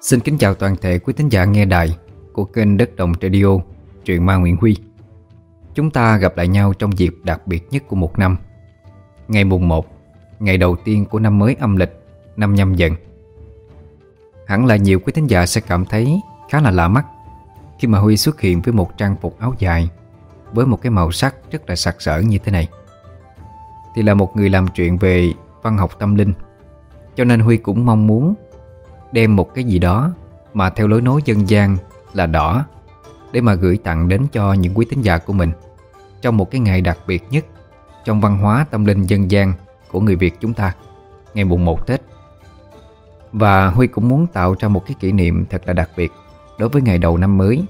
Xin kính chào toàn thể quý thính giả nghe đài của kênh Đất Đồng Radio, truyện ma Nguyễn Huy. Chúng ta gặp lại nhau trong dịp đặc biệt nhất của một năm. Ngày mùng 1, ngày đầu tiên của năm mới âm lịch, năm nhâm dần. Hẳn là nhiều quý thính giả sẽ cảm thấy khá là lạ mắt khi mà Huy xuất hiện với một trang phục áo dài với một cái màu sắc rất là sặc sỡ như thế này. Thì là một người làm chuyện về văn học tâm linh cho nên Huy cũng mong muốn đem một cái gì đó mà theo lối nói dân gian là đỏ để mà gửi tặng đến cho những quý tín giả của mình trong một cái ngày đặc biệt nhất trong văn hóa tâm linh dân gian của người Việt chúng ta, ngày mùng 1 Tết. Và Huy cũng muốn tạo ra một cái kỷ niệm thật là đặc biệt đối với ngày đầu năm mới.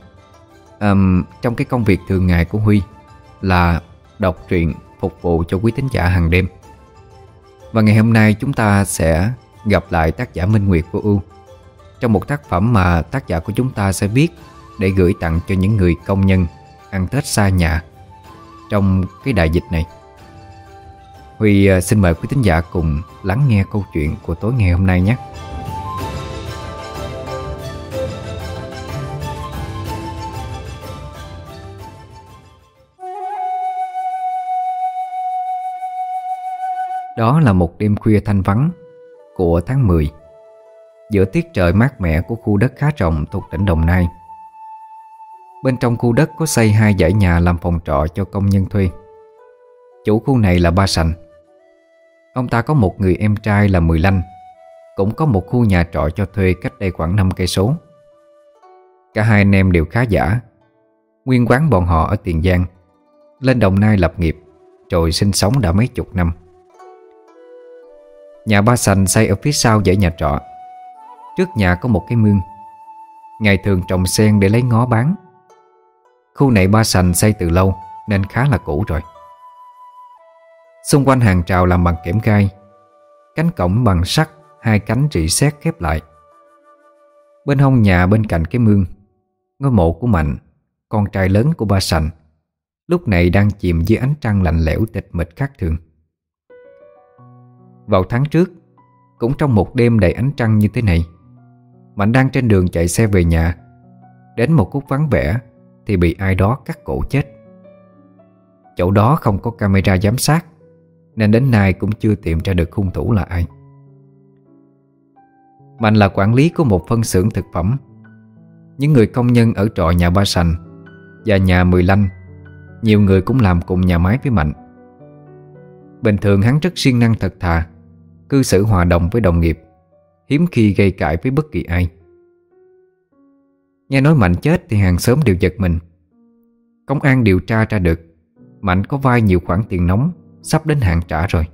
Um, trong cái công việc thường ngày của Huy là đọc truyện phục vụ cho quý tín giả hàng đêm. Và ngày hôm nay chúng ta sẽ gặp lại tác giả Minh Nguyệt của U trong một tác phẩm mà tác giả của chúng ta sẽ viết để gửi tặng cho những người công nhân ăn Tết xa nhà trong cái đại dịch này. Huy à, xin mời quý thính giả cùng lắng nghe câu chuyện của tối ngày hôm nay nhé. Đó là một đêm khuya thanh vắng của tháng 10 Giữa tiết trời mát mẻ của khu đất khá rộng thuộc tỉnh Đồng Nai. Bên trong khu đất có xây hai dãy nhà làm phòng trọ cho công nhân thuê. Chủ khu này là Ba Sành. Ông ta có một người em trai là Mười Lanh, Cũng có một khu nhà trọ cho thuê cách đây khoảng 5 cây số. Cả hai anh em đều khá giả. Nguyên quán bọn họ ở Tiền Giang, Lên Đồng Nai lập nghiệp, Rồi sinh sống đã mấy chục năm. Nhà ba sành xây ở phía sau dãy nhà trọ. Trước nhà có một cái mương. Ngày thường trồng sen để lấy ngó bán. Khu này ba sành xây từ lâu, Nên khá là cũ rồi. Xung quanh hàng trào làm bằng kẽm gai. Cánh cổng bằng sắt, Hai cánh rỉ sét khép lại. Bên hông nhà bên cạnh cái mương, Ngôi mộ của Mạnh, Con trai lớn của ba sành, Lúc này đang chìm dưới ánh trăng lạnh lẽo tịch mịch khác thường. Vào tháng trước, Cũng trong một đêm đầy ánh trăng như thế này Mạnh đang trên đường chạy xe về nhà. Đến một khúc vắng vẻ Thì bị ai đó cắt cổ chết. Chỗ đó không có camera giám sát, Nên đến nay cũng chưa tìm ra được hung thủ là ai. Mạnh là quản lý của một phân xưởng thực phẩm. Những người công nhân ở trọ nhà Ba Sành Và nhà Mười Lanh, Nhiều người cũng làm cùng nhà máy với Mạnh. Bình thường hắn rất siêng năng thật thà, Cư xử hòa đồng với đồng nghiệp. Hiếm khi gây cãi với bất kỳ ai. Nghe nói Mạnh chết thì hàng xóm đều giật mình. Công an điều tra ra được, Mạnh có vay nhiều khoản tiền nóng, Sắp đến hạn trả rồi.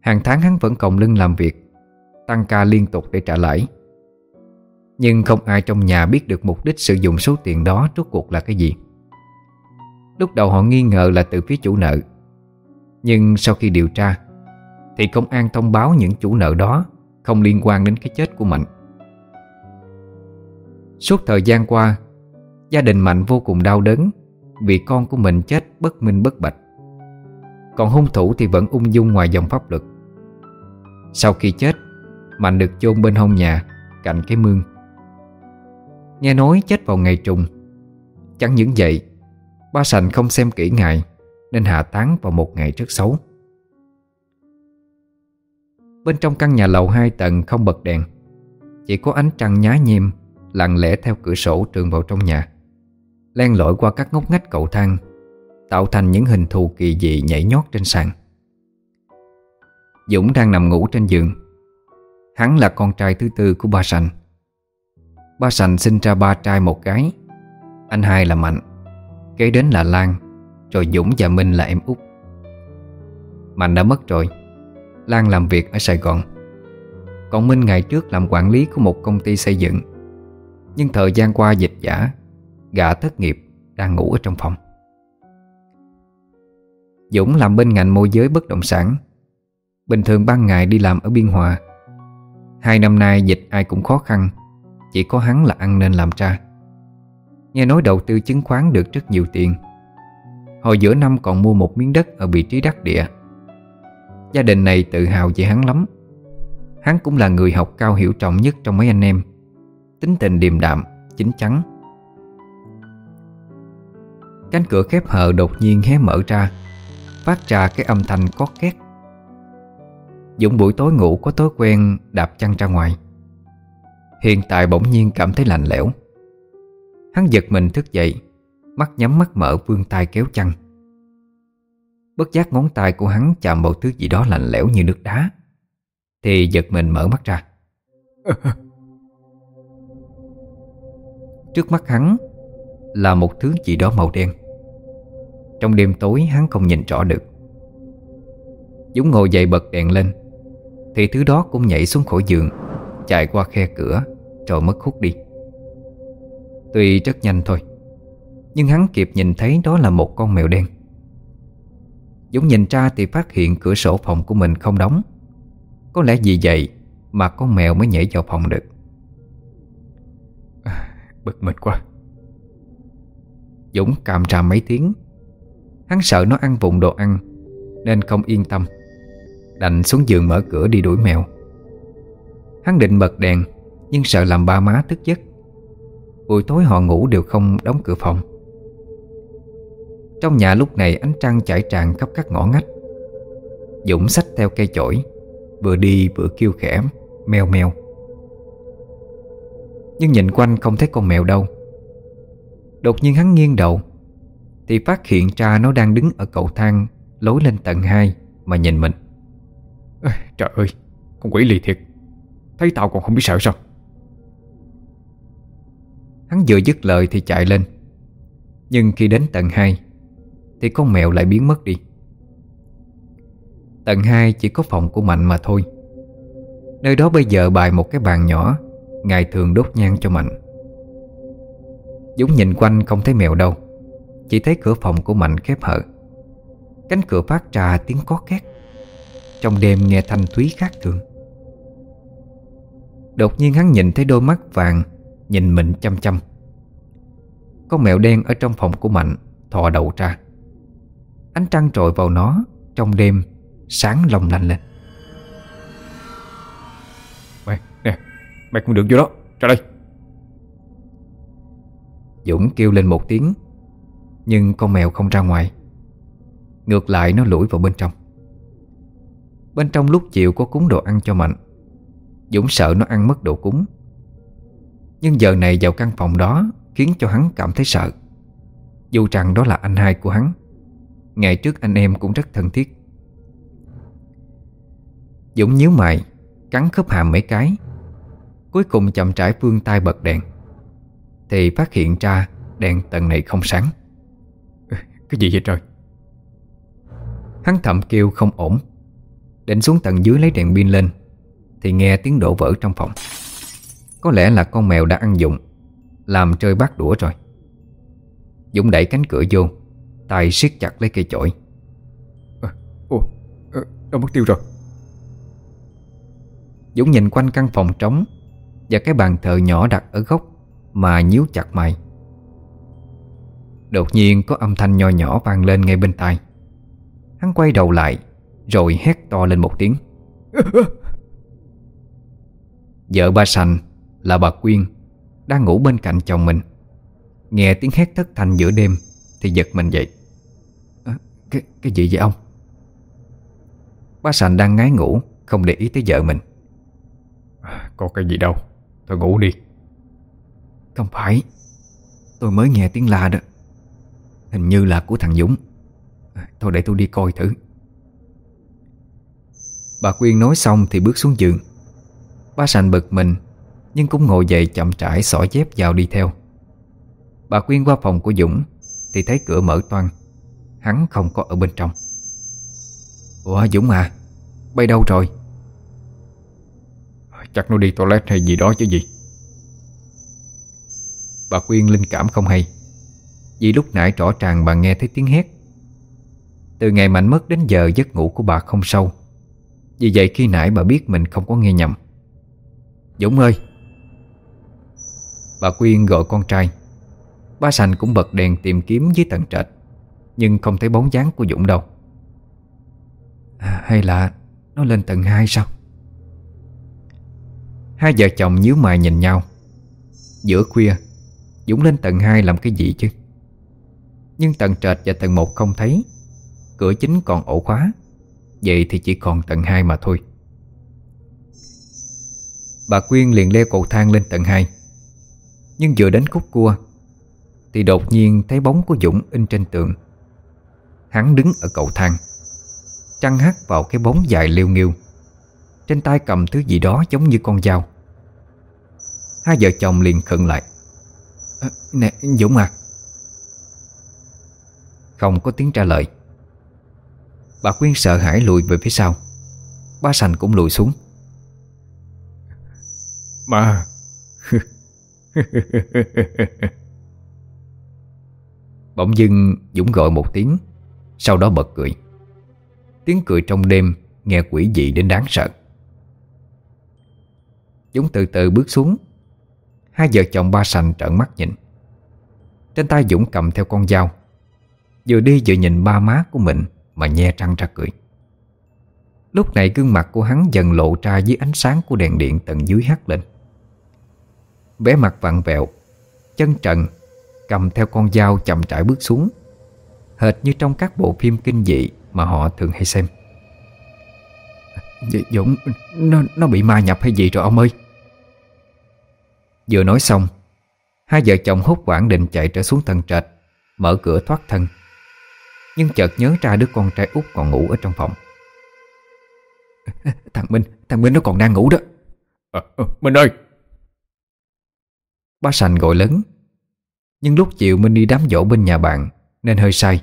Hàng tháng hắn vẫn còng lưng làm việc, Tăng ca liên tục để trả lãi. Nhưng không ai trong nhà biết được mục đích sử dụng số tiền đó rốt cuộc là cái gì. Lúc đầu họ nghi ngờ là từ phía chủ nợ. Nhưng sau khi điều tra, thì công an thông báo những chủ nợ đó không liên quan đến cái chết của Mạnh. Suốt thời gian qua, Gia đình Mạnh vô cùng đau đớn Vì con của mình chết bất minh bất bạch. Còn hung thủ thì vẫn ung dung ngoài dòng pháp luật. Sau khi chết, Mạnh được chôn bên hông nhà, Cạnh cái mương. Nghe nói chết vào ngày trùng. Chẳng những vậy, Ba Sành không xem kỹ ngài Nên hạ táng vào một ngày rất xấu. Bên trong căn nhà lầu hai tầng không bật đèn. Chỉ có ánh trăng nhá nhem Lặng lẽ theo cửa sổ trường vào trong nhà. Len lỏi qua các ngóc ngách cầu thang, Tạo thành những hình thù kỳ dị nhảy nhót trên sàn. Dũng đang nằm ngủ trên giường. Hắn là con trai thứ tư của ba Sành. Ba Sành sinh ra ba trai một gái. Anh hai là Mạnh, Kế đến là Lan, Rồi Dũng và Minh là em út. Mạnh đã mất rồi. Lan làm việc ở Sài Gòn. Còn Minh ngày trước làm quản lý của một công ty xây dựng. Nhưng thời gian qua dịch giả, Gã thất nghiệp đang ngủ ở trong phòng. Dũng làm bên ngành môi giới bất động sản. Bình thường ban ngày đi làm ở Biên Hòa. Hai năm nay dịch ai cũng khó khăn, Chỉ có hắn là ăn nên làm ra. Nghe nói đầu tư chứng khoán được rất nhiều tiền. Hồi giữa năm còn mua một miếng đất ở vị trí đắc địa. Gia đình này tự hào về hắn lắm. Hắn cũng là người học cao hiểu trọng nhất trong mấy anh em. Tính tình điềm đạm, chính chắn. Cánh cửa khép hờ đột nhiên hé mở ra Phát ra cái âm thanh có két. Dũng buổi tối ngủ có thói quen đạp chân ra ngoài. Hiện tại bỗng nhiên cảm thấy lạnh lẽo. Hắn giật mình thức dậy Mắt nhắm mắt mở vươn tay kéo chăn. Bất giác ngón tay của hắn chạm vào thứ gì đó lạnh lẽo như nước đá. Thì giật mình mở mắt ra. Trước mắt hắn Là một thứ gì đó màu đen. Trong đêm tối hắn không nhìn rõ được. Dũng ngồi dậy bật đèn lên Thì thứ đó cũng nhảy xuống khỏi giường Chạy qua khe cửa Rồi mất hút đi. Tuy rất nhanh thôi Nhưng hắn kịp nhìn thấy đó là một con mèo đen Dũng nhìn ra thì phát hiện cửa sổ phòng của mình không đóng. Có lẽ vì vậy mà con mèo mới nhảy vào phòng được. À, Bực mình quá. Dũng càm tràm mấy tiếng. Hắn sợ nó ăn vụng đồ ăn Nên không yên tâm. Đành xuống giường mở cửa đi đuổi mèo. Hắn định bật đèn Nhưng sợ làm ba má thức giấc. Buổi tối họ ngủ đều không đóng cửa phòng Trong nhà lúc này ánh trăng chảy tràn khắp các ngõ ngách. Dũng xách theo cây chổi Vừa đi vừa kêu khẽ Mèo mèo Nhưng nhìn quanh không thấy con mèo đâu. Đột nhiên hắn nghiêng đầu Thì phát hiện ra nó đang đứng ở cầu thang Lối lên tầng 2 Mà nhìn mình. Trời ơi Con quỷ lì thiệt. Thấy tao còn không biết sợ sao? Hắn vừa dứt lời thì chạy lên. Nhưng khi đến tầng 2 thì con mèo lại biến mất đi. Tầng 2 chỉ có phòng của Mạnh mà thôi. Nơi đó bây giờ bày một cái bàn nhỏ, ngài thường đốt nhang cho Mạnh. Dũng nhìn quanh không thấy mèo đâu, Chỉ thấy cửa phòng của Mạnh khép hở Cánh cửa phát ra tiếng có két. Trong đêm nghe thanh thúy khác thường. Đột nhiên hắn nhìn thấy đôi mắt vàng, Nhìn mình chăm chăm. Con mèo đen ở trong phòng của Mạnh Thò đầu ra. Ánh trăng trội vào nó Trong đêm sáng long lanh lên Mày, nè Mày không được vô đó, ra đây. Dũng kêu lên một tiếng Nhưng con mèo không ra ngoài. Ngược lại nó lủi vào bên trong. Bên trong lúc chiều có cúng đồ ăn cho Mạnh Dũng sợ nó ăn mất đồ cúng. Nhưng giờ này vào căn phòng đó Khiến cho hắn cảm thấy sợ. Dù rằng đó là anh hai của hắn Ngày trước anh em cũng rất thân thiết. Dũng nhíu mày Cắn khớp hàm mấy cái. Cuối cùng chậm trải phương tay bật đèn. Thì phát hiện ra Đèn tầng này không sáng. Cái gì vậy trời? Hắn thầm kêu không ổn. Định xuống tầng dưới lấy đèn pin lên Thì nghe tiếng đổ vỡ trong phòng. Có lẽ là con mèo đã ăn dụng Làm rơi bát đũa rồi. Dũng đẩy cánh cửa vô Tay siết chặt lấy cây chổi. À, Ồ, à, đâu mất tiêu rồi. Dũng nhìn quanh căn phòng trống Và cái bàn thờ nhỏ đặt ở góc Mà nhíu chặt mày. Đột nhiên có âm thanh nho nhỏ vang lên ngay bên tai. Hắn quay đầu lại Rồi hét to lên một tiếng. Vợ ba sành Là bà Quyên Đang ngủ bên cạnh chồng mình. Nghe tiếng hét thất thanh giữa đêm Thì giật mình dậy. à, cái, cái gì vậy ông? Ba sành đang ngái ngủ Không để ý tới vợ mình. Có cái gì đâu Thôi ngủ đi. Không phải Tôi mới nghe tiếng la đó. Hình như là của thằng Dũng. Thôi để tôi đi coi thử. Bà Quyên nói xong thì bước xuống giường. Ba sành bực mình Nhưng cũng ngồi dậy chậm trải xỏ dép vào đi theo. Bà Quyên qua phòng của Dũng Thì thấy cửa mở toan Hắn không có ở bên trong. Ủa, Dũng à Bay đâu rồi? Chắc nó đi toilet hay gì đó chứ gì. Bà Quyên linh cảm không hay, Vì lúc nãy rõ ràng bà nghe thấy tiếng hét. Từ ngày Mạnh mất đến giờ giấc ngủ của bà không sâu, Vì vậy khi nãy bà biết mình không có nghe nhầm. Dũng ơi! Bà Quyên gọi con trai. Ba Sành cũng bật đèn tìm kiếm dưới tầng trệt. Nhưng không thấy bóng dáng của Dũng đâu. À, Hay là nó lên tầng 2 sao? Hai vợ chồng nhíu mày nhìn nhau. Giữa khuya Dũng lên tầng 2 làm cái gì chứ? Nhưng tầng trệt và tầng 1 không thấy. Cửa chính còn ổ khóa. Vậy thì chỉ còn tầng 2 mà thôi. Bà Quyên liền leo cầu thang lên tầng 2 Nhưng vừa đến khúc cua Thì đột nhiên thấy bóng của Dũng in trên tường. Hắn đứng ở cầu thang Trăng hắt vào cái bóng dài liêu nghiêu. Trên tay cầm thứ gì đó giống như con dao. Hai vợ chồng liền khựng lại. À, Nè Dũng à. Không có tiếng trả lời. Bà Quyên sợ hãi lùi về phía sau. Ba sành cũng lùi xuống. Mà Bỗng dưng Dũng gọi một tiếng sau đó bật cười. Tiếng cười trong đêm Nghe quỷ dị đến đáng sợ. Dũng từ từ bước xuống. Hai vợ chồng ba sành trợn mắt nhìn. Trên tay Dũng cầm theo con dao. Vừa đi vừa nhìn ba má của mình Mà nhe răng ra cười. Lúc này gương mặt của hắn dần lộ ra dưới ánh sáng của đèn điện tận dưới hắt lên. Bé mặt vặn vẹo, Chân trần, Cầm theo con dao chậm rãi bước xuống. Hệt như trong các bộ phim kinh dị Mà họ thường hay xem. Dũng Nó, nó bị ma nhập hay gì rồi ông ơi? Vừa nói xong Hai vợ chồng hốt quảng định chạy trở xuống tầng trệt Mở cửa thoát thân. Nhưng chợt nhớ ra đứa con trai út còn ngủ ở trong phòng. Thằng Minh Thằng Minh nó còn đang ngủ đó. À, à, Minh ơi! Ba sành gọi lớn. Nhưng lúc chiều Minh đi đám dỗ bên nhà bạn Nên hơi say.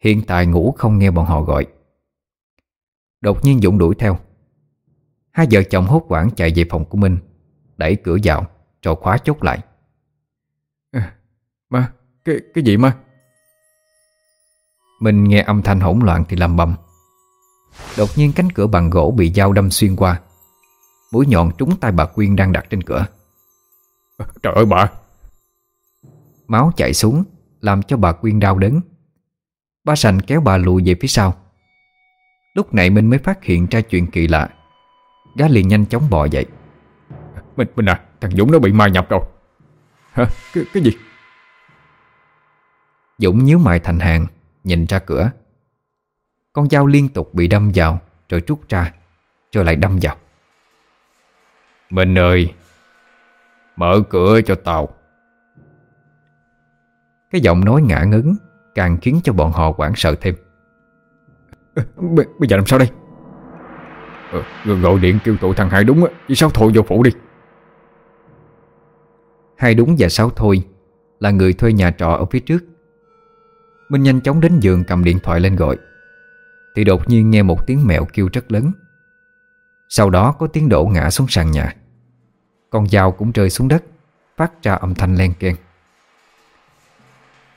Hiện tại ngủ không nghe bọn họ gọi. Đột nhiên Dũng đuổi theo. Hai vợ chồng hốt quảng chạy về phòng của Minh Đẩy cửa vào Rồi khóa chốt lại. À, Ma, cái, cái gì ma? Minh nghe âm thanh hỗn loạn thì lầm bầm. Đột nhiên cánh cửa bằng gỗ bị dao đâm xuyên qua. Mũi nhọn trúng tay bà Quyên đang đặt trên cửa. Trời ơi bà. Máu chảy xuống Làm cho bà Quyên đau đớn. Ba sành kéo bà lùi về phía sau. Lúc này Minh mới phát hiện ra chuyện kỳ lạ. Gá liền nhanh chóng bò dậy. Minh, Minh à Thằng Dũng nó bị ma nhập rồi. Hả? Cái, cái gì? Dũng nhíu mày thành hàng Nhìn ra cửa. Con dao liên tục bị đâm vào Rồi rút ra Rồi lại đâm vào. Minh ơi Mở cửa cho tao Cái giọng nói ngã ngấn Càng khiến cho bọn họ hoảng sợ thêm. B Bây giờ làm sao đây? Ờ, Gọi điện kêu tụi thằng Hai đúng Với Sáu Thôi vô phủ đi. Hai đúng và Sáu Thôi Là người thuê nhà trọ ở phía trước. Minh nhanh chóng đến giường cầm điện thoại lên gọi. Thì đột nhiên nghe một tiếng mèo kêu rất lớn. Sau đó có tiếng đổ ngã xuống sàn nhà. Con dao cũng rơi xuống đất Phát ra âm thanh len keng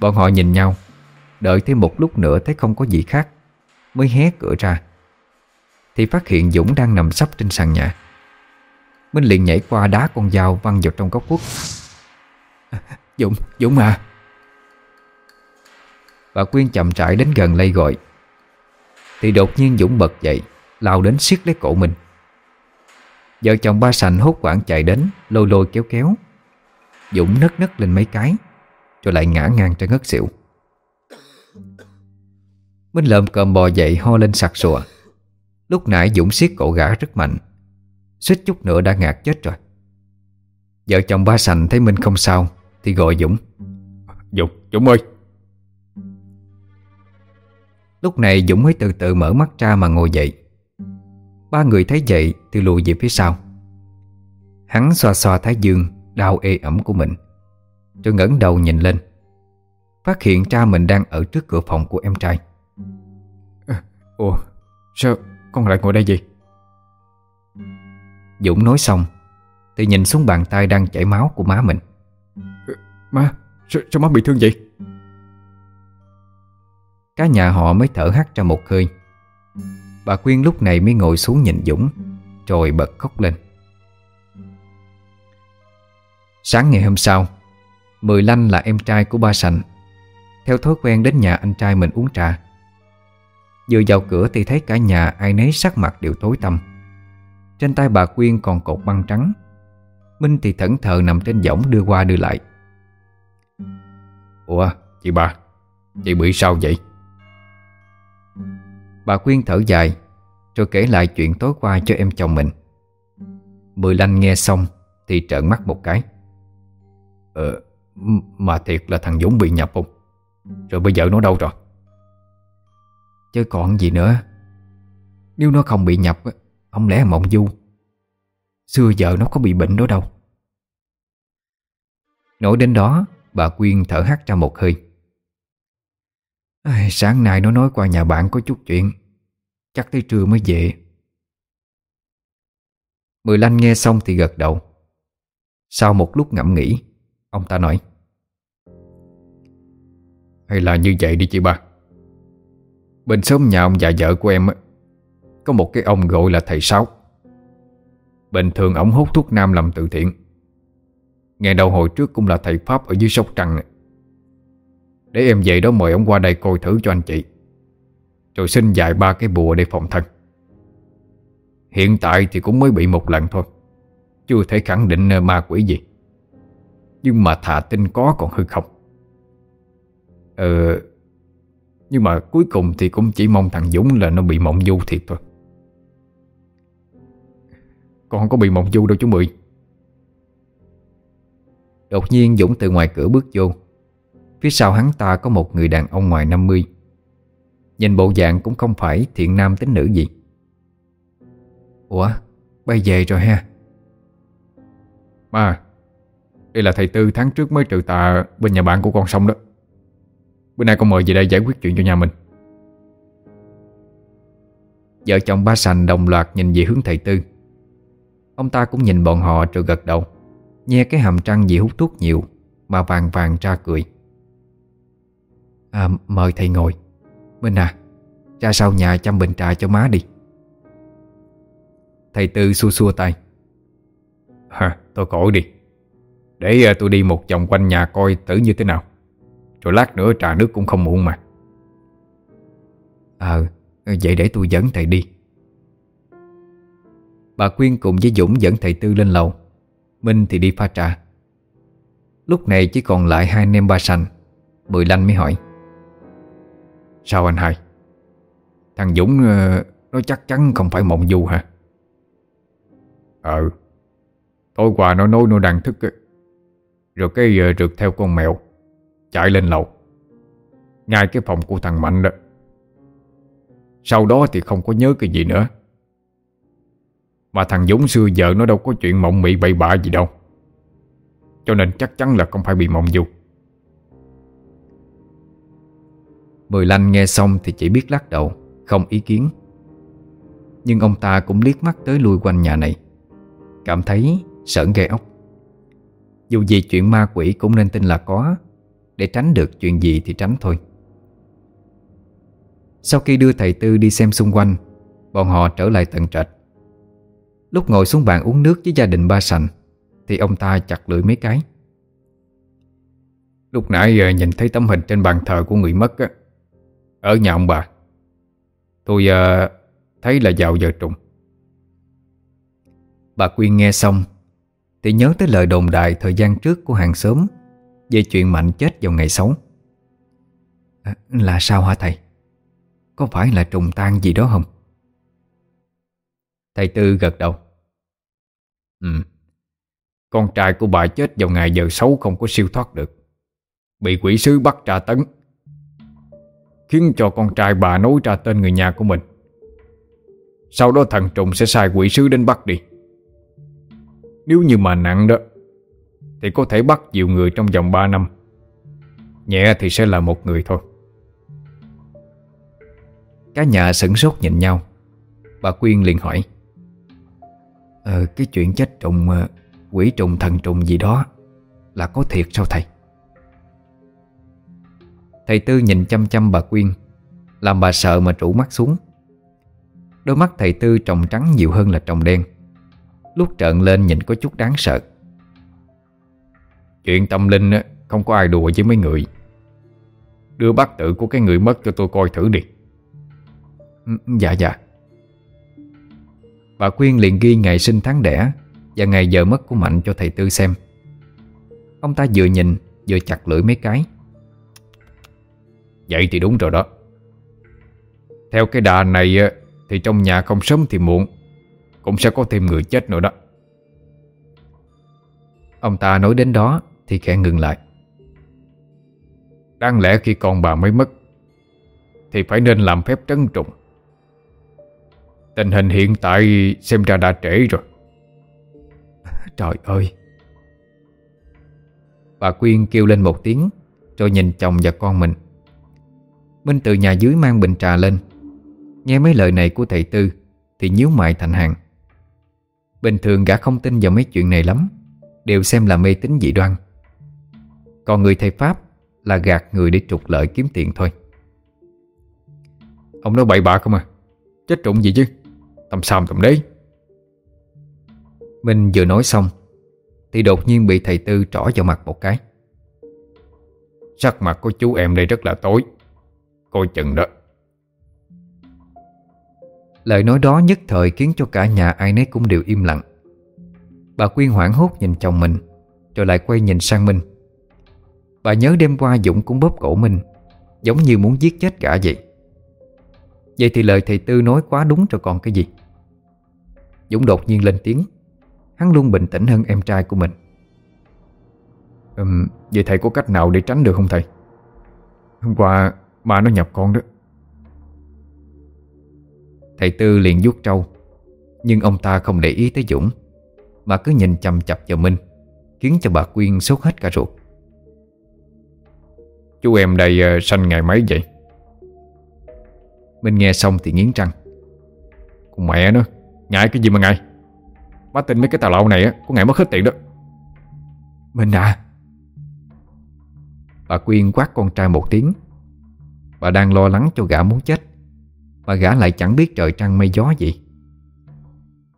Bọn họ nhìn nhau. Đợi thêm một lúc nữa thấy không có gì khác Mới hé cửa ra. Thì phát hiện Dũng đang nằm sắp trên sàn nhà. Minh liền nhảy qua đá con dao văng vào trong góc quốc. Dũng, Dũng à. Bà Quyên chậm rãi đến gần lây gọi. Thì đột nhiên Dũng bật dậy Lao đến siết lấy cổ mình. Vợ chồng ba sành hốt quảng chạy đến Lôi lôi kéo kéo. Dũng nấc nấc lên mấy cái. Rồi lại ngã ngang trên ngất xỉu. Minh lợm cơm bò dậy ho lên sặc sùa Lúc nãy Dũng siết cổ gã rất mạnh. Suýt chút nữa đã ngạt chết rồi. Vợ chồng ba sành thấy Minh không sao Thì gọi Dũng. Dũng, Dũng ơi! Lúc này Dũng mới từ từ mở mắt ra mà ngồi dậy. Ba người thấy vậy thì lùi về phía sau. Hắn xoa xoa thái dương Đau ê ẩm của mình Rồi ngẩng đầu nhìn lên. Phát hiện cha mình đang ở trước cửa phòng của em trai. Ủa Sao con lại ngồi đây gì Dũng nói xong Thì nhìn xuống bàn tay đang chảy máu của má mình. Má Sao, sao má bị thương vậy? Cả nhà họ mới thở hắt ra một hơi. Bà Quyên lúc này mới ngồi xuống nhìn Dũng Rồi bật khóc lên. Sáng ngày hôm sau Mười Lanh là em trai của ba Sành. Theo thói quen đến nhà anh trai mình uống trà. Vừa vào cửa thì thấy cả nhà ai nấy sắc mặt đều tối tăm. Trên tay bà Quyên còn cột băng trắng. Minh thì thẫn thờ nằm trên võng đưa qua đưa lại. Ủa chị ba Chị bị sao vậy? Bà Quyên thở dài Rồi kể lại chuyện tối qua cho em chồng mình. Mười lanh nghe xong Thì trợn mắt một cái. Ờ mà thiệt là thằng Dũng bị nhập không Rồi bây giờ nó đâu rồi? Chứ còn gì nữa. Nếu nó không bị nhập Không lẽ mộng du? Xưa giờ nó có bị bệnh đó đâu. Nổi đến đó Bà Quyên thở hắt ra một hơi. Ai, Sáng nay nó nói qua nhà bạn có chút chuyện. Chắc tới trưa mới về. Mười lanh nghe xong thì gật đầu. Sau một lúc ngẫm nghĩ Ông ta nói. Hay là như vậy đi chị ba. Bên xóm nhà ông già vợ của em Có một cái ông gọi là thầy Sáu. Bình thường ổng hút thuốc nam làm từ thiện. Ngày đầu hồi trước cũng là thầy Pháp ở dưới Sóc Trăng này. Để em về đó mời ông qua đây coi thử cho anh chị. Rồi xin dạy ba cái bùa để phòng thân. Hiện tại thì cũng mới bị một lần thôi. Chưa thể khẳng định ma quỷ gì. Nhưng mà thà tin có còn hơn không? Ờ Nhưng mà cuối cùng thì cũng chỉ mong thằng Dũng là nó bị mộng du thiệt thôi. Con không có bị mộng du đâu chú Mười. Đột nhiên Dũng từ ngoài cửa bước vô. Phía sau hắn ta có một người đàn ông ngoài 50 Nhìn bộ dạng cũng không phải thiện nam tính nữ gì. Ủa, bay về rồi ha? Ba đây là thầy Tư tháng trước mới trừ tà Bên nhà bạn của con xong đó. Bữa nay con mời về đây giải quyết chuyện cho nhà mình. Vợ chồng ba sành đồng loạt nhìn về hướng thầy Tư. Ông ta cũng nhìn bọn họ rồi gật đầu Nhe cái hàm trăng vì hút thuốc nhiều Mà vàng vàng ra cười. À mời thầy ngồi. Minh à Ra sau nhà chăm bình trà cho má đi. Thầy Tư xua xua tay. Hả, tôi khỏi đi. Để ờ, tôi đi một vòng quanh nhà coi tử như thế nào. Rồi lát nữa trà nước cũng không muộn mà. Ờ Vậy để tôi dẫn thầy đi. Bà Quyên cùng với Dũng dẫn thầy Tư lên lầu. Minh thì đi pha trà. Lúc này chỉ còn lại hai anh em ba sành. Bười lanh mới hỏi. Sao anh hai? Thằng Dũng ờ, Nó chắc chắn không phải mộng du hả? Ờ. Tối qua nó nói nó đang thức rồi cái uh, rượt theo con mèo Chạy lên lầu. Ngay cái phòng của thằng Mạnh đó. Sau đó thì không có nhớ cái gì nữa. Mà thằng Dũng xưa giờ nó đâu có chuyện mộng mị bậy bạ gì đâu. Cho nên chắc chắn là không phải bị mộng du. Mười lanh nghe xong thì chỉ biết lắc đầu Không ý kiến. Nhưng ông ta cũng liếc mắt tới lui quanh nhà này. Cảm thấy sợn gai ốc. Dù gì chuyện ma quỷ cũng nên tin là có. Để tránh được chuyện gì thì tránh thôi. Sau khi đưa thầy Tư đi xem xung quanh Bọn họ trở lại tận trệt. Lúc ngồi xuống bàn uống nước với gia đình ba sành Thì ông ta chặt lưỡi mấy cái. Lúc nãy ờ, nhìn thấy tấm hình trên bàn thờ của người mất á. Ở nhà ông bà. Tôi uh, thấy là vào giờ trùng. Bà Quyên nghe xong thì nhớ tới lời đồn đại thời gian trước của hàng xóm Về chuyện Mạnh chết vào ngày xấu à, Là sao hả thầy? Có phải là trùng tan gì đó không? Thầy Tư gật đầu. Ừ Con trai của bà chết vào ngày giờ xấu không có siêu thoát được. Bị quỷ sứ bắt tra tấn Khiến cho con trai bà nói ra tên người nhà của mình. Sau đó thần trùng sẽ sai quỷ sứ đến bắt đi. Nếu như mà nặng đó, Thì có thể bắt nhiều người trong vòng 3 năm. Nhẹ thì sẽ là một người thôi. Cả nhà sửng sốt nhìn nhau. Bà Quyên liền hỏi Ờ cái chuyện chết trùng ờ, Quỷ trùng, thần trùng gì đó Là có thiệt sao thầy? Thầy Tư nhìn chăm chăm bà Quyên, Làm bà sợ mà trụ mắt xuống. Đôi mắt thầy Tư trồng trắng nhiều hơn là trồng đen. Lúc trợn lên nhìn có chút đáng sợ. Chuyện tâm linh không có ai đùa với mấy người. Đưa bát tự của cái người mất cho tôi coi thử đi. Ừ, dạ dạ. Bà Quyên liền ghi ngày sinh tháng đẻ Và ngày giờ mất của Mạnh cho thầy Tư xem. Ông ta vừa nhìn, Vừa chặt lưỡi mấy cái. Vậy thì đúng rồi đó. Theo cái đà này Thì trong nhà không sớm thì muộn. Cũng sẽ có thêm người chết nữa đó. Ông ta nói đến đó Thì khẽ ngừng lại. Đáng lẽ khi con bà mới mất Thì phải nên làm phép trấn trùng. Tình hình hiện tại xem ra đã trễ rồi. Trời ơi! Bà Quyên kêu lên một tiếng Rồi nhìn chồng và con mình. Minh từ nhà dưới mang bình trà lên. Nghe mấy lời này của thầy Tư Thì nhíu mày thành hàng. Bình thường gã không tin vào mấy chuyện này lắm, Đều xem là mê tín dị đoan. Còn người thầy Pháp Là gạt người để trục lợi kiếm tiền thôi. Ông nói bậy bạ không à? Chết trụng gì chứ? Tầm xàm tầm đấy Minh vừa nói xong, Thì đột nhiên bị thầy Tư trỏ vào mặt một cái. Sắc mặt của chú em đây rất là tối. Coi chừng đó. Lời nói đó nhất thời khiến cho cả nhà ai nấy cũng đều im lặng. Bà Quyên hoảng hốt nhìn chồng mình Rồi lại quay nhìn sang Minh. Bà nhớ đêm qua Dũng cũng bóp cổ Minh Giống như muốn giết chết cả vậy. Vậy thì lời thầy Tư nói quá đúng rồi còn cái gì? Dũng đột nhiên lên tiếng Hắn luôn bình tĩnh hơn em trai của mình. Um, Vậy thầy có cách nào để tránh được không thầy? Hôm qua ma nó nhập con đó. Thầy Tư liền vuốt trâu. Nhưng ông ta không để ý tới Dũng Mà cứ nhìn chầm chập vào Minh Khiến cho bà Quyên sốt hết cả ruột. Chú em đây uh, sanh ngày mấy vậy? Minh nghe xong thì nghiến răng. Con mẹ nó Ngại cái gì mà ngại? Má tin mấy cái tà lậu này á Có ngày mất hết tiền đó. Minh à? Bà Quyên quát con trai một tiếng. Bà đang lo lắng cho gã muốn chết mà gã lại chẳng biết trời trăng mây gió gì.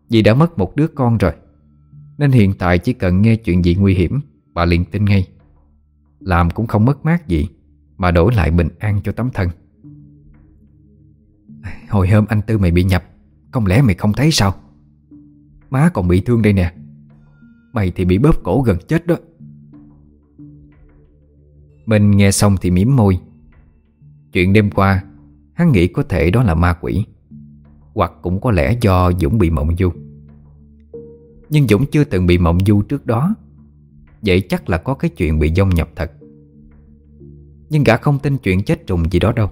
Vì đã mất một đứa con rồi, Nên hiện tại chỉ cần nghe chuyện gì nguy hiểm, Bà liền tin ngay. Làm cũng không mất mát gì, Mà đổi lại bình an cho tấm thân. Hồi hôm anh Tư mày bị nhập, Không lẽ mày không thấy sao? Má còn bị thương đây nè. Mày thì bị bóp cổ gần chết đó. Mình nghe xong thì mím môi. Chuyện đêm qua Hắn nghĩ có thể đó là ma quỷ. Hoặc cũng có lẽ do Dũng bị mộng du. Nhưng Dũng chưa từng bị mộng du trước đó. Vậy chắc là có cái chuyện bị dông nhập thật. Nhưng gã không tin chuyện chết trùng gì đó đâu.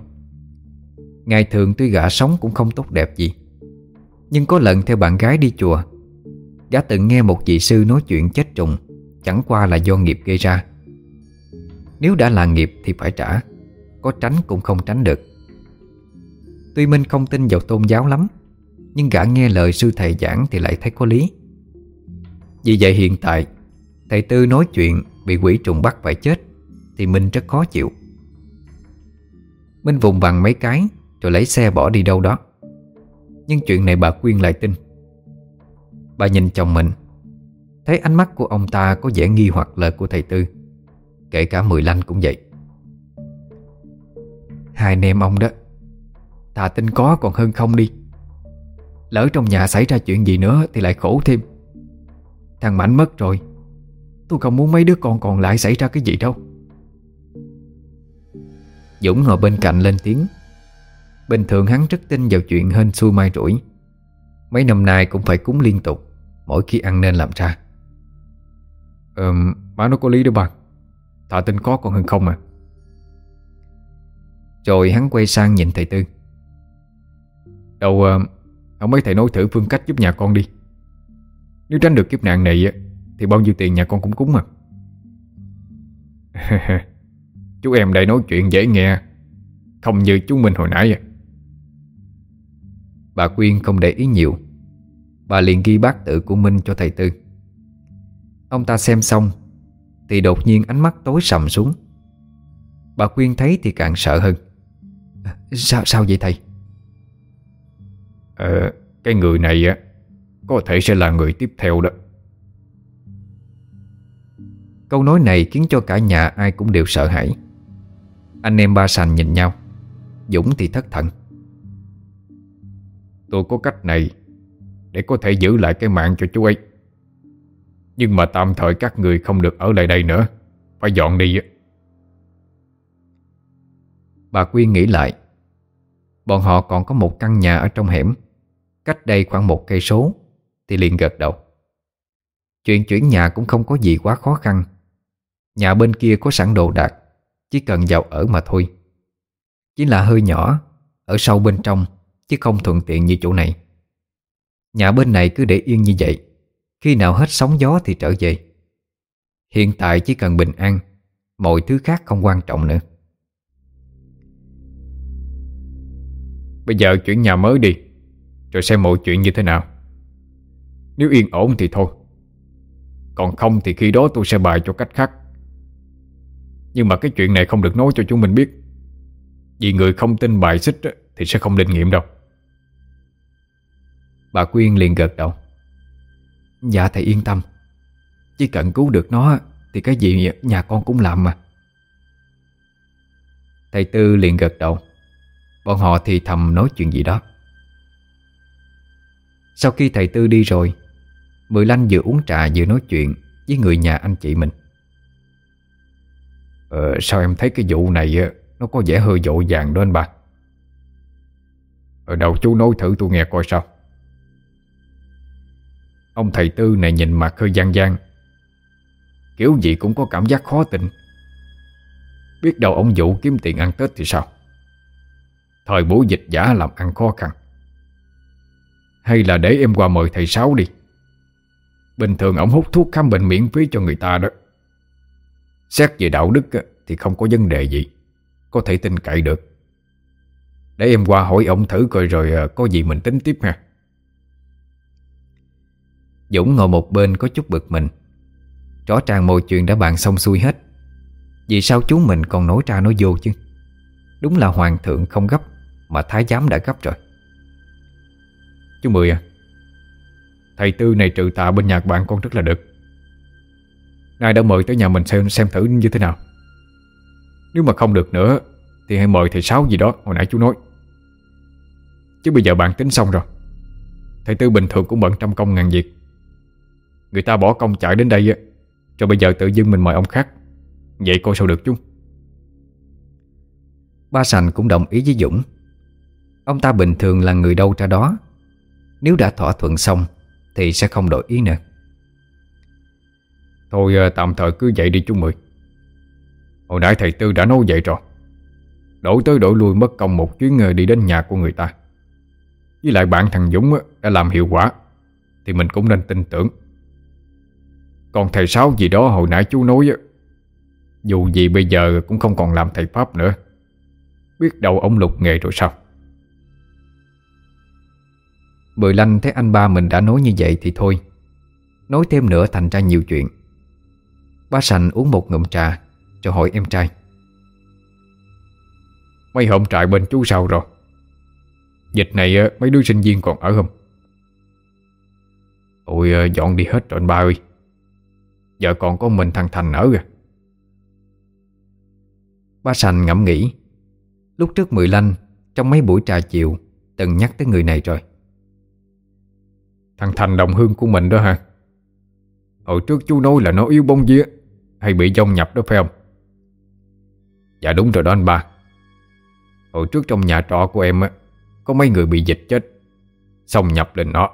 Ngày thường tuy gã sống cũng không tốt đẹp gì. Nhưng có lần theo bạn gái đi chùa, Gã từng nghe một vị sư nói chuyện chết trùng Chẳng qua là do nghiệp gây ra. Nếu đã là nghiệp thì phải trả, Có tránh cũng không tránh được. Tuy Minh không tin vào tôn giáo lắm, Nhưng gã nghe lời sư thầy giảng thì lại thấy có lý. Vì vậy hiện tại, Thầy Tư nói chuyện bị quỷ trùng bắt phải chết Thì Minh rất khó chịu. Minh vùng bằng mấy cái Rồi lấy xe bỏ đi đâu đó. Nhưng chuyện này bà Quyên lại tin. Bà nhìn chồng mình, Thấy ánh mắt của ông ta có vẻ nghi hoặc lời của thầy Tư, Kể cả Mười Lanh cũng vậy. Hai anh em ông đó Thà tin có còn hơn không đi. Lỡ trong nhà xảy ra chuyện gì nữa Thì lại khổ thêm. Thằng Mạnh mất rồi. Tôi không muốn mấy đứa con còn lại xảy ra cái gì đâu. Dũng ngồi bên cạnh lên tiếng. Bình thường hắn rất tin vào chuyện hên xui mai rủi. Mấy năm nay cũng phải cúng liên tục Mỗi khi ăn nên làm ra. Ừm, má nó có lý đó bà. Thà tin có còn hơn không à? Rồi hắn quay sang nhìn thầy Tư. Đâu, ờ, ông mấy thầy nói thử phương cách giúp nhà con đi. Nếu tránh được kiếp nạn này Thì bao nhiêu tiền nhà con cũng cúng mà. Chú em đây nói chuyện dễ nghe Không như chú Minh hồi nãy à Bà Quyên không để ý nhiều. Bà liền ghi bát tự của Minh cho thầy Tư. Ông ta xem xong Thì đột nhiên ánh mắt tối sầm xuống. Bà Quyên thấy thì càng sợ hơn. Sao sao vậy thầy? Ờ Cái người này á, Có thể sẽ là người tiếp theo đó. Câu nói này khiến cho cả nhà ai cũng đều sợ hãi. Anh em ba sành nhìn nhau, Dũng thì thất thần. Tôi có cách này Để có thể giữ lại cái mạng cho chú ấy. Nhưng mà tạm thời các người không được ở lại đây nữa, Phải dọn đi Bà Quyên nghĩ lại, Bọn họ còn có một căn nhà ở trong hẻm. Cách đây khoảng một cây số, Thì liền gật đầu. Chuyện chuyển nhà cũng không có gì quá khó khăn. Nhà bên kia có sẵn đồ đạc, Chỉ cần vào ở mà thôi. Chỉ là hơi nhỏ, Ở sâu bên trong, Chứ không thuận tiện như chỗ này. Nhà bên này cứ để yên như vậy, Khi nào hết sóng gió thì trở về. Hiện tại chỉ cần bình an, Mọi thứ khác không quan trọng nữa. Bây giờ chuyển nhà mới đi. Rồi xem mọi chuyện như thế nào? Nếu yên ổn thì thôi. Còn không thì khi đó tôi sẽ bài cho cách khác. Nhưng mà cái chuyện này không được nói cho chúng mình biết. Vì người không tin bài xích Thì sẽ không định nghiệm đâu. Bà Quyên liền gật đầu. Dạ thầy yên tâm. Chỉ cần cứu được nó Thì cái gì nhà con cũng làm mà. Thầy Tư liền gật đầu. Bọn họ thì thầm nói chuyện gì đó. Sau khi thầy Tư đi rồi Mười Lanh vừa uống trà vừa nói chuyện Với người nhà anh chị mình. Ờ, Sao em thấy cái vụ này Nó có vẻ hơi dội vàng đó anh bà? Ở đầu chú nói thử tôi nghe coi sao. Ông thầy Tư này nhìn mặt hơi gian gian Kiểu gì cũng có cảm giác khó tin. Biết đâu ông Vũ kiếm tiền ăn Tết thì sao? Thời buổi dịch giả làm ăn khó khăn. Hay là để em qua mời thầy Sáu đi. Bình thường ông hút thuốc khám bệnh miễn phí cho người ta đó. Xét về đạo đức thì không có vấn đề gì. Có thể tin cậy được. Để em qua hỏi ông thử coi rồi à, có gì mình tính tiếp ha. Dũng ngồi một bên có chút bực mình. Rõ ràng mọi chuyện đã bàn xong xuôi hết. Vì sao chú mình còn nói ra nói vô chứ? Đúng là hoàng thượng không gấp, Mà thái giám đã gấp rồi. Chú Mười à Thầy Tư này trừ tạ bên nhạc bạn con rất là được nay đã mời tới nhà mình xem xem thử như thế nào. Nếu mà không được nữa, Thì hãy mời thầy Sáu gì đó, Hồi nãy chú nói. Chứ bây giờ bạn tính xong rồi. Thầy Tư bình thường cũng bận trăm công ngàn việc. Người ta bỏ công chạy đến đây Rồi bây giờ tự dưng mình mời ông khác. Vậy coi sao được chú. Ba Sành cũng đồng ý với Dũng. Ông ta bình thường là người đâu ra đó. Nếu đã thỏa thuận xong, Thì sẽ không đổi ý nữa. Thôi ờ, tạm thời cứ vậy đi chú Mười. Hồi nãy thầy Tư đã nói vậy rồi. Đổi tới đổi lui mất công một chuyến ờ, đi đến nhà của người ta. Với lại bạn thằng Dũng ờ, đã làm hiệu quả, Thì mình cũng nên tin tưởng. Còn thầy Sáu gì đó hồi nãy chú nói Dù gì bây giờ cũng không còn làm thầy Pháp nữa. Biết đâu ông lục nghề rồi sao? Mười lanh thấy anh ba mình đã nói như vậy thì thôi. Nói thêm nữa thành ra nhiều chuyện. Ba sành uống một ngụm trà Rồi hỏi em trai. Mấy hôm trại bên chú sao rồi? Dịch này mấy đứa sinh viên còn ở không? Ôi dọn đi hết rồi anh ba ơi. Giờ còn có mình thằng Thành ở kìa. Ba sành ngẫm nghĩ Lúc trước Mười Lanh Trong mấy buổi trà chiều Từng nhắc tới người này rồi Thằng Thành đồng hương của mình đó hả? Hồi trước chú nói là nó yếu bông dĩa Hay bị dông nhập đó phải không? Dạ đúng rồi đó anh ba. Hồi trước trong nhà trọ của em á, Có mấy người bị dịch chết, Xong nhập lên nó.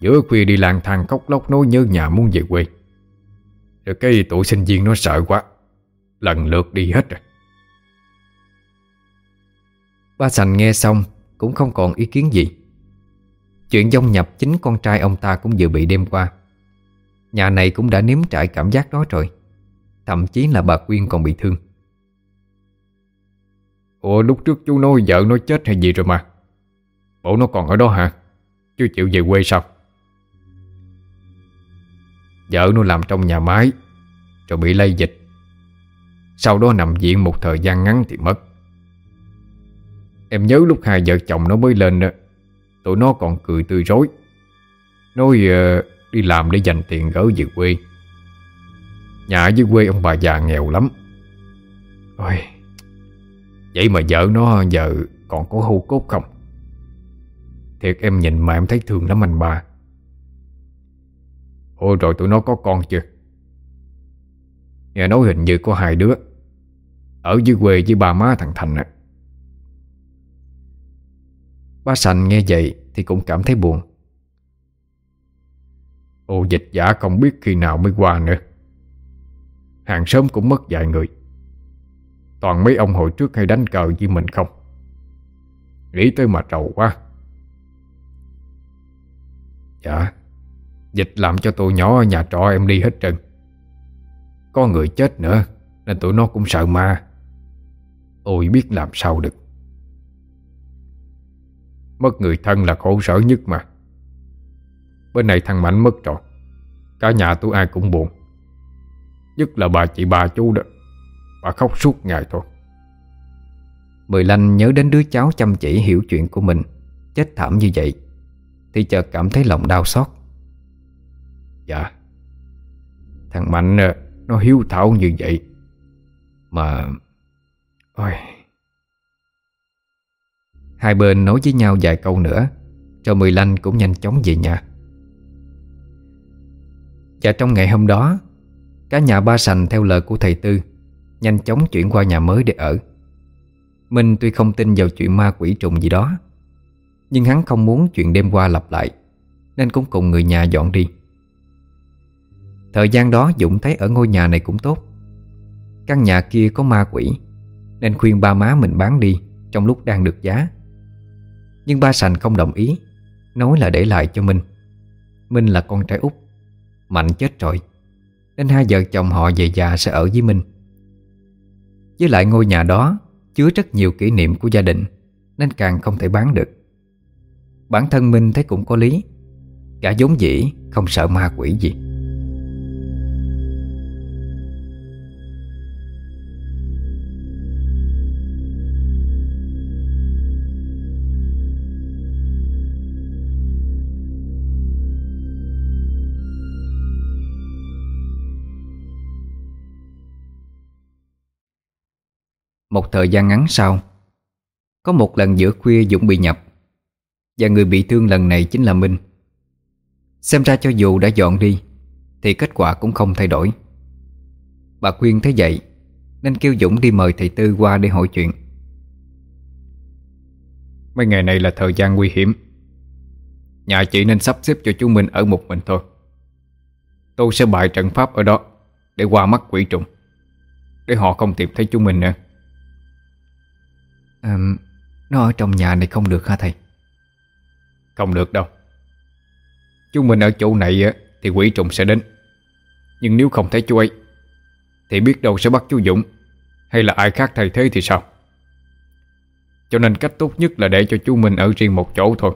Giữa khuya đi lang thang khóc lóc nói nhớ nhà muốn về quê. Rồi cái tụi sinh viên nó sợ quá, Lần lượt đi hết rồi. Ba Sành nghe xong Cũng không còn ý kiến gì. Chuyện dông nhập chính con trai ông ta cũng vừa bị đêm qua. Nhà này cũng đã nếm trải cảm giác đó rồi. Thậm chí là bà Quyên còn bị thương. Ủa, lúc trước chú nói vợ nó chết hay gì rồi mà? Bộ nó còn ở đó hả? Chưa chịu về quê sao? Vợ nó làm trong nhà máy, Rồi bị lây dịch. Sau đó nằm viện một thời gian ngắn thì mất. Em nhớ lúc hai vợ chồng nó mới lên Tụi nó còn cười tươi rối. Nói uh, đi làm để dành tiền gỡ về quê. Nhà dưới quê ông bà già nghèo lắm. Ôi Vậy mà vợ nó giờ còn có hưu cốt không? Thiệt em nhìn mà em thấy thương lắm anh bà Ôi rồi tụi nó có con chưa? Nghe nói hình như có hai đứa. Ở dưới quê với ba má thằng Thành á Ba Sành nghe vậy Thì cũng cảm thấy buồn. Ô dịch giả không biết khi nào mới qua nữa. Hàng sớm cũng mất vài người. Toàn mấy ông hồi trước hay đánh cờ với mình không? Nghĩ tới mà trầu quá. Dạ Dịch làm cho tụi nhỏ ở nhà trọ em đi hết trơn. Có người chết nữa, Nên tụi nó cũng sợ ma. Ôi biết làm sao được. Mất người thân là khổ sở nhất mà. Bên này thằng Mạnh mất rồi. Cả nhà tôi ai cũng buồn. Nhất là bà chị bà chú đó. Bà khóc suốt ngày thôi. Mười Lanh nhớ đến đứa cháu chăm chỉ hiểu chuyện của mình Chết thảm như vậy Thì chợt cảm thấy lòng đau xót. Dạ. Thằng Mạnh nó hiếu thảo như vậy. Mà Ôi Hai bên nói với nhau vài câu nữa Rồi Mười Lanh cũng nhanh chóng về nhà. Và trong ngày hôm đó, Cả nhà ba sành theo lời của thầy Tư, Nhanh chóng chuyển qua nhà mới để ở. Minh tuy không tin vào chuyện ma quỷ trùng gì đó, Nhưng hắn không muốn chuyện đêm qua lặp lại, Nên cũng cùng người nhà dọn đi. Thời gian đó Dũng thấy ở ngôi nhà này cũng tốt. Căn nhà kia có ma quỷ, Nên khuyên ba má mình bán đi Trong lúc đang được giá. Nhưng ba sành không đồng ý, Nói là để lại cho Minh. Minh là con trai út, Mạnh chết rồi, Nên hai vợ chồng họ về già sẽ ở với Minh. Với lại ngôi nhà đó Chứa rất nhiều kỷ niệm của gia đình, Nên càng không thể bán được. Bản thân Minh thấy cũng có lý Cả giống dĩ không sợ ma quỷ gì. Một thời gian ngắn sau. Có một lần giữa khuya Dũng bị nhập, Và người bị thương lần này chính là Minh. Xem ra cho dù đã dọn đi, Thì kết quả cũng không thay đổi. Bà khuyên thấy vậy, Nên kêu Dũng đi mời thầy Tư qua để hỏi chuyện. Mấy ngày này là thời gian nguy hiểm. Nhà chị nên sắp xếp cho chú Minh ở một mình thôi. Tôi sẽ bài trận pháp ở đó Để qua mắt quỷ trùng, Để họ không tìm thấy chúng mình nữa à, Nó ở trong nhà này không được hả thầy? Không được đâu. Chú mình ở chỗ này Thì quỷ trùng sẽ đến. Nhưng nếu không thấy chú ấy Thì biết đâu sẽ bắt chú Dũng. Hay là ai khác thay thế thì sao? Cho nên cách tốt nhất là để cho chú mình ở riêng một chỗ thôi.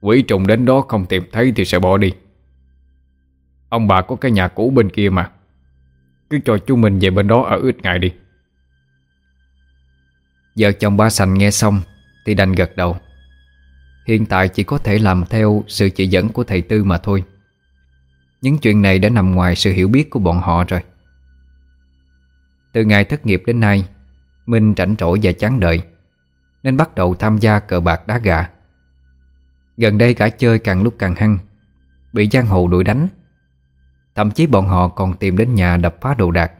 Quỷ trùng đến đó không tìm thấy thì sẽ bỏ đi. Ông bà có cái nhà cũ bên kia mà. Cứ cho chú mình về bên đó ở ít ngày đi. Vợ chồng ba sành nghe xong Thì đành gật đầu. Hiện tại chỉ có thể làm theo sự chỉ dẫn của thầy Tư mà thôi. Những chuyện này đã nằm ngoài sự hiểu biết của bọn họ rồi. Từ ngày thất nghiệp đến nay, Minh rảnh rỗi và chán đợi, Nên bắt đầu tham gia cờ bạc đá gà. Gần đây cả chơi càng lúc càng hăng, Bị giang hồ đuổi đánh. Thậm chí bọn họ còn tìm đến nhà đập phá đồ đạc.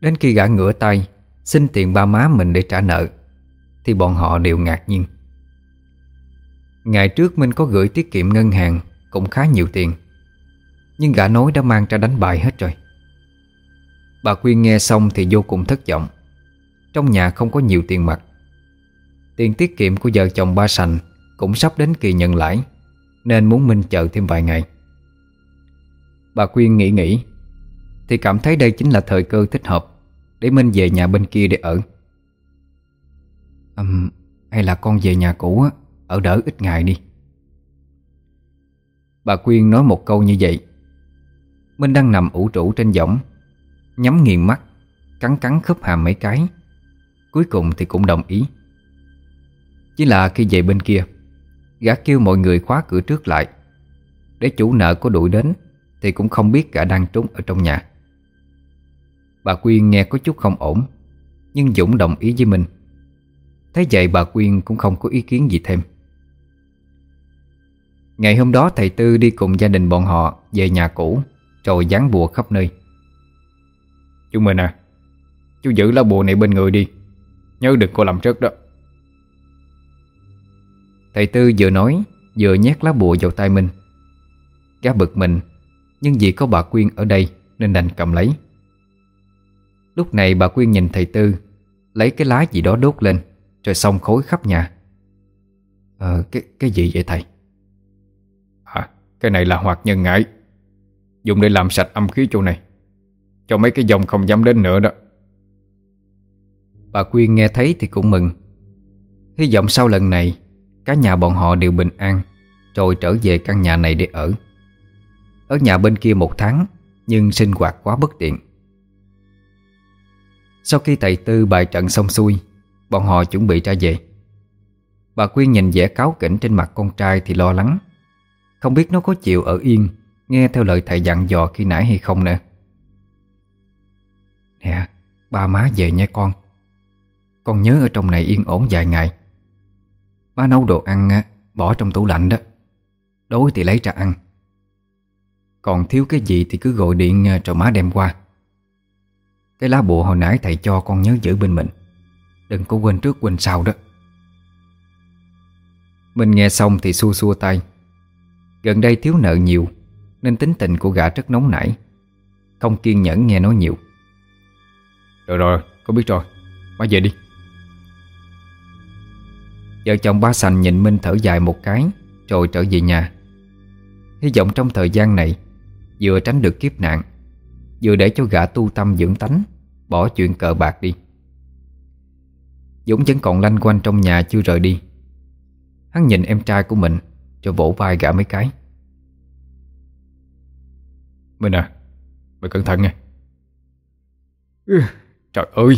Đến khi gã ngửa tay Xin tiền ba má mình để trả nợ. Thì bọn họ đều ngạc nhiên. Ngày trước Minh có gửi tiết kiệm ngân hàng Cũng khá nhiều tiền, Nhưng gã nói đã mang ra đánh bài hết rồi. Bà Quyên nghe xong thì vô cùng thất vọng. Trong nhà không có nhiều tiền mặt. Tiền tiết kiệm của vợ chồng ba sành Cũng sắp đến kỳ nhận lãi, Nên muốn Minh chờ thêm vài ngày. Bà Quyên nghĩ nghĩ, Thì cảm thấy đây chính là thời cơ thích hợp để Minh về nhà bên kia để ở. Um, Hay là con về nhà cũ á Ở đỡ ít ngày đi. Bà Quyên nói một câu như vậy. Minh đang nằm ủ trụ trên võng Nhắm nghiền mắt Cắn cắn khớp hàm mấy cái. Cuối cùng thì cũng đồng ý. Chỉ là khi về bên kia Gã kêu mọi người khóa cửa trước lại. Để chủ nợ có đuổi đến Thì cũng không biết gã đang trốn ở trong nhà. Bà Quyên nghe có chút không ổn, Nhưng Dũng đồng ý với mình. Thế vậy bà Quyên cũng không có ý kiến gì thêm. Ngày hôm đó thầy Tư đi cùng gia đình bọn họ Về nhà cũ, Rồi dán bùa khắp nơi. Chú Minh à Chú giữ lá bùa này bên người đi, Nhớ đừng có làm rớt đó. Thầy Tư vừa nói, Vừa nhét lá bùa vào tay mình. Cá bực mình, Nhưng vì có bà Quyên ở đây Nên đành cầm lấy. Lúc này bà Quyên nhìn thầy Tư Lấy cái lá gì đó đốt lên Rồi xong khối khắp nhà. Ờ cái, cái gì vậy thầy? À cái này là hoạt nhân ngải Dùng để làm sạch âm khí chỗ này. Cho mấy cái dòng không dám đến nữa đó. Bà Quyên nghe thấy thì cũng mừng. Hy vọng sau lần này Cả nhà bọn họ đều bình an Rồi trở về căn nhà này để ở. Ở nhà bên kia một tháng Nhưng sinh hoạt quá bất tiện sau khi thầy Tư bài trận xong xuôi, Bọn họ chuẩn bị ra về. Bà Quyên nhìn vẻ cáo kỉnh trên mặt con trai thì lo lắng. Không biết nó có chịu ở yên, Nghe theo lời thầy dặn dò khi nãy hay không nè Nè, Ba má về nha con. Con nhớ ở trong này yên ổn vài ngày. Ba nấu đồ ăn Bỏ trong tủ lạnh đó. Đói thì lấy ra ăn. Còn thiếu cái gì thì cứ gọi điện ờ, cho má đem qua. Cái lá bùa hồi nãy thầy cho con nhớ giữ bên mình. Đừng có quên trước quên sau đó. Mình nghe xong thì xua xua tay. Gần đây thiếu nợ nhiều Nên tính tình của gã rất nóng nảy. Không kiên nhẫn nghe nói nhiều. Rồi rồi, con biết rồi. Má về đi. Vợ chồng ba sành nhìn Minh thở dài một cái Rồi trở về nhà. Hy vọng trong thời gian này Vừa tránh được kiếp nạn Vừa để cho gã tu tâm dưỡng tánh Bỏ chuyện cờ bạc đi. Dũng vẫn còn lanh quanh trong nhà chưa rời đi. Hắn nhìn em trai của mình Cho vỗ vai gã mấy cái. Minh à Mày cẩn thận nha. Ừ, Trời ơi.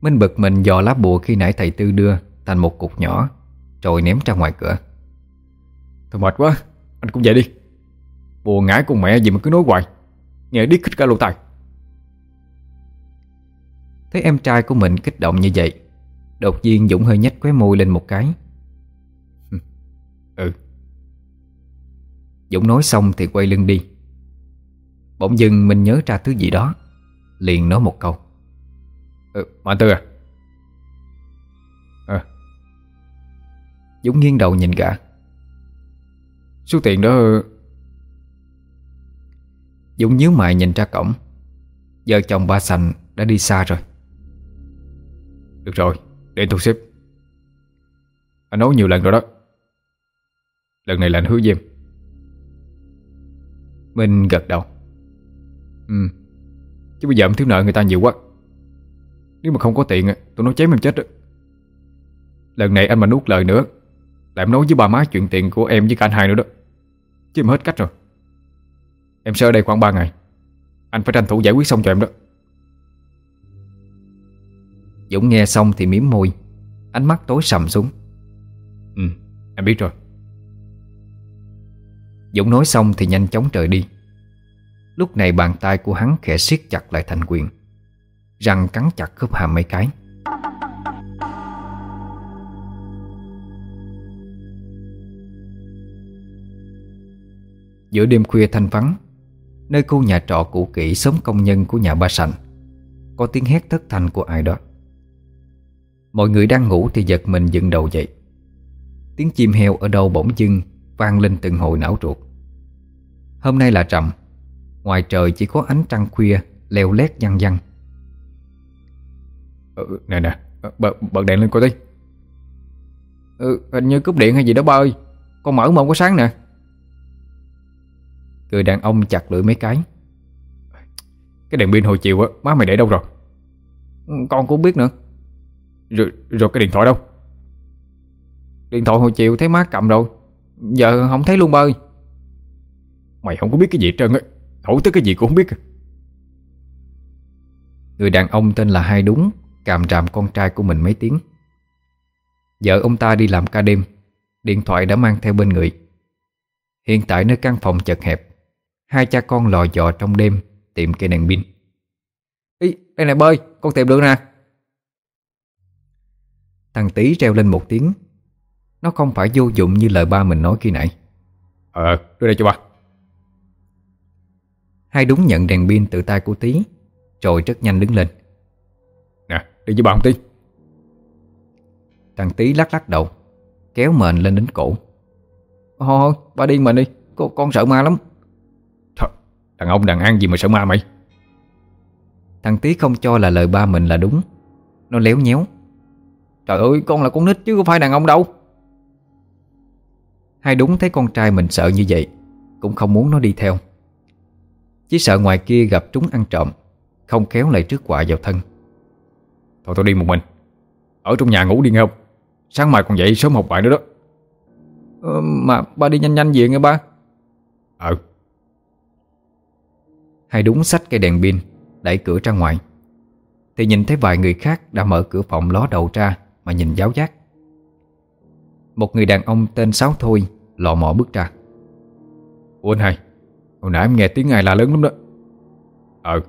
Minh bực mình dò lá bùa khi nãy thầy Tư đưa Thành một cục nhỏ Rồi ném ra ngoài cửa. Thôi mệt quá Anh cũng về đi Bùa ngã con mẹ gì mà cứ nói hoài? Nghe điếc khích cả lỗ tai. Thấy em trai của mình kích động như vậy Đột nhiên Dũng hơi nhếch khóe môi lên một cái. Ừ. Dũng nói xong thì quay lưng đi. Bỗng dưng mình nhớ ra thứ gì đó Liền nói một câu. Ừ, Mạnh Tư à? À Dũng nghiêng đầu nhìn gã. Số tiền đó Dũng nhíu mày nhìn ra cổng. Vợ chồng ba sành đã đi xa rồi. Được rồi, Để tôi xếp. Anh nói nhiều lần rồi đó. Lần này là anh hứa với em. Minh gật đầu. Ừ Chứ bây giờ em thiếu nợ người ta nhiều quá. Nếu mà không có tiền Tôi nói chém em chết đó Lần này anh mà nuốt lời nữa Là em nói với bà má chuyện tiền của em với cả anh hai nữa đó. Chứ em hết cách rồi. Em sẽ ở đây khoảng 3 ngày. Anh phải tranh thủ giải quyết xong cho em đó. Dũng nghe xong thì miếm môi. Ánh mắt tối sầm xuống. Ừ em biết rồi. Dũng nói xong thì nhanh chóng trời đi. Lúc này bàn tay của hắn khẽ siết chặt lại thành quyền. Răng cắn chặt khớp hàm mấy cái. Giữa đêm khuya thanh vắng Nơi khu nhà trọ cũ kỹ sống công nhân của nhà ba sành. Có tiếng hét thất thanh của ai đó. Mọi người đang ngủ thì giật mình dựng đầu dậy. Tiếng chim heo ở đâu bỗng dưng Vang lên từng hồi não ruột. Hôm nay là trầm. Ngoài trời chỉ có ánh trăng khuya Leo lét văng văng. Ừ, Nè nè bật, bật đèn lên coi đi ừ, ờ, Hình như cúp điện hay gì đó ba ơi. Con mở mà không có sáng nè. Người đàn ông chặt lưỡi mấy cái. Cái đèn pin hồi chiều á Má mày để đâu rồi? Con cũng biết nữa. Rồi, rồi cái điện thoại đâu? Điện thoại hồi chiều thấy má cầm rồi. Giờ không thấy luôn ba ơi. Mày không có biết cái gì hết trơn á. Hỏi tới cái gì cũng không biết Người đàn ông tên là Hai Đúng Càm ràm con trai của mình mấy tiếng. Vợ ông ta đi làm ca đêm. Điện thoại đã mang theo bên người. Hiện tại nơi căn phòng chật hẹp Hai cha con lò dò trong đêm Tìm cây đèn pin. Ý, đây này bơi, con tìm được nè. Thằng tí reo lên một tiếng. Nó không phải vô dụng như lời ba mình nói khi nãy. Ờ, đưa đây cho ba. Hai đúng nhận đèn pin từ tay của Tí Rồi rất nhanh đứng lên. Nè, đi với ba một tí Thằng Tí lắc lắc đầu Kéo mền lên đến cổ. Thôi, ba đi mình đi con, con sợ ma lắm đàn ông đàn ăn gì mà sợ ma mày? Thằng Tí không cho là lời ba mình là đúng. Nó léo nhéo. Trời ơi con là con nít chứ không phải đàn ông đâu. Hai đúng thấy con trai mình sợ như vậy Cũng không muốn nó đi theo. Chỉ sợ ngoài kia gặp chúng ăn trộm Không kéo lại trước quả vào thân. Thôi tôi đi một mình. Ở trong nhà ngủ đi nghe không? Sáng mai còn dậy sớm học bài nữa đó. Ờ, Mà ba đi nhanh nhanh về nghe ba. Ờ Hai đúng sách cây đèn pin, Đẩy cửa ra ngoài. Thì nhìn thấy vài người khác đã mở cửa phòng ló đầu ra Mà nhìn giáo giác. Một người đàn ông tên Sáu Thôi Lò mò bước ra. Ủa anh hai, Hồi nãy em nghe tiếng ngài la lớn lắm đó. Ờ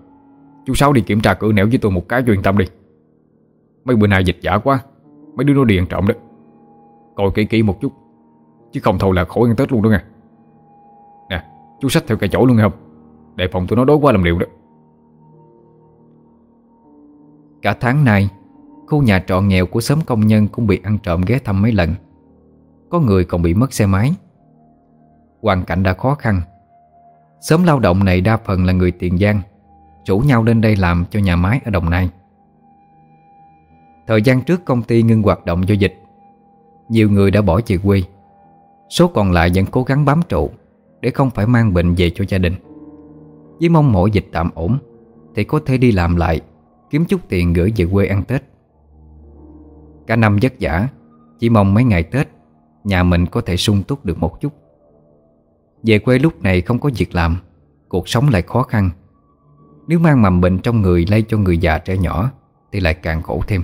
Chú Sáu đi kiểm tra cửa nẻo với tôi một cái cho yên tâm đi. Mấy bữa nay dịch giả quá, Mấy đứa nó điện trọng trộm đó. Coi kỹ kỹ một chút, Chứ không thôi là khổ ăn Tết luôn đó nghe. Nè, chú sách theo cái chỗ luôn nghe không? Để phòng tôi nó đối quá làm liệu đó. Cả tháng nay, Khu nhà trọ nghèo của xóm công nhân Cũng bị ăn trộm ghé thăm mấy lần. Có người còn bị mất xe máy. Hoàn cảnh đã khó khăn. Xóm lao động này đa phần là người Tiền Giang, chủ nhau lên đây làm cho nhà máy ở Đồng Nai. Thời gian trước công ty ngưng hoạt động do dịch, Nhiều người đã bỏ về quê. Số còn lại vẫn cố gắng bám trụ Để không phải mang bệnh về cho gia đình. Với mong mỏi dịch tạm ổn, Thì có thể đi làm lại, Kiếm chút tiền gửi về quê ăn Tết. Cả năm vất vả, Chỉ mong mấy ngày Tết, Nhà mình có thể sung túc được một chút. Về quê lúc này không có việc làm, Cuộc sống lại khó khăn. Nếu mang mầm bệnh trong người lây cho người già trẻ nhỏ, Thì lại càng khổ thêm.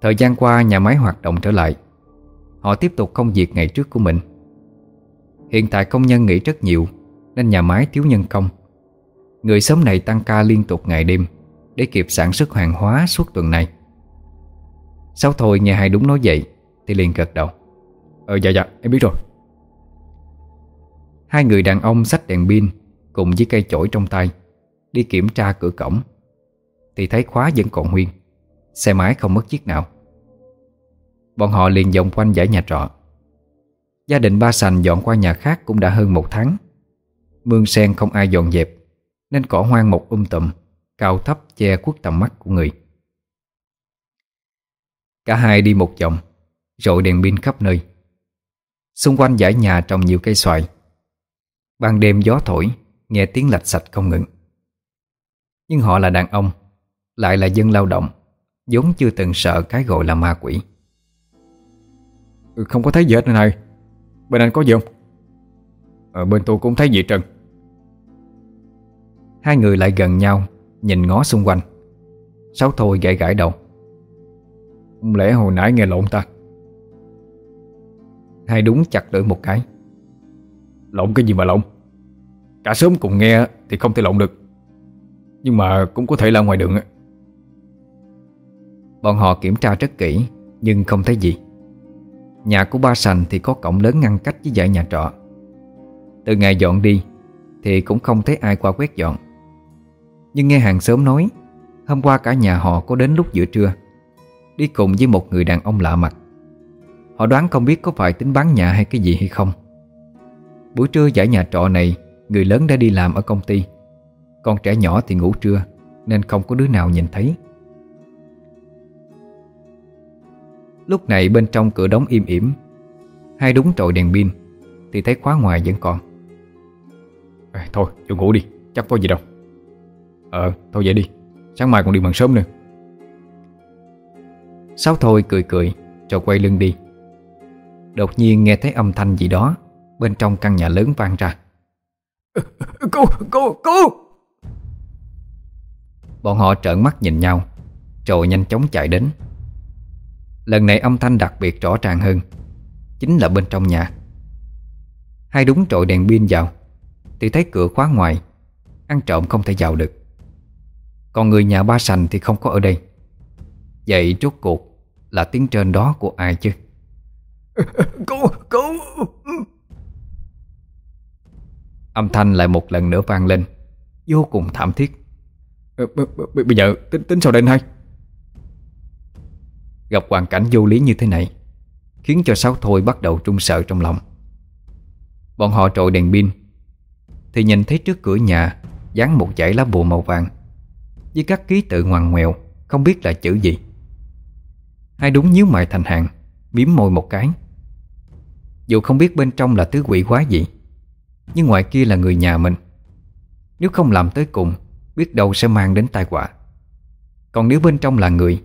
Thời gian qua, nhà máy hoạt động trở lại. Họ tiếp tục công việc ngày trước của mình. Hiện tại công nhân nghỉ rất nhiều nên nhà máy thiếu nhân công. Người xóm này tăng ca liên tục ngày đêm Để kịp sản xuất hàng hóa suốt tuần này. Sau thôi nghe hai đúng nói vậy Thì liền gật đầu. Ờ dạ dạ em biết rồi. Hai người đàn ông xách đèn pin Cùng với cây chổi trong tay Đi kiểm tra cửa cổng Thì thấy khóa vẫn còn nguyên, Xe máy không mất chiếc nào. Bọn họ liền vòng quanh giải nhà trọ. Gia đình ba sành dọn qua nhà khác cũng đã hơn một tháng. Mương sen không ai dọn dẹp Nên cỏ hoang một um tùm Cao thấp che khuất tầm mắt của người. Cả hai đi một vòng Rội đèn pin khắp nơi. Xung quanh dãy nhà trồng nhiều cây xoài. Ban đêm gió thổi Nghe tiếng lạch sạch không ngừng. Nhưng họ là đàn ông Lại là dân lao động vốn chưa từng sợ cái gọi là ma quỷ. Ừ, Không có thấy gì hết này Bên anh có gì không? Ở bên tôi cũng thấy gì trần Hai người lại gần nhau, Nhìn ngó xung quanh. Sáu thôi gãi gãi đầu. Không lẽ hồi nãy nghe lộn ta? Hai đúng chặt lưỡi một cái. Lộn cái gì mà lộn? Cả sớm cùng nghe thì không thể lộn được. Nhưng mà cũng có thể là ngoài đường Bọn họ kiểm tra rất kỹ, Nhưng không thấy gì. Nhà của ba sành thì có cổng lớn ngăn cách với dãy nhà trọ. Từ ngày dọn đi Thì cũng không thấy ai qua quét dọn. Nhưng nghe hàng xóm nói Hôm qua cả nhà họ có đến lúc giữa trưa. Đi cùng với một người đàn ông lạ mặt. Họ đoán không biết có phải tính bán nhà hay cái gì hay không. Buổi trưa giải nhà trọ này Người lớn đã đi làm ở công ty. Con trẻ nhỏ thì ngủ trưa Nên không có đứa nào nhìn thấy. Lúc này bên trong cửa đóng im ỉm. Hai đúng trội đèn pin Thì thấy khóa ngoài vẫn còn. À, Thôi vô ngủ đi Chắc có gì đâu. Ờ thôi vậy đi. Sáng mai còn đi bằng sớm nữa. Sáu thôi cười cười Rồi quay lưng đi. Đột nhiên nghe thấy âm thanh gì đó Bên trong căn nhà lớn vang ra. Cô, cô, cô Bọn họ trợn mắt nhìn nhau Rồi nhanh chóng chạy đến. Lần này âm thanh đặc biệt rõ ràng hơn Chính là bên trong nhà. Hai đúng trội đèn pin vào Thì thấy cửa khóa ngoài Ăn trộm không thể vào được Còn người nhà ba sành thì không có ở đây. Vậy rốt cuộc là tiếng trên đó của ai chứ? Cứu, cứu. Âm thanh lại một lần nữa vang lên. Vô cùng thảm thiết. Ờ, Bây giờ tính, tính sao đây anh hai? Gặp hoàn cảnh vô lý như thế này Khiến cho Sáu Thôi bắt đầu trung sợ trong lòng. Bọn họ trội đèn pin Thì nhìn thấy trước cửa nhà Dán một dãy lá bùa màu vàng Với các ký tự ngoằn ngoèo Không biết là chữ gì. Hai đúng nhíu mày thành hàng Biếm môi một cái. Dù không biết bên trong là thứ quỷ quái gì Nhưng ngoài kia là người nhà mình. Nếu không làm tới cùng Biết đâu sẽ mang đến tai họa. Còn nếu bên trong là người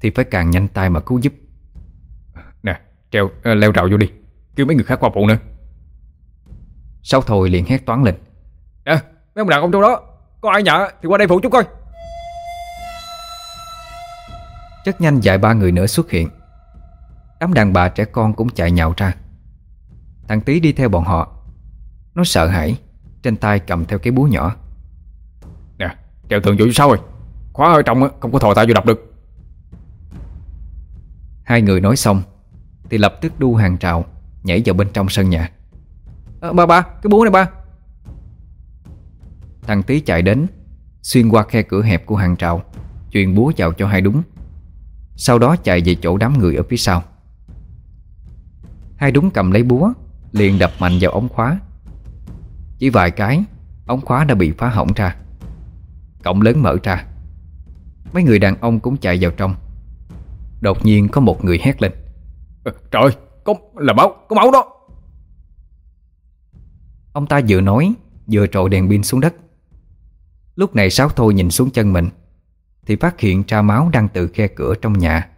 Thì phải càng nhanh tay mà cứu giúp. Nè treo ờ, leo rào vô đi Kêu mấy người khác qua phụ nữa. Sau thôi liền hét toán lên. Nè mấy ông đàn ông trong đó Có ai nhà thì qua đây phụ chút coi Rất nhanh vài ba người nữa xuất hiện. Đám đàn bà trẻ con cũng chạy nhào ra. Thằng Tý đi theo bọn họ. Nó sợ hãi Trên tay cầm theo cái búa nhỏ. Nè treo tường vô sao rồi. Khóa ở trong không có thò tay vô đập được. Hai người nói xong Thì lập tức đu hàng trào Nhảy vào bên trong sân nhà. À, Ba ba cái búa này ba. Thằng Tý chạy đến Xuyên qua khe cửa hẹp của hàng trào Truyền búa vào cho hai đúng Sau đó chạy về chỗ đám người ở phía sau. Hai đúng cầm lấy búa Liền đập mạnh vào ống khóa. Chỉ vài cái Ống khóa đã bị phá hỏng ra. Cổng lớn mở ra. Mấy người đàn ông cũng chạy vào trong. Đột nhiên có một người hét lên. À, Trời có là máu Có máu đó. Ông ta vừa nói Vừa trội đèn pin xuống đất. Lúc này Sáu Thôi nhìn xuống chân mình Thì phát hiện ra máu đang từ khe cửa trong nhà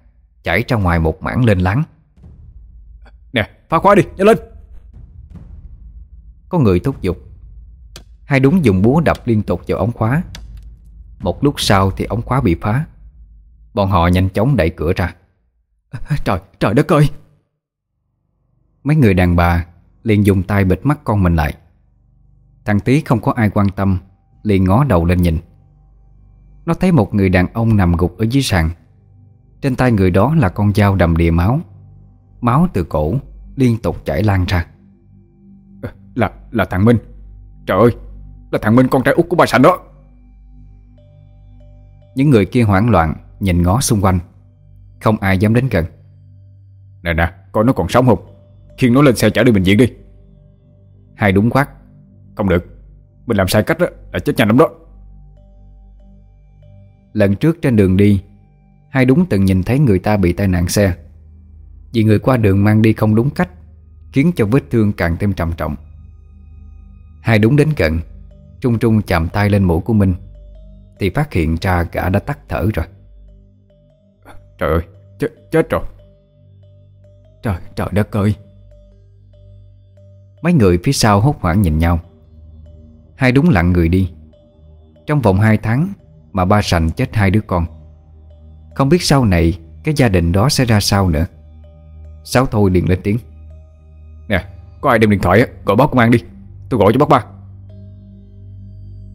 Chảy ra ngoài một mảng lên láng. Nè phá khóa đi nhanh lên. Có người thúc giục. Hai đúng dùng búa đập liên tục vào ống khóa. Một lúc sau thì ống khóa bị phá. Bọn họ nhanh chóng đẩy cửa ra. Trời, trời đất ơi. Mấy người đàn bà liền dùng tay bịt mắt con mình lại. Thằng Tý không có ai quan tâm Liền ngó đầu lên nhìn Nó thấy một người đàn ông nằm gục ở dưới sàn. Trên tay người đó là con dao đầm đìa máu. Máu từ cổ liên tục chảy lan ra. Là là thằng Minh. Trời ơi Là thằng Minh con trai út của bà Sành đó. Những người kia hoảng loạn Nhìn ngó xung quanh. Không ai dám đến gần. Nè nè coi nó còn sống không? Khiêng nó lên xe chở đi bệnh viện đi. Hai đúng quát. Không được. Mình làm sai cách đó, là chết nhanh lắm đó Lần trước trên đường đi Hai đúng từng nhìn thấy người ta bị tai nạn xe. Vì người qua đường mang đi không đúng cách Khiến cho vết thương càng thêm trầm trọng. Hai đúng đến gần Trung trung chạm tay lên mũi của Minh Thì phát hiện ra gã đã tắt thở rồi. Trời ơi chết, chết rồi. Trời trời đất ơi. Mấy người phía sau hốt hoảng nhìn nhau. Hai đúng lặng người đi. Trong vòng 2 tháng mà ba sành chết hai đứa con. Không biết sau này Cái gia đình đó sẽ ra sao nữa. Sáu thôi liền lên tiếng. Nè có ai đem điện thoại á Gọi báo công an đi. Tôi gọi cho bác ba.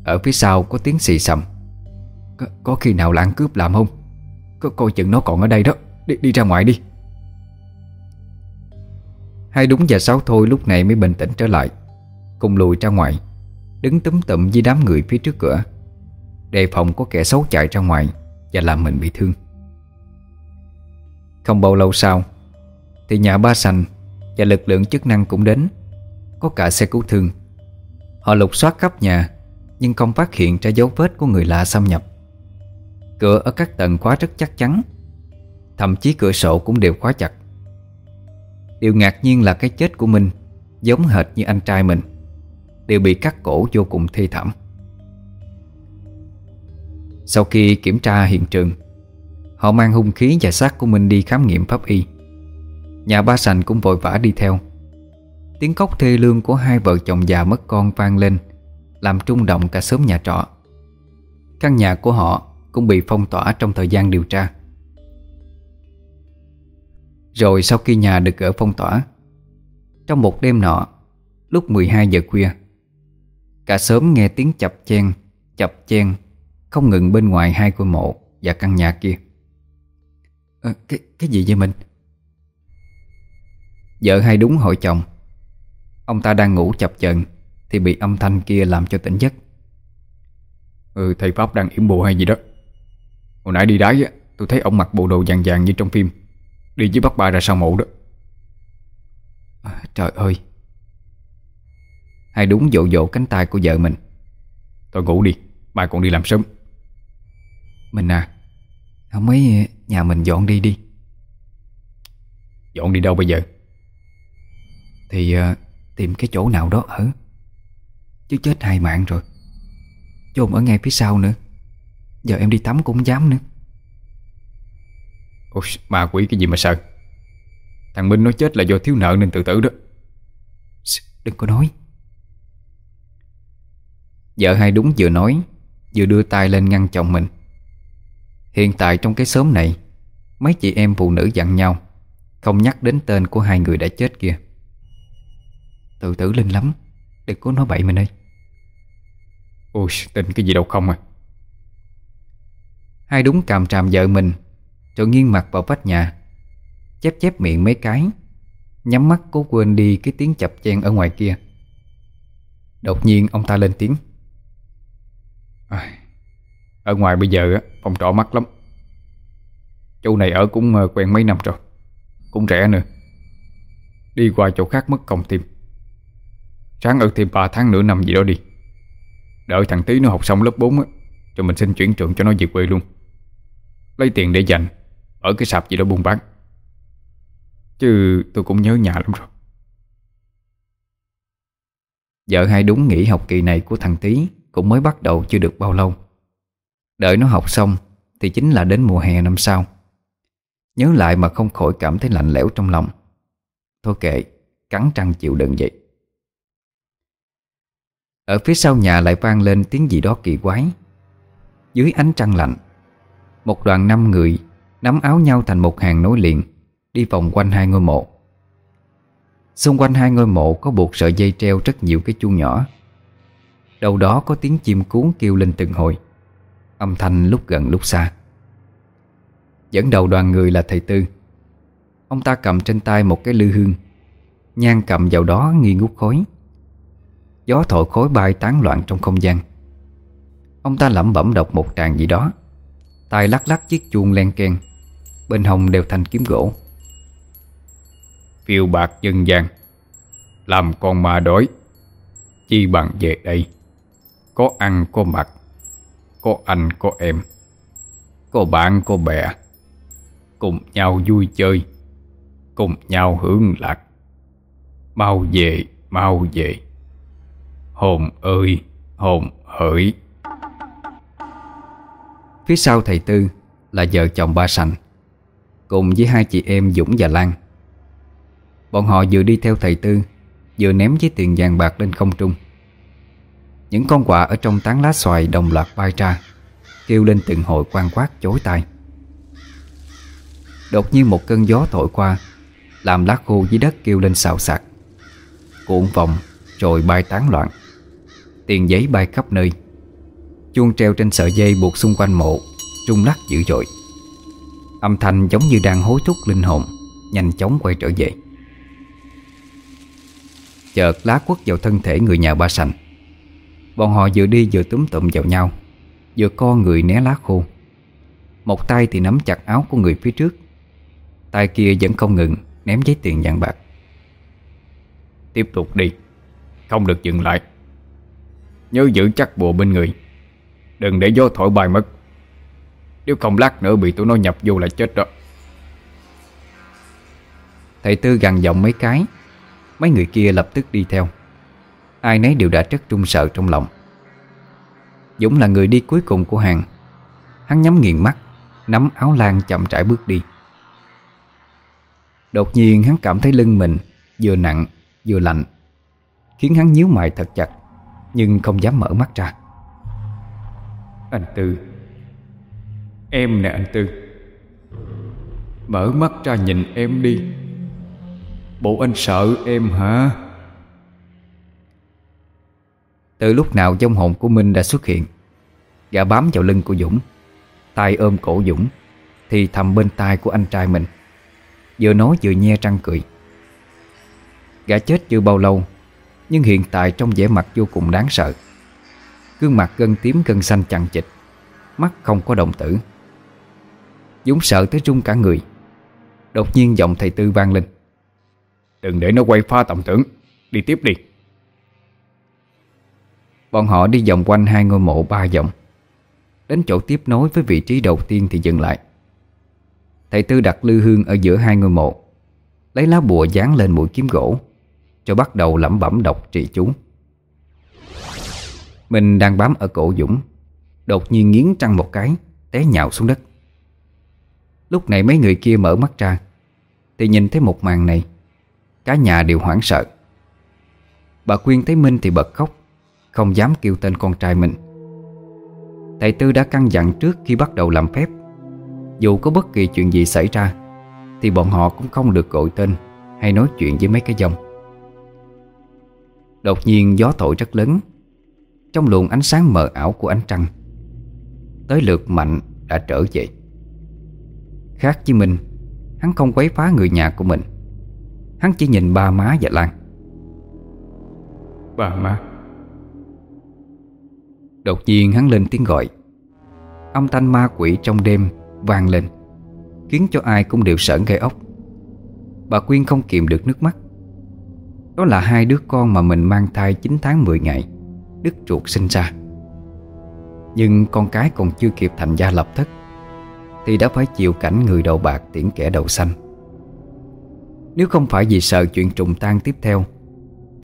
Ở phía sau có tiếng xì xầm. Có, có khi nào là ăn cướp làm không? Có coi chừng nó còn ở đây đó. Đi, đi ra ngoài đi. Hai đúng và sáu thôi lúc này mới bình tĩnh trở lại. Cùng lùi ra ngoài. Đứng túm tụm với đám người phía trước cửa. Đề phòng có kẻ xấu chạy ra ngoài Và làm mình bị thương. Không bao lâu sau, Thì nhà ba sành Và lực lượng chức năng cũng đến. Có cả xe cứu thương. Họ lục soát khắp nhà, Nhưng không phát hiện ra dấu vết của người lạ xâm nhập. Cửa ở các tầng khóa rất chắc chắn, Thậm chí cửa sổ cũng đều khóa chặt. Điều ngạc nhiên là cái chết của mình Giống hệt như anh trai mình, Đều bị cắt cổ vô cùng thê thảm. Sau khi kiểm tra hiện trường, Họ mang hung khí và xác của mình đi khám nghiệm pháp y. Nhà ba sành cũng vội vã đi theo. Tiếng khóc thê lương của hai vợ chồng già mất con vang lên, Làm trung động cả xóm nhà trọ. Căn nhà của họ cũng bị phong tỏa trong thời gian điều tra. Rồi sau khi nhà được gỡ phong tỏa, Trong một đêm nọ, Lúc 12 giờ khuya, Cả sớm nghe tiếng chập chen Chập chen không ngừng bên ngoài hai ngôi mộ Và căn nhà kia. À, cái, cái gì vậy mình Vợ hay đúng hỏi chồng. Ông ta đang ngủ chập chờn Thì bị âm thanh kia làm cho tỉnh giấc. Ừ thầy Pháp đang yểm bộ hay gì đó. Hồi nãy đi đáy Tôi thấy ông mặc bộ đồ vàng vàng như trong phim. Đi với bắt ba ra sau mộ đó. À, Trời ơi. Hai đúng dỗ dỗ cánh tay của vợ mình. Tôi ngủ đi Mai còn đi làm sớm Mình à Không mấy nhà mình dọn đi đi. Dọn đi đâu bây giờ? Thì uh, tìm cái chỗ nào đó ở. Chứ chết hai mạng rồi. Chôn ở ngay phía sau nữa. Giờ em đi tắm cũng không dám nữa. Ôi, ma quỷ cái gì mà sợ. Thằng Minh nó chết là do thiếu nợ nên tự tử đó. Đừng có nói. Vợ hai đúng vừa nói Vừa đưa tay lên ngăn chồng mình Hiện tại trong cái xóm này Mấy chị em phụ nữ dặn nhau Không nhắc đến tên của hai người đã chết kia. Tự tử linh lắm Đừng có nói bậy mình ơi. Ôi tin cái gì đâu không à. Hai đúng càm tràm vợ mình Rồi nghiêng mặt vào vách nhà Chép chép miệng mấy cái Nhắm mắt cố quên đi cái tiếng chập chen ở ngoài kia. Đột nhiên ông ta lên tiếng. À, ở ngoài bây giờ phòng trọ mắc lắm. Chỗ này ở cũng ờ, quen mấy năm rồi, Cũng rẻ nữa. Đi qua chỗ khác mất công tìm. Sáng ở thêm 3 tháng nửa năm gì đó đi. Đợi thằng Tí nó học xong lớp 4 á Rồi mình xin chuyển trường cho nó về quê luôn. Lấy tiền để dành Ở cái sạp gì đó buôn bán. Chứ tôi cũng nhớ nhà lắm rồi. Vợ hai đúng nghỉ học kỳ này của thằng Tí Cũng mới bắt đầu chưa được bao lâu. Đợi nó học xong Thì chính là đến mùa hè năm sau. Nhớ lại mà không khỏi cảm thấy lạnh lẽo trong lòng. Thôi kệ, Cắn trăng chịu đựng vậy. Ở phía sau nhà lại vang lên tiếng gì đó kỳ quái. Dưới ánh trăng lạnh, Một đoàn năm người Nắm áo nhau thành một hàng nối liền, Đi vòng quanh hai ngôi mộ. Xung quanh hai ngôi mộ có buộc sợi dây treo rất nhiều cái chuông nhỏ. Đầu đó có tiếng chim cuốn kêu lên từng hồi. Âm thanh lúc gần lúc xa. Dẫn đầu đoàn người là thầy Tư. Ông ta cầm trên tay một cái lư hương Nhang cầm vào đó nghi ngút khói. Gió thổi khói bay tán loạn trong không gian. Ông ta lẩm bẩm đọc một tràng gì đó. Tay lắc lắc chiếc chuông len keng, Bên hồng đều thành kiếm gỗ. Phiêu bạc dân gian, Làm con ma đói, Chi bằng về đây. Có ăn có mặc có anh có em. Có bạn có bè. Cùng nhau vui chơi. Cùng nhau hưởng lạc. Mau về, mau về. Hồn ơi, hồn hỡi Phía sau thầy Tư là vợ chồng ba sành Cùng với hai chị em Dũng và Lan. Bọn họ vừa đi theo thầy Tư Vừa ném với tiền vàng bạc lên không trung. Những con quạ ở trong tán lá xoài đồng loạt bay ra, Kêu lên từng hồi quan quát chối tai. Đột nhiên một cơn gió thổi qua, Làm lá khô dưới đất kêu lên xào xạc. Cuộn vòng, rồi bay tán loạn. Tiền giấy bay khắp nơi. Chuông treo trên sợi dây buộc xung quanh mộ, Rung lắc dữ dội. Âm thanh giống như đang hối thúc linh hồn, Nhanh chóng quay trở về. Chợt lá quất vào thân thể người nhà ba sành. Bọn họ vừa đi vừa túm tụm vào nhau Vừa co người né lá khô. Một tay thì nắm chặt áo của người phía trước Tay kia vẫn không ngừng Ném giấy tiền vàng bạc. Tiếp tục đi Không được dừng lại. Nhớ giữ chắc bộ bên người Đừng để gió thổi bay mất. Nếu không lát nữa bị tụi nó nhập vô là chết đó. Thầy Tư gằn giọng mấy cái Mấy người kia lập tức đi theo Ai nấy đều đã rất trung sợ trong lòng. Dũng là người đi cuối cùng của hàng. Hắn nhắm nghiền mắt, Nắm áo lan chậm rãi bước đi. Đột nhiên hắn cảm thấy lưng mình Vừa nặng, vừa lạnh, Khiến hắn nhíu mày thật chặt, Nhưng không dám mở mắt ra. Anh Tư. Em nè anh Tư. Mở mắt ra nhìn em đi. Bộ anh sợ em hả? Từ lúc nào trong hồn của Minh đã xuất hiện, Gã bám vào lưng của Dũng, tay ôm cổ Dũng, Thì thầm bên tai của anh trai mình. Vừa nói vừa nhe răng cười. Gã chết chưa bao lâu, Nhưng hiện tại trong vẻ mặt vô cùng đáng sợ. Gương mặt gân tím gân xanh chằng chịch Mắt không có động tử. Dũng sợ tới run cả người. Đột nhiên giọng thầy Tư vang lên. Đừng để nó quay pha tầm tưởng. Đi tiếp đi. Bọn họ đi vòng quanh hai ngôi mộ ba vòng. Đến chỗ tiếp nối với vị trí đầu tiên thì dừng lại. Thầy Tư đặt lư hương ở giữa hai ngôi mộ, Lấy lá bùa dán lên mũi kiếm gỗ, Cho bắt đầu lẩm bẩm đọc trị chú. Mình đang bám ở cổ Dũng, Đột nhiên nghiến trăng một cái, Té nhào xuống đất. Lúc này mấy người kia mở mắt ra, Thì nhìn thấy một màn này, Cả nhà đều hoảng sợ. Bà Quyên thấy Minh thì bật khóc. Không dám kêu tên con trai mình. Thầy Tư đã căn dặn trước khi bắt đầu làm phép, Dù có bất kỳ chuyện gì xảy ra, Thì bọn họ cũng không được gọi tên Hay nói chuyện với mấy cái dòng. Đột nhiên gió thổi rất lớn, Trong luồng ánh sáng mờ ảo của ánh trăng, Tới lượt mạnh đã trở về. Khác với mình, Hắn không quấy phá người nhà của mình. Hắn chỉ nhìn ba má và Lan. Ba má. Đột nhiên hắn lên tiếng gọi. Âm thanh ma quỷ trong đêm vang lên, Khiến cho ai cũng đều sởn gai ốc. Bà Quyên không kìm được nước mắt. Đó là hai đứa con mà mình mang thai 9 tháng 10 ngày, Đứt ruột sinh ra. Nhưng con cái còn chưa kịp thành gia lập thất, Thì đã phải chịu cảnh người đầu bạc tiễn kẻ đầu xanh. Nếu không phải vì sợ chuyện trùng tan tiếp theo,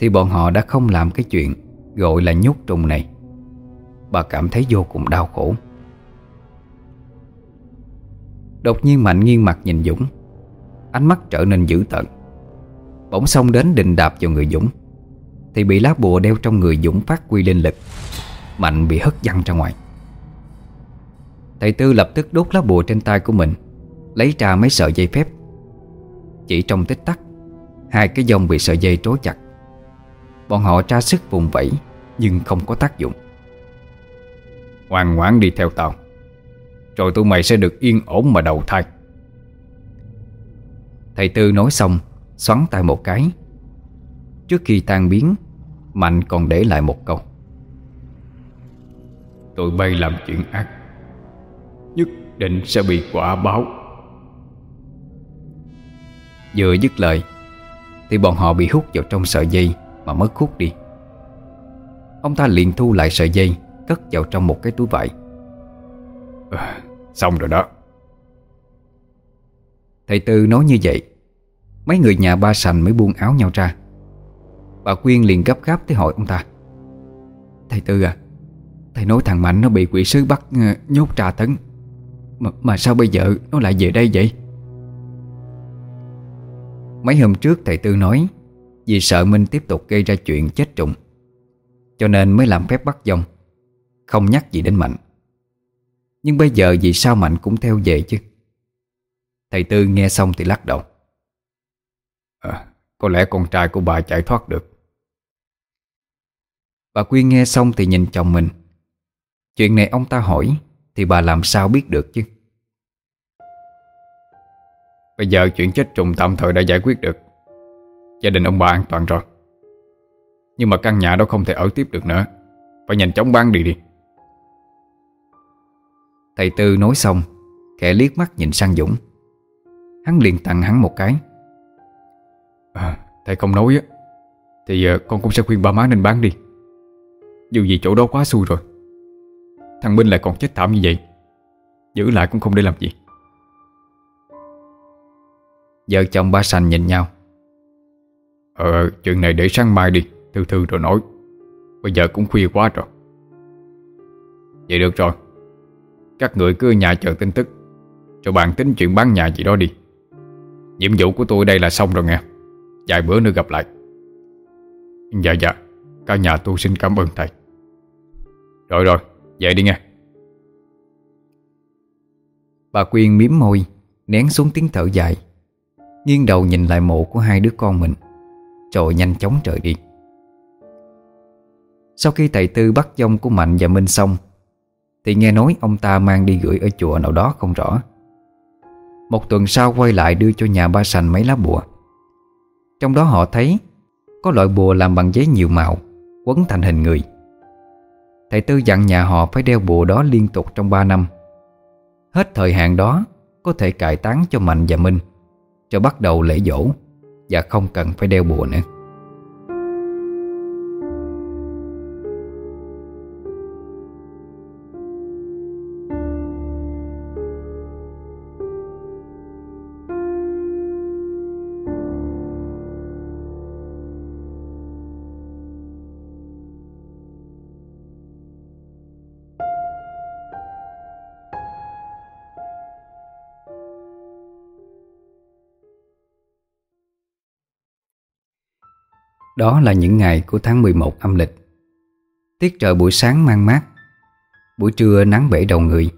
Thì bọn họ đã không làm cái chuyện Gọi là nhốt trùng này. Bà cảm thấy vô cùng đau khổ. Đột nhiên Mạnh nghiêng mặt nhìn Dũng. Ánh mắt trở nên dữ tợn. Bỗng xông đến định đạp vào người Dũng. Thì bị lá bùa đeo trong người Dũng phát quy linh lực. Mạnh bị hất văng ra ngoài. Thầy Tư lập tức đốt lá bùa trên tay của mình, Lấy ra mấy sợi dây phép. Chỉ trong tích tắc, Hai cái dòng bị sợi dây trối chặt. Bọn họ tra sức vùng vẫy, Nhưng không có tác dụng. Ngoan ngoãn đi theo tao. Rồi tụi mày sẽ được yên ổn mà đầu thai. Thầy Tư nói xong, Xoắn tay một cái. Trước khi tan biến, Mạnh còn để lại một câu. Tụi bay làm chuyện ác, Nhất định sẽ bị quả báo. Vừa dứt lời, Thì bọn họ bị hút vào trong sợi dây Mà mất hút đi. Ông ta liền thu lại sợi dây Cất vào trong một cái túi vải. À, Xong rồi đó. Thầy Tư nói như vậy. Mấy người nhà ba sành mới buông áo nhau ra. Bà Quyên liền gấp gáp tới hỏi ông ta. Thầy Tư à Thầy nói thằng Mạnh nó bị quỷ sứ bắt uh, nhốt trà tấn. Mà, mà sao bây giờ nó lại về đây vậy? Mấy hôm trước thầy Tư nói Vì sợ Minh tiếp tục gây ra chuyện chết trùng Cho nên mới làm phép bắt dông không nhắc gì đến Mạnh. Nhưng bây giờ vì sao Mạnh cũng theo về chứ? Thầy Tư nghe xong thì lắc đầu. À, Có lẽ con trai của bà chạy thoát được. Bà Quyên nghe xong thì nhìn chồng mình. Chuyện này ông ta hỏi Thì bà làm sao biết được chứ? Bây giờ chuyện chết trùng tạm thời đã giải quyết được. Gia đình ông bà an toàn rồi. Nhưng mà căn nhà đó không thể ở tiếp được nữa. Phải nhanh chóng bán đi đi. Thầy Tư nói xong Khẽ liếc mắt nhìn sang Dũng. Hắn liền tặng hắn một cái. À, Thầy không nói á Thì uh, con cũng sẽ khuyên ba má nên bán đi. Dù gì chỗ đó quá xui rồi. Thằng Minh lại còn chết thảm như vậy Giữ lại cũng không để làm gì. Vợ chồng ba sành nhìn nhau. Ờ chuyện này để sáng mai đi Thư thư rồi nói. Bây giờ cũng khuya quá rồi. Vậy được rồi các người cứ ở nhà chờ tin tức. Rồi bạn tính chuyện bán nhà gì đó đi. Nhiệm vụ của tôi đây là xong rồi nghe. Vài bữa nữa gặp lại. Dạ dạ. Cả nhà tôi xin cảm ơn thầy. Rồi rồi. Vậy đi nghe. Bà Quyên miếm môi, Nén xuống tiếng thở dài. Nghiêng đầu nhìn lại mộ của hai đứa con mình. Rồi nhanh chóng rời đi. Sau khi thầy Tư bắt dông của Mạnh và Minh xong thì nghe nói ông ta mang đi gửi ở chùa nào đó không rõ. Một tuần sau quay lại đưa cho nhà ba sành mấy lá bùa. Trong đó họ thấy Có loại bùa làm bằng giấy nhiều màu, Quấn thành hình người. Thầy Tư dặn nhà họ phải đeo bùa đó liên tục trong 3 năm. Hết thời hạn đó, Có thể cải tán cho Mạnh và Minh, Cho bắt đầu lễ dỗ, Và không cần phải đeo bùa nữa. Đó là những ngày của tháng 11 âm lịch. Tiết trời buổi sáng mang mát Buổi trưa nắng bể đầu người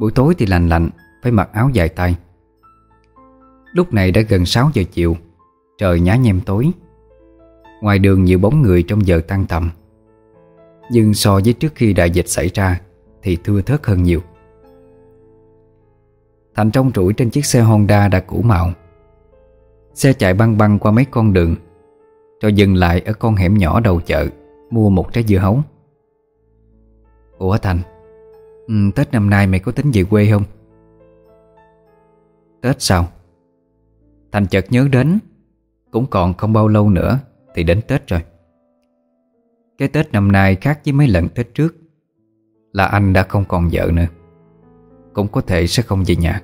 Buổi tối thì lành lạnh Phải mặc áo dài tay. Lúc này đã gần 6 giờ chiều Trời nhá nhem tối. Ngoài đường nhiều bóng người trong giờ tan tầm. Nhưng so với trước khi đại dịch xảy ra Thì thưa thớt hơn nhiều. Thành trong rủi trên chiếc xe Honda đã cũ mạo, Xe chạy băng băng qua mấy con đường rồi dừng lại ở con hẻm nhỏ đầu chợ Mua một trái dưa hấu. Ủa Thành ừ, Tết năm nay mày có tính về quê không? Tết sao? Thành chợt nhớ đến Cũng còn không bao lâu nữa Thì đến Tết rồi. Cái Tết năm nay khác với mấy lần Tết trước Là anh đã không còn vợ nữa Cũng có thể sẽ không về nhà.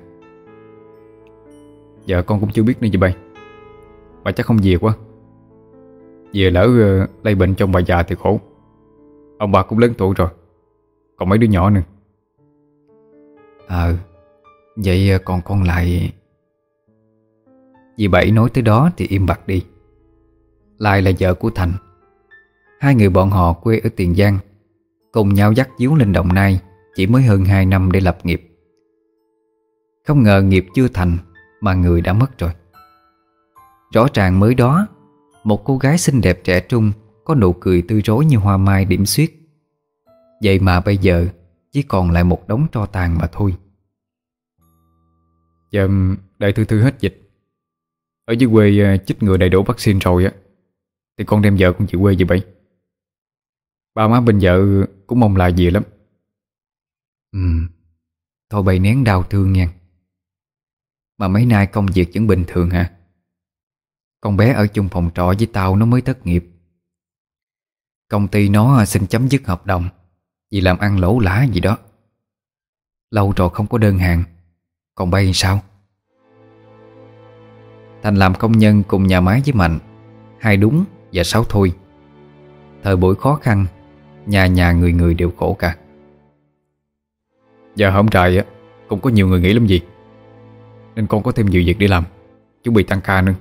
Vợ con cũng chưa biết nữa chị bay. Bà chắc không về quá về lỡ ờ, lây bệnh trong bà già thì khổ. Ông bà cũng lớn tuổi rồi, Còn mấy đứa nhỏ nữa. Ờ Vậy ờ, còn con lại. Dì Bảy nói tới đó thì im bặt đi. Lại là vợ của Thành. Hai người bọn họ quê ở Tiền Giang, Cùng nhau dắt díu lên Đồng Nai Chỉ mới hơn 2 năm để lập nghiệp. Không ngờ nghiệp chưa thành Mà người đã mất rồi. Rõ ràng mới đó một cô gái xinh đẹp trẻ trung Có nụ cười tươi rối như hoa mai điểm xuyết. Vậy mà bây giờ Chỉ còn lại một đống tro tàn mà thôi. Giờ đại thư thư hết dịch. Ở dưới quê ờ, chích ngừa đầy đủ vaccine rồi á Thì con đem vợ con chịu quê vậy vậy Ba má bên vợ cũng mong lại gì lắm. Ừ Thôi bày nén đau thương nha. Mà mấy nay công việc vẫn bình thường hả con bé ở chung phòng trọ với tao nó mới thất nghiệp. Công ty nó à, xin chấm dứt hợp đồng Vì làm ăn lỗ lã gì đó. Lâu rồi không có đơn hàng. Còn bay sao? Thành làm công nhân cùng nhà máy với Mạnh, Hai đúng và sáu thôi. Thời buổi khó khăn, Nhà nhà người người đều khổ cả. Giờ hôm trời á, Cũng có nhiều người nghĩ lắm gì, Nên con có thêm nhiều việc để làm, Chuẩn bị tăng ca nữa.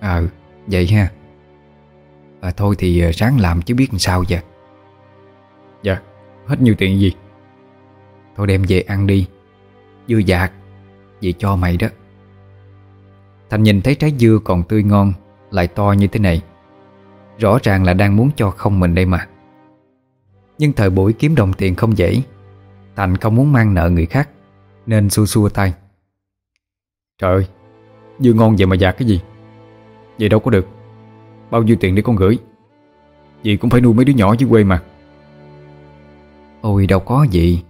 Ờ vậy ha. À, Thôi thì ờ, sáng làm chứ biết làm sao vậy Dạ Hết nhiêu tiền gì? Thôi đem về ăn đi. Dưa dạc Vậy cho mày đó. Thành nhìn thấy trái dưa còn tươi ngon Lại to như thế này. Rõ ràng là đang muốn cho không mình đây mà. Nhưng thời buổi kiếm đồng tiền không dễ. Thành không muốn mang nợ người khác Nên xua xua tay. Trời ơi Dưa ngon vậy mà dạt cái gì Vậy đâu có được. Bao nhiêu tiền để con gửi? Vì cũng phải nuôi mấy đứa nhỏ dưới quê mà. Ôi đâu có gì.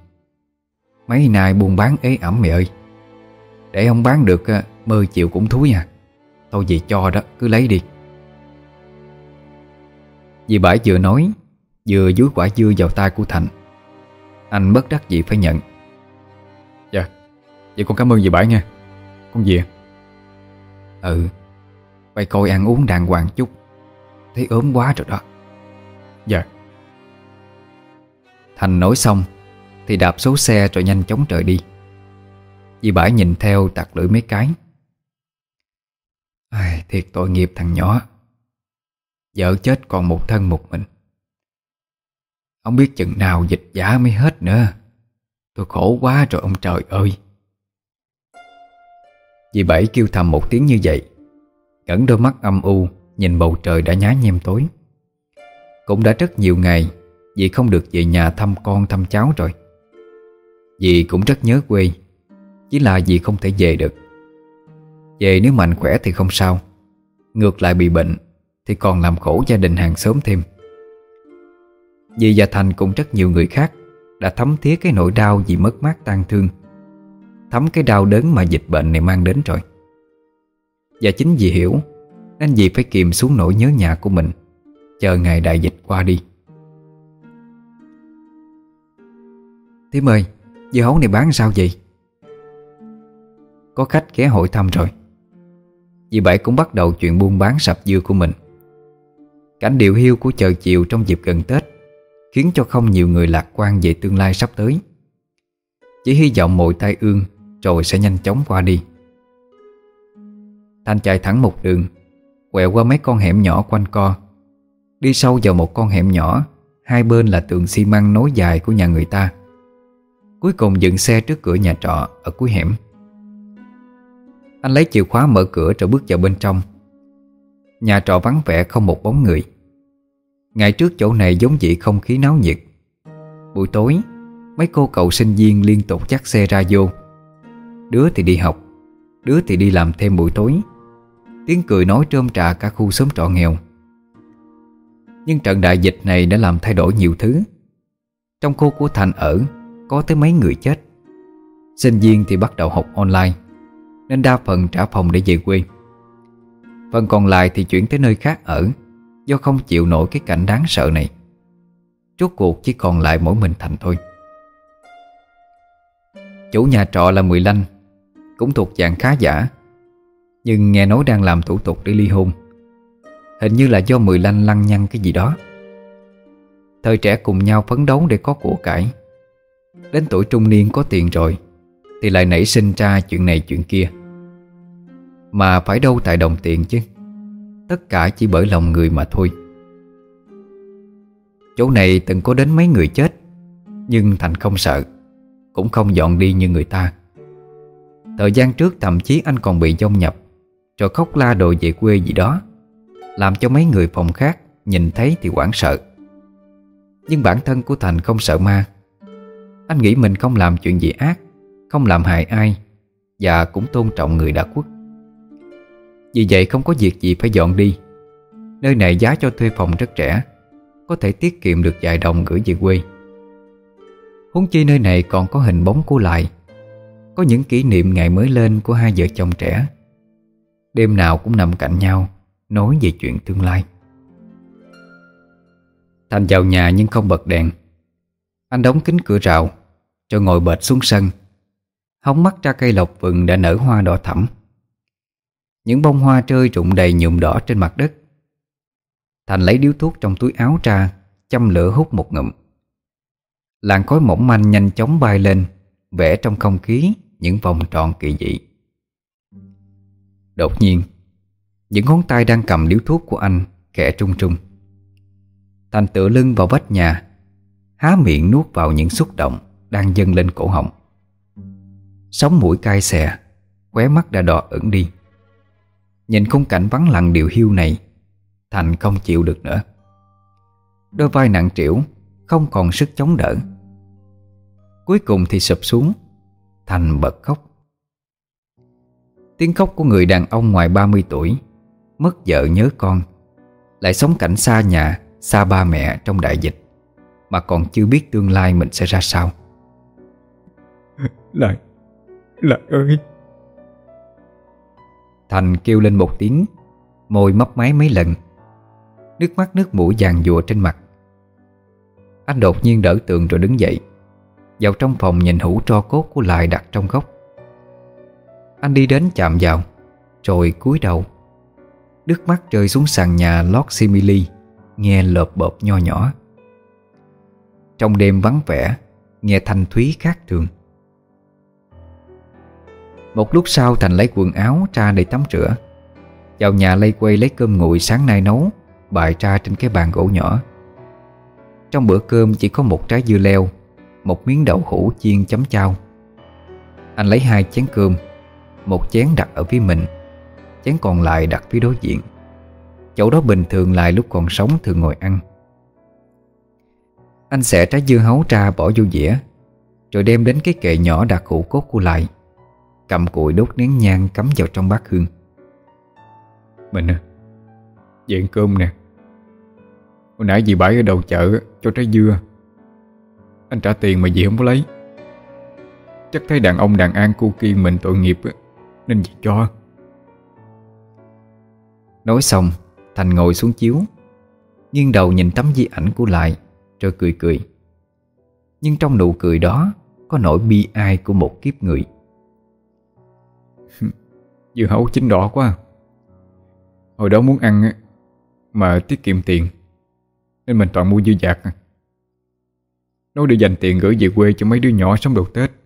Mấy nay buôn bán ế ẩm mày ơi. Để không bán được Mơ chịu cũng thúi à. Thôi gì cho đó cứ lấy đi. Dì bãi vừa nói Vừa dúi quả dưa vào tay của Thành Anh bất đắc dĩ phải nhận. Dạ Vậy con cảm ơn dì bãi nha. Con về. Ừ Phải coi ăn uống đàng hoàng chút. Thấy ốm quá rồi đó. Dạ. Thành nói xong Thì đạp số xe rồi nhanh chóng trời đi. Dì bãi nhìn theo tặc lưỡi mấy cái. Ai, Thiệt tội nghiệp thằng nhỏ. Vợ chết còn một thân một mình. Không biết chừng nào dịch giả mới hết nữa. Tôi khổ quá rồi ông trời ơi. Dì Bảy kêu thầm một tiếng như vậy Ngẩn đôi mắt âm u, Nhìn bầu trời đã nhá nhem tối. Cũng đã rất nhiều ngày, Dì không được về nhà thăm con, thăm cháu rồi. Dì cũng rất nhớ quê, Chỉ là dì không thể về được. Về nếu mạnh khỏe thì không sao, Ngược lại bị bệnh Thì còn làm khổ gia đình hàng xóm thêm. Dì và Thành cùng rất nhiều người khác Đã thấm thía cái nỗi đau vì mất mát tan thương, Thấm cái đau đớn mà dịch bệnh này mang đến rồi. Và chính vì hiểu, Nên dì phải kìm xuống nỗi nhớ nhà của mình. Chờ ngày đại dịch qua đi. Thím ơi, Dưa hấu này bán sao vậy? Có khách ghé hội thăm rồi. Dì Bảy cũng bắt đầu chuyện buôn bán sạp dưa của mình. Cảnh điệu hiu của chợ chiều trong dịp gần Tết Khiến cho không nhiều người lạc quan về tương lai sắp tới. Chỉ hy vọng mọi tai ương Rồi sẽ nhanh chóng qua đi anh chạy thẳng một đường, Quẹo qua mấy con hẻm nhỏ quanh co. Đi sâu vào một con hẻm nhỏ, Hai bên là tường xi măng nối dài của nhà người ta. Cuối cùng dựng xe trước cửa nhà trọ Ở cuối hẻm. Anh lấy chìa khóa mở cửa rồi bước vào bên trong. Nhà trọ vắng vẻ không một bóng người. Ngày trước chỗ này giống dị không khí náo nhiệt. Buổi tối, Mấy cô cậu sinh viên liên tục dắt xe ra vô. Đứa thì đi học, Đứa thì đi làm thêm buổi tối. Tiếng cười nói trơm trà cả khu xóm trọ nghèo. Nhưng trận đại dịch này đã làm thay đổi nhiều thứ. Trong khu của Thành ở, Có tới mấy người chết. Sinh viên thì bắt đầu học online, Nên đa phần trả phòng để về quê. Phần còn lại thì chuyển tới nơi khác ở, Do không chịu nổi cái cảnh đáng sợ này. Rốt cuộc chỉ còn lại mỗi mình Thành thôi. Chủ nhà trọ là Mười Lanh, Cũng thuộc dạng khá giả. Nhưng nghe nói đang làm thủ tục để ly hôn. Hình như là do Mười Lanh lăng nhăng cái gì đó. Thời trẻ cùng nhau phấn đấu để có của cải. Đến tuổi trung niên có tiền rồi, Thì lại nảy sinh ra chuyện này chuyện kia. Mà phải đâu tại đồng tiền chứ. Tất cả chỉ bởi lòng người mà thôi. Chỗ này từng có đến mấy người chết, Nhưng Thành không sợ, Cũng không dọn đi như người ta. Thời gian trước thậm chí anh còn bị dông nhập. Rồi khóc la đồ về quê gì đó. Làm cho mấy người phòng khác Nhìn thấy thì hoảng sợ. Nhưng bản thân của Thành không sợ ma. Anh nghĩ mình không làm chuyện gì ác, Không làm hại ai, Và cũng tôn trọng người đã khuất. Vì vậy không có việc gì phải dọn đi. Nơi này giá cho thuê phòng rất rẻ, Có thể tiết kiệm được vài đồng gửi về quê. Huống chi nơi này còn có hình bóng của lại. Có những kỷ niệm ngày mới lên của hai vợ chồng trẻ. Đêm nào cũng nằm cạnh nhau, Nói về chuyện tương lai. Thành vào nhà nhưng không bật đèn. Anh đóng kính cửa rào, Cho ngồi bệt xuống sân. Hóng mắt ra cây lộc vừng đã nở hoa đỏ thẫm. Những bông hoa rơi rụng đầy nhuộm đỏ trên mặt đất. Thành lấy điếu thuốc trong túi áo ra, Châm lửa hút một ngụm. Làn khói mỏng manh nhanh chóng bay lên, Vẽ trong không khí Những vòng tròn kỳ dị. Đột nhiên, Những ngón tay đang cầm điếu thuốc của anh Khẽ trung trung. Thành tựa lưng vào vách nhà, Há miệng nuốt vào những xúc động Đang dâng lên cổ họng. Sống mũi cay xè, Khóe mắt đã đỏ ửng đi. Nhìn khung cảnh vắng lặng điều hiu này, Thành không chịu được nữa. Đôi vai nặng trĩu, Không còn sức chống đỡ. Cuối cùng thì sụp xuống, Thành bật khóc. Tiếng khóc của người đàn ông ngoài 30 tuổi. Mất vợ nhớ con. Lại sống cảnh xa nhà Xa ba mẹ trong đại dịch Mà còn chưa biết tương lai mình sẽ ra sao. Lại Lại ơi. Thành kêu lên một tiếng Môi mấp máy mấy lần. Nước mắt nước mũi vàng dụa trên mặt. Anh đột nhiên đỡ tường rồi đứng dậy Vào trong phòng nhìn hũ tro cốt của lại đặt trong góc anh đi đến chạm vào, Rồi cúi đầu. Nước mắt rơi xuống sàn nhà lót simili, Nghe lợp bợp nho nhỏ. Trong đêm vắng vẻ, Nghe thanh thúy khác thường. Một lúc sau, Thành lấy quần áo ra để tắm rửa. Vào nhà lây quay lấy cơm nguội sáng nay nấu Bài ra trên cái bàn gỗ nhỏ. Trong bữa cơm chỉ có một trái dưa leo, Một miếng đậu hũ chiên chấm chao. Anh lấy hai chén cơm một chén đặt ở phía mình, Chén còn lại đặt phía đối diện. Chỗ đó bình thường lại lúc còn sống thường ngồi ăn. Anh xẻ trái dưa hấu ra bỏ vô dĩa, Rồi đem đến cái kệ nhỏ đặt hũ cốt của lại, Cầm cụi đốt nén nhang cắm vào trong bát hương. Mình à Về ăn cơm nè. Hồi nãy dì bãi ở đầu chợ cho trái dưa. Anh trả tiền mà dì không có lấy. Chắc thấy đàn ông đàn an cu kiên mình tội nghiệp nên dì cho. Nói xong, Thành ngồi xuống chiếu. Nghiêng đầu nhìn tấm di ảnh của lại, Rồi cười cười. Nhưng trong nụ cười đó, Có nỗi bi ai của một kiếp người. Dưa hấu chín đỏ quá. Hồi đó muốn ăn Mà tiết kiệm tiền, Nên mình toàn mua dưa dạt. Nói để dành tiền gửi về quê cho mấy đứa nhỏ sống đầu Tết.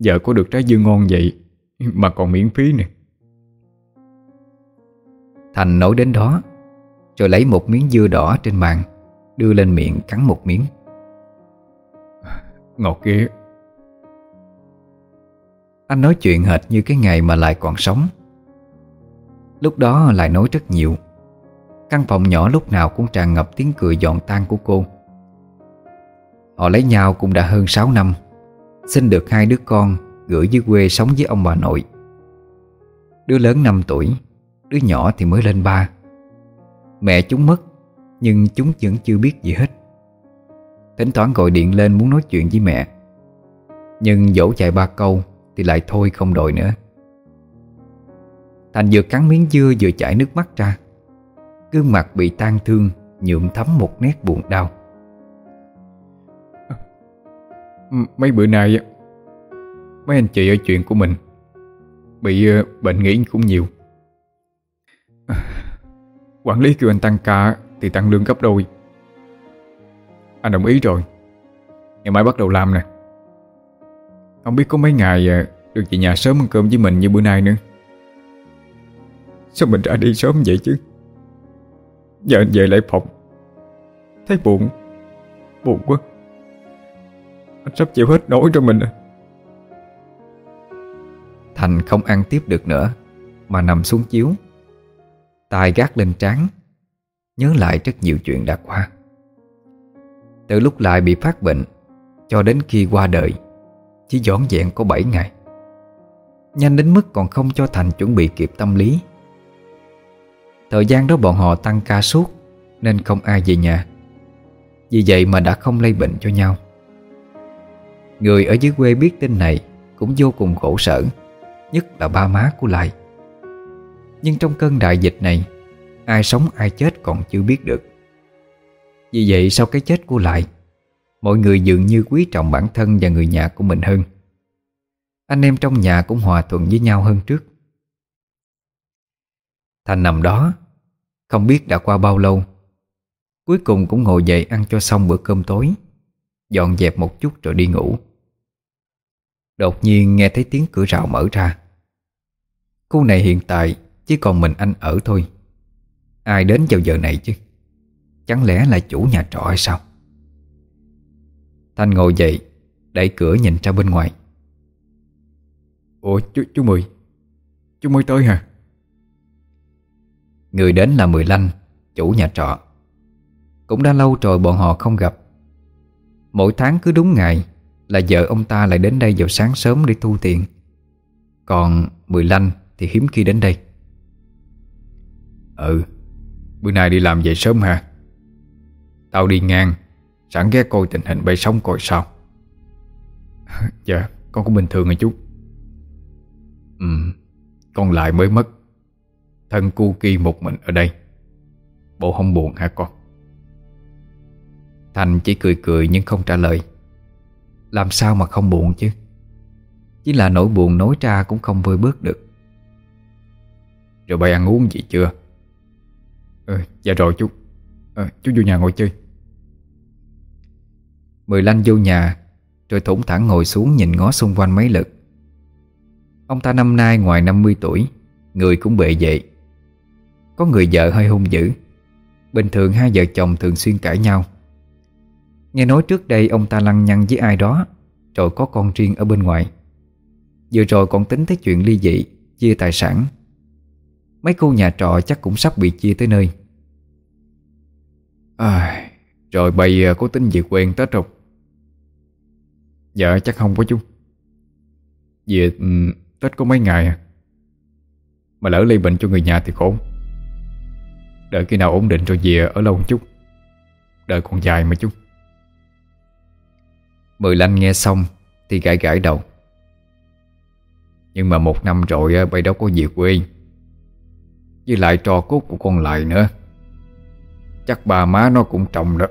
Giờ có được trái dưa ngon vậy Mà còn miễn phí nè. Thành nói đến đó Rồi lấy một miếng dưa đỏ trên bàn Đưa lên miệng cắn một miếng. Ngọt ghê. Anh nói chuyện hệt như cái ngày mà lại còn sống. Lúc đó lại nói rất nhiều. Căn phòng nhỏ lúc nào cũng tràn ngập tiếng cười giòn tan của cô. Họ lấy nhau cũng đã hơn 6 năm Sinh được hai đứa con Gửi dưới quê sống với ông bà nội. Đứa lớn 5 tuổi, Đứa nhỏ thì mới lên ba. Mẹ chúng mất, Nhưng chúng vẫn chưa biết gì hết. Thỉnh thoảng gọi điện lên muốn nói chuyện với mẹ. Nhưng dỗ chạy ba câu Thì lại thôi không đòi nữa. Thành vừa cắn miếng dưa vừa chảy nước mắt ra. Gương mặt bị tan thương, Nhuộm thấm một nét buồn đau. Mấy bữa nay Mấy anh chị ở chuyện của mình Bị ờ, bệnh nghỉ cũng nhiều. Quản lý kêu anh tăng ca Thì tăng lương gấp đôi. Anh đồng ý rồi. Ngày mai bắt đầu làm nè. Không biết có mấy ngày ờ, Được về nhà sớm ăn cơm với mình như bữa nay nữa. Sao mình ra đi sớm vậy chứ? Giờ anh về lại phòng. Thấy buồn. Buồn quá. Anh sắp chịu hết nổi cho mình rồi. Thành không ăn tiếp được nữa, Mà nằm xuống chiếu. Tay gác lên trán, Nhớ lại rất nhiều chuyện đã qua. Từ lúc lại bị phát bệnh, Cho đến khi qua đời, Chỉ dọn dẹn có 7 ngày. Nhanh đến mức còn không cho Thành chuẩn bị kịp tâm lý. Thời gian đó bọn họ tăng ca suốt, Nên không ai về nhà. Vì vậy mà đã không lây bệnh cho nhau. Người ở dưới quê biết tin này Cũng vô cùng khổ sở, Nhất là ba má của Lai. Nhưng trong cơn đại dịch này, Ai sống ai chết còn chưa biết được. Vì vậy sau cái chết của Lại Mọi người dường như quý trọng bản thân và người nhà của mình hơn. Anh em trong nhà cũng hòa thuận với nhau hơn trước. Thành nằm đó, Không biết đã qua bao lâu, Cuối cùng cũng ngồi dậy ăn cho xong bữa cơm tối, Dọn dẹp một chút rồi đi ngủ. Đột nhiên nghe thấy tiếng cửa rào mở ra. Khu này hiện tại chỉ còn mình anh ở thôi. Ai đến vào giờ này chứ? Chẳng lẽ là chủ nhà trọ hay sao? Thanh ngồi dậy Đẩy cửa nhìn ra bên ngoài. Ủa chú, chú Mười? Chú mới tới hả? Người đến là Mười Lanh Chủ nhà trọ. Cũng đã lâu rồi bọn họ không gặp. Mỗi tháng cứ đúng ngày Là vợ ông ta lại đến đây vào sáng sớm để thu tiền Còn Mười Lanh thì hiếm khi đến đây. Ừ Bữa nay đi làm về sớm hả? Tao đi ngang Sẵn ghé coi tình hình bay sống coi sao. Dạ Con cũng bình thường rồi chú. Ừ Con lại mới mất. Thân cu kỳ một mình ở đây. Bộ không buồn hả con? Thành chỉ cười cười nhưng không trả lời làm sao mà không buồn chứ? Chỉ là nỗi buồn nói ra cũng không vơi bớt được. Rồi bay ăn uống gì chưa? Ừ, dạ rồi chú. À, Chú vô nhà ngồi chơi. Mười lanh vô nhà Rồi thủng thẳng ngồi xuống nhìn ngó xung quanh mấy lượt. Ông ta năm nay ngoài 50 tuổi Người cũng bệ vệ Có người vợ hơi hung dữ. Bình thường hai vợ chồng thường xuyên cãi nhau. Nghe nói trước đây ông ta lăng nhăng với ai đó Rồi có con riêng ở bên ngoài. Vừa rồi còn tính tới chuyện ly dị Chia tài sản. Mấy khu nhà trọ chắc cũng sắp bị chia tới nơi. À, Rồi bây giờ có tính về quen Tết không? Dạ chắc không có chú. Về ừ, Tết có mấy ngày à? Mà lỡ lây bệnh cho người nhà thì khổ. Đợi khi nào ổn định rồi về ở lâu một chút. Đợi còn dài mà chút Mười lanh nghe xong Thì gãi gãi đầu. Nhưng mà một năm rồi Bây đâu có về quê. Với lại trò cốt của con lại nữa. Chắc bà má nó cũng trọng đó.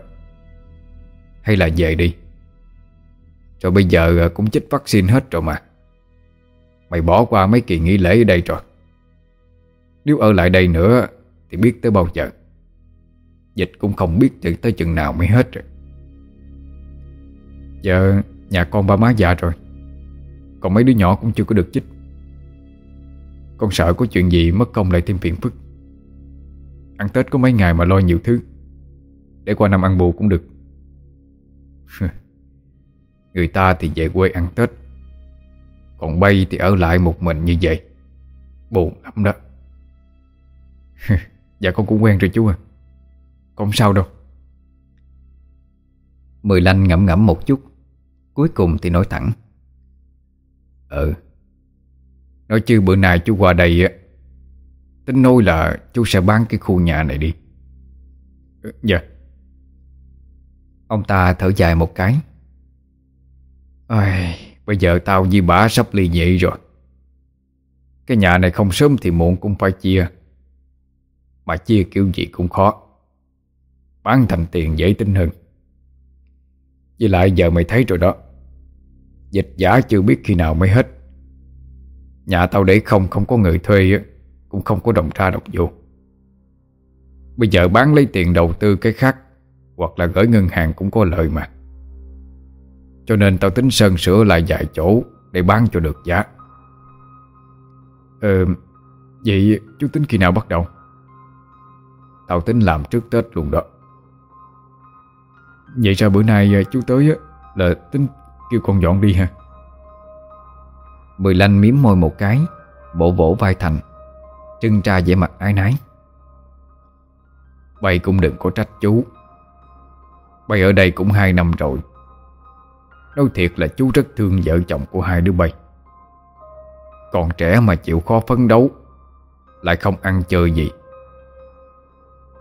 Hay là về đi. Rồi bây giờ à, cũng chích vaccine hết rồi mà. Mày bỏ qua mấy kỳ nghỉ lễ ở đây rồi. Nếu ở lại đây nữa Thì biết tới bao giờ. Dịch cũng không biết tới chừng nào mới hết rồi. Giờ nhà con ba má già rồi. Còn mấy đứa nhỏ cũng chưa có được chích. Con sợ có chuyện gì mất công lại thêm phiền phức. Ăn Tết có mấy ngày mà lo nhiều thứ. Để qua năm ăn bù cũng được. Người ta thì về quê ăn Tết. Còn bay thì ở lại một mình như vậy. Buồn lắm đó. Dạ con cũng quen rồi chú à Con không sao đâu. Mười lanh ngẫm ngẫm một chút. Cuối cùng thì nói thẳng. Ừ Nói chứ bữa nay chú qua đây á Tính nói là chú sẽ bán cái khu nhà này đi. Ừ, Dạ. Ông ta thở dài một cái. Ôi, Bây giờ tao với bà sắp ly dị rồi. Cái nhà này không sớm thì muộn cũng phải chia. Mà chia kiểu gì cũng khó. Bán thành tiền dễ tính hơn. Với lại giờ mày thấy rồi đó. Dịch giả chưa biết khi nào mới hết. Nhà tao để không không có người thuê Cũng không có đồng ra độc vô. Bây giờ bán lấy tiền đầu tư cái khác, Hoặc là gửi ngân hàng cũng có lợi mà. Cho nên tao tính sơn sửa lại vài chỗ Để bán cho được giá. Ờ Vậy chú tính khi nào bắt đầu? Tao tính làm trước Tết luôn đó. Vậy ra bữa nay chú tới Là tính kêu con dọn đi ha Mười lanh miếm môi một cái bộ vỗ vai Thành, Trưng ra vẻ mặt ái nái. Bay cũng đừng có trách chú. Bay ở đây cũng hai năm rồi. Nói thiệt là chú rất thương vợ chồng của hai đứa bay. Còn trẻ mà chịu khó phấn đấu, Lại không ăn chơi gì.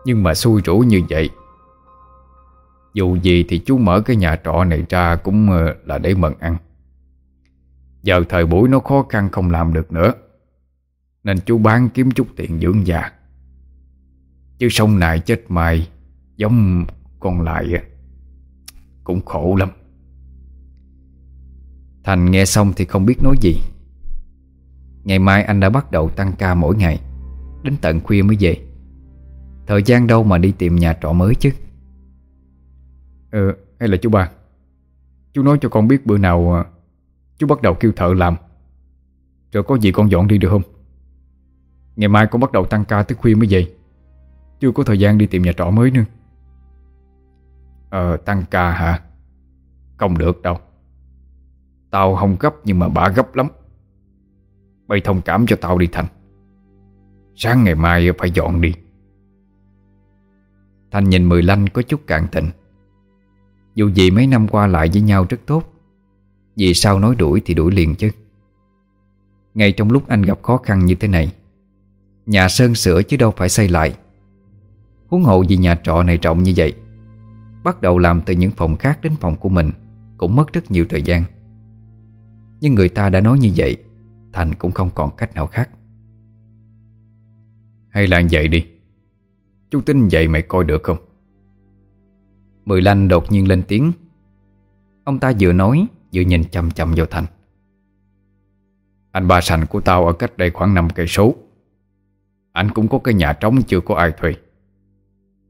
Nhưng mà xui rủ như vậy dù gì thì chú mở cái nhà trọ này ra Cũng ờ, là để mần ăn. Giờ thời buổi nó khó khăn không làm được nữa, Nên chú bán kiếm chút tiền dưỡng già. Chứ sông này chết mày Giống con lại ờ, Cũng khổ lắm. Thành nghe xong thì không biết nói gì. Ngày mai anh đã bắt đầu tăng ca mỗi ngày, Đến tận khuya mới về. Thời gian đâu mà đi tìm nhà trọ mới chứ? Ờ hay là chú ba? Chú nói cho con biết bữa nào à, Chú bắt đầu kêu thợ làm. Rồi có gì con dọn đi được không? Ngày mai con bắt đầu tăng ca tới khuya mới về. Chưa có thời gian đi tìm nhà trọ mới nữa. Ờ tăng ca hả? Không được đâu. Tao không gấp nhưng mà bà gấp lắm. Mày thông cảm cho tao đi Thành. Sáng ngày mai phải dọn đi. Thành nhìn Mười Lanh có chút cạn thịnh. Dù gì mấy năm qua lại với nhau rất tốt, Vì sao nói đuổi thì đuổi liền chứ? Ngay trong lúc anh gặp khó khăn như thế này, Nhà sơn sửa chứ đâu phải xây lại. Huống hộ vì nhà trọ này rộng như vậy, Bắt đầu làm từ những phòng khác đến phòng của mình Cũng mất rất nhiều thời gian. Nhưng người ta đã nói như vậy, Thành cũng không còn cách nào khác. Hay là vậy đi. Chú tin vậy mày coi được không? Mười lanh đột nhiên lên tiếng. Ông ta vừa nói, Vừa nhìn chầm chầm vào Thành. Anh ba sành của tao ở cách đây khoảng 5 cây số. Anh cũng có cái nhà trống chưa có ai thuê.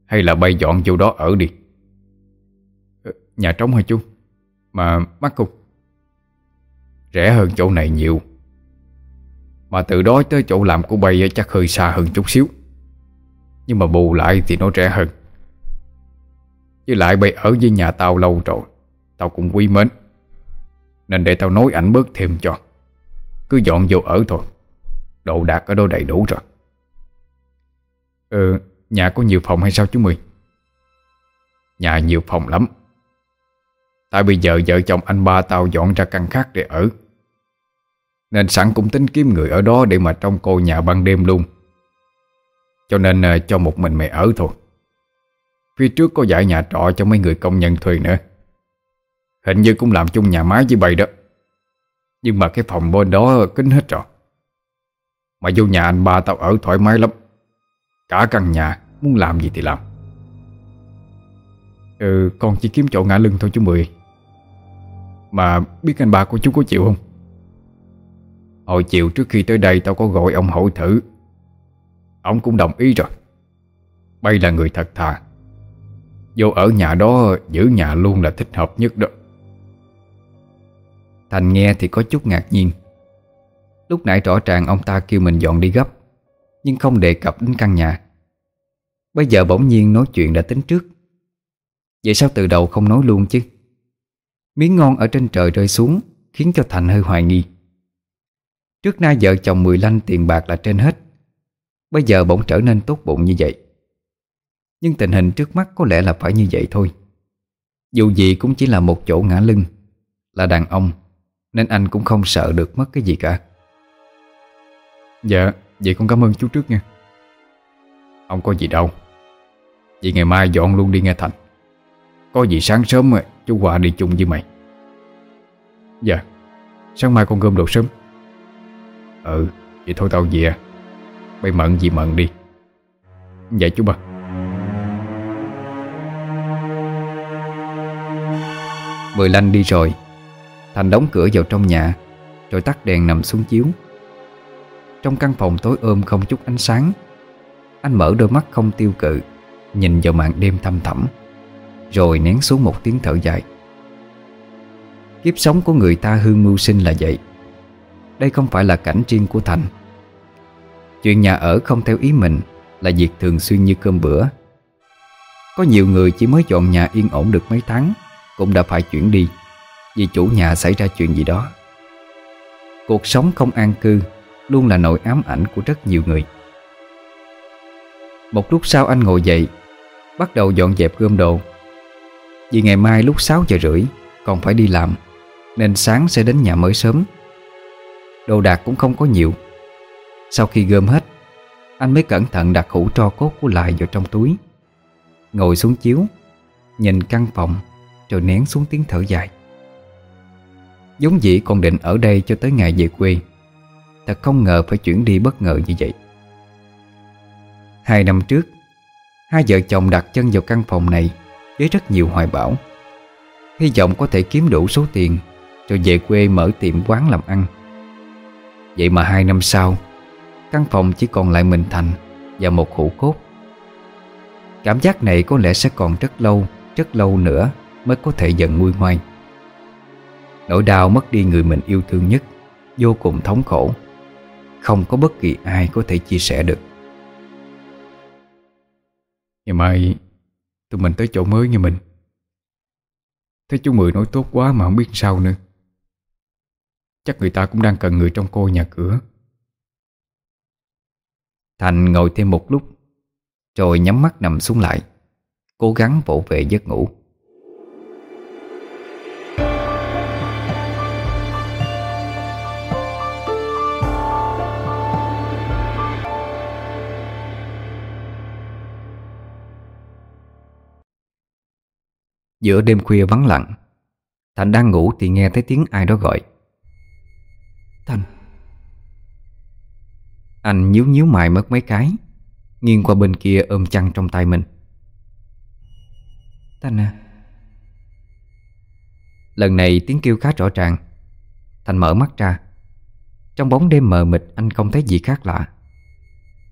Hay là bay dọn vô đó ở đi. Ờ, nhà trống hả chú? Mà mắc không Rẻ hơn chỗ này nhiều. Mà từ đó tới chỗ làm của bay chắc hơi xa hơn chút xíu. Nhưng mà bù lại thì nó rẻ hơn. Với lại bây ở với nhà tao lâu rồi, Tao cũng quý mến. Nên để tao nói ảnh bớt thêm cho. Cứ dọn vô ở thôi. Đồ đạc ở đâu đầy đủ rồi. Ừ Nhà có nhiều phòng hay sao chú Mười? Nhà nhiều phòng lắm. Tại bây giờ vợ chồng anh ba tao dọn ra căn khác để ở. Nên sẵn cũng tính kiếm người ở đó Để mà trông coi nhà ban đêm luôn. Cho nên ờ, cho một mình mày ở thôi. Phía trước có dạy nhà trọ cho mấy người công nhân thuê nữa. Hình như cũng làm chung nhà máy với bầy đó. Nhưng mà cái phòng bên đó kín hết rồi. Mà vô nhà anh ba tao ở thoải mái lắm. Cả căn nhà, Muốn làm gì thì làm. Ừ con chỉ kiếm chỗ ngã lưng thôi chú Mười. Mà biết anh ba của chú có chịu không? Hồi chiều trước khi tới đây Tao có gọi ông hỏi thử. Ông cũng đồng ý rồi. Bay là người thật thà. Vô ở nhà đó, Giữ nhà luôn là thích hợp nhất đó. Thành nghe thì có chút ngạc nhiên. Lúc nãy rõ ràng ông ta kêu mình dọn đi gấp, Nhưng không đề cập đến căn nhà. Bây giờ bỗng nhiên nói chuyện đã tính trước. Vậy sao từ đầu không nói luôn chứ? Miếng ngon ở trên trời rơi xuống, Khiến cho Thành hơi hoài nghi. Trước nay vợ chồng mười lanh tiền bạc là trên hết. Bây giờ bỗng trở nên tốt bụng như vậy. Nhưng tình hình trước mắt có lẽ là phải như vậy thôi. Dù gì cũng chỉ là một chỗ ngã lưng, Là đàn ông, Nên anh cũng không sợ được mất cái gì cả. Dạ Vậy con cảm ơn chú trước nha. Không có gì đâu. Vậy ngày mai dọn luôn đi nghe Thành. Có gì sáng sớm chú Hòa đi chung với mày. Dạ Sáng mai con gom đồ sớm. Ừ Vậy thôi tao về. Mày mận gì mận đi. Dạ chú ba Mười lanh đi rồi. Thành đóng cửa vào trong nhà, Rồi tắt đèn nằm xuống chiếu. Trong căn phòng tối ôm không chút ánh sáng, Anh mở đôi mắt không tiêu cự, Nhìn vào màn đêm thăm thẳm, Rồi nén xuống một tiếng thở dài. Kiếp sống của người ta hương mưu sinh là vậy. Đây không phải là cảnh riêng của Thành. Chuyện nhà ở không theo ý mình Là việc thường xuyên như cơm bữa. Có nhiều người chỉ mới dọn nhà yên ổn được mấy tháng cũng đã phải chuyển đi Vì chủ nhà xảy ra chuyện gì đó. Cuộc sống không an cư Luôn là nỗi ám ảnh của rất nhiều người. Một lúc sau anh ngồi dậy, Bắt đầu dọn dẹp gom đồ. Vì ngày mai lúc 6 giờ rưỡi Còn phải đi làm, Nên sáng sẽ đến nhà mới sớm. Đồ đạc cũng không có nhiều. Sau khi gom hết, Anh mới cẩn thận đặt hũ tro cốt của lại vào trong túi. Ngồi xuống chiếu, Nhìn căn phòng. Rồi nén xuống tiếng thở dài. Giống dĩ còn định ở đây cho tới ngày về quê. Thật không ngờ phải chuyển đi bất ngờ như vậy. Hai năm trước, Hai vợ chồng đặt chân vào căn phòng này Với rất nhiều hoài bão. Hy vọng có thể kiếm đủ số tiền Rồi về quê mở tiệm quán làm ăn. Vậy mà hai năm sau, Căn phòng chỉ còn lại mình Thành Và một hũ cốt. Cảm giác này có lẽ sẽ còn rất lâu Rất lâu nữa. Mới có thể dần nguôi ngoai. Nỗi đau mất đi người mình yêu thương nhất Vô cùng thống khổ. Không có bất kỳ ai có thể chia sẻ được. Ngày mai Tụi mình tới chỗ mới như mình. Thấy chú Mười nói tốt quá mà không biết sao nữa. Chắc người ta cũng đang cần người trong cô nhà cửa. Thành ngồi thêm một lúc Rồi nhắm mắt nằm xuống lại Cố gắng vỗ về giấc ngủ Giữa đêm khuya vắng lặng Thành đang ngủ thì nghe thấy tiếng ai đó gọi. Thành. Anh nhíu nhíu mày mất mấy cái Nghiêng qua bên kia ôm chăn trong tay mình. Thành à. Lần này tiếng kêu khá rõ ràng. Thành mở mắt ra. Trong bóng đêm mờ mịt anh không thấy gì khác lạ.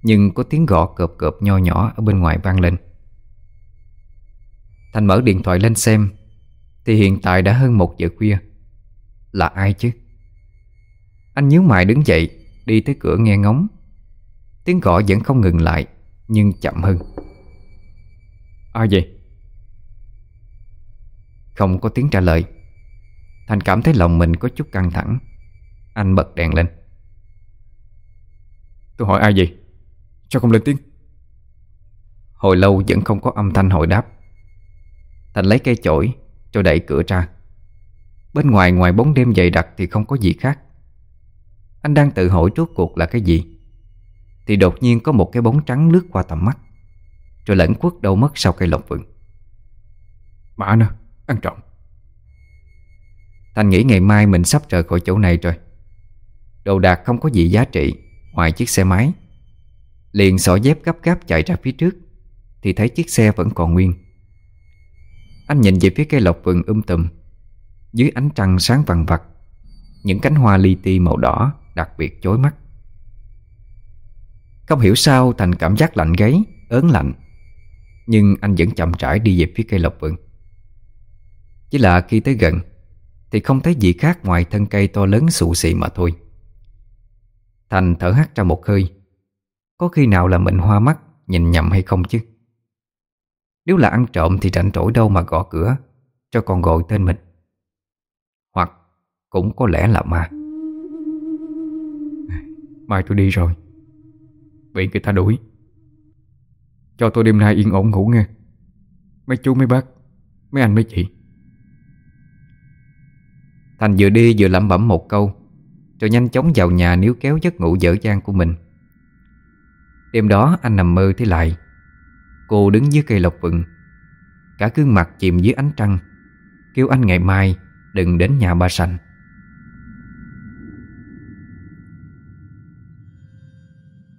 Nhưng có tiếng gõ cộp cộp nho nhỏ ở bên ngoài vang lên Thành mở điện thoại lên xem Thì hiện tại đã hơn một giờ khuya. Là ai chứ? Anh nhíu mày đứng dậy Đi tới cửa nghe ngóng. Tiếng gõ vẫn không ngừng lại Nhưng chậm hơn. Ai vậy? Không có tiếng trả lời. Thành cảm thấy lòng mình có chút căng thẳng. Anh bật đèn lên. Tôi hỏi ai vậy? Sao không lên tiếng? Hồi lâu vẫn không có âm thanh hồi đáp Thành lấy cây chổi Rồi đẩy cửa ra. Bên ngoài ngoài bóng đêm dày đặc thì không có gì khác. Anh đang tự hỏi rốt cuộc là cái gì. Thì đột nhiên có một cái bóng trắng lướt qua tầm mắt Rồi lẫn quất đâu mất sau cây lộc vườn Mã nó, ăn trộm. Thành nghĩ ngày mai mình sắp rời khỏi chỗ này rồi. Đồ đạc không có gì giá trị Ngoài chiếc xe máy. Liền xỏ dép gấp gáp chạy ra phía trước Thì thấy chiếc xe vẫn còn nguyên anh nhìn về phía cây lộc vườn um tùm. Dưới ánh trăng sáng vằn vặt, Những cánh hoa li ti màu đỏ Đặc biệt chói mắt. Không hiểu sao Thành cảm giác lạnh gáy, Ớn lạnh, Nhưng anh vẫn chậm rãi đi về phía cây lộc vườn. Chỉ là khi tới gần, Thì không thấy gì khác ngoài thân cây to lớn xù xì mà thôi. Thành thở hắt ra một hơi, Có khi nào là mình hoa mắt, Nhìn nhầm hay không chứ? Nếu là ăn trộm thì rảnh rỗi đâu mà gõ cửa, Cho còn gọi tên mình. Hoặc cũng có lẽ là ma Mai tôi đi rồi. Bị người ta đuổi. Cho tôi đêm nay yên ổn ngủ nghe. Mấy chú, mấy bác, Mấy anh, mấy chị. Thành vừa đi vừa lẩm bẩm một câu, Rồi nhanh chóng vào nhà níu kéo giấc ngủ dở dang của mình. Đêm đó anh nằm mơ thấy lại Cô đứng dưới cây lộc vừng. Cả gương mặt chìm dưới ánh trăng Kêu anh ngày mai Đừng đến nhà ba sành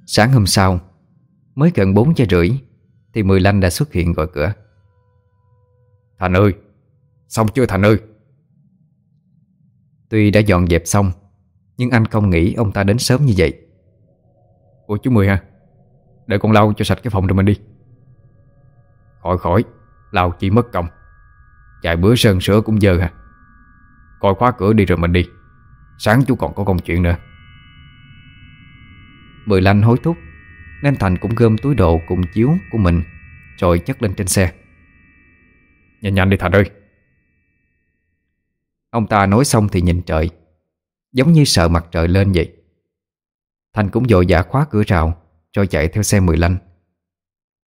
Sáng hôm sau Mới gần 4 giờ rưỡi Thì Mười Lanh đã xuất hiện gọi cửa. Thành ơi Xong chưa Thành ơi? Tuy đã dọn dẹp xong Nhưng anh không nghĩ ông ta đến sớm như vậy. Ủa chú Mười ha Để con lau cho sạch cái phòng rồi mình đi Khỏi khỏi, lao chỉ mất công. Chạy bữa sơn sữa cũng dơ hả? Coi khóa cửa đi rồi mình đi. Sáng chú còn có công chuyện nữa. Mười lanh hối thúc, Nên Thành cũng gom túi đồ cùng chiếu của mình, Rồi chất lên trên xe. Nhanh nhanh đi Thành ơi. Ông ta nói xong thì nhìn trời, Giống như sợ mặt trời lên vậy. Thành cũng dội vã khóa cửa rào, Rồi chạy theo xe mười lanh.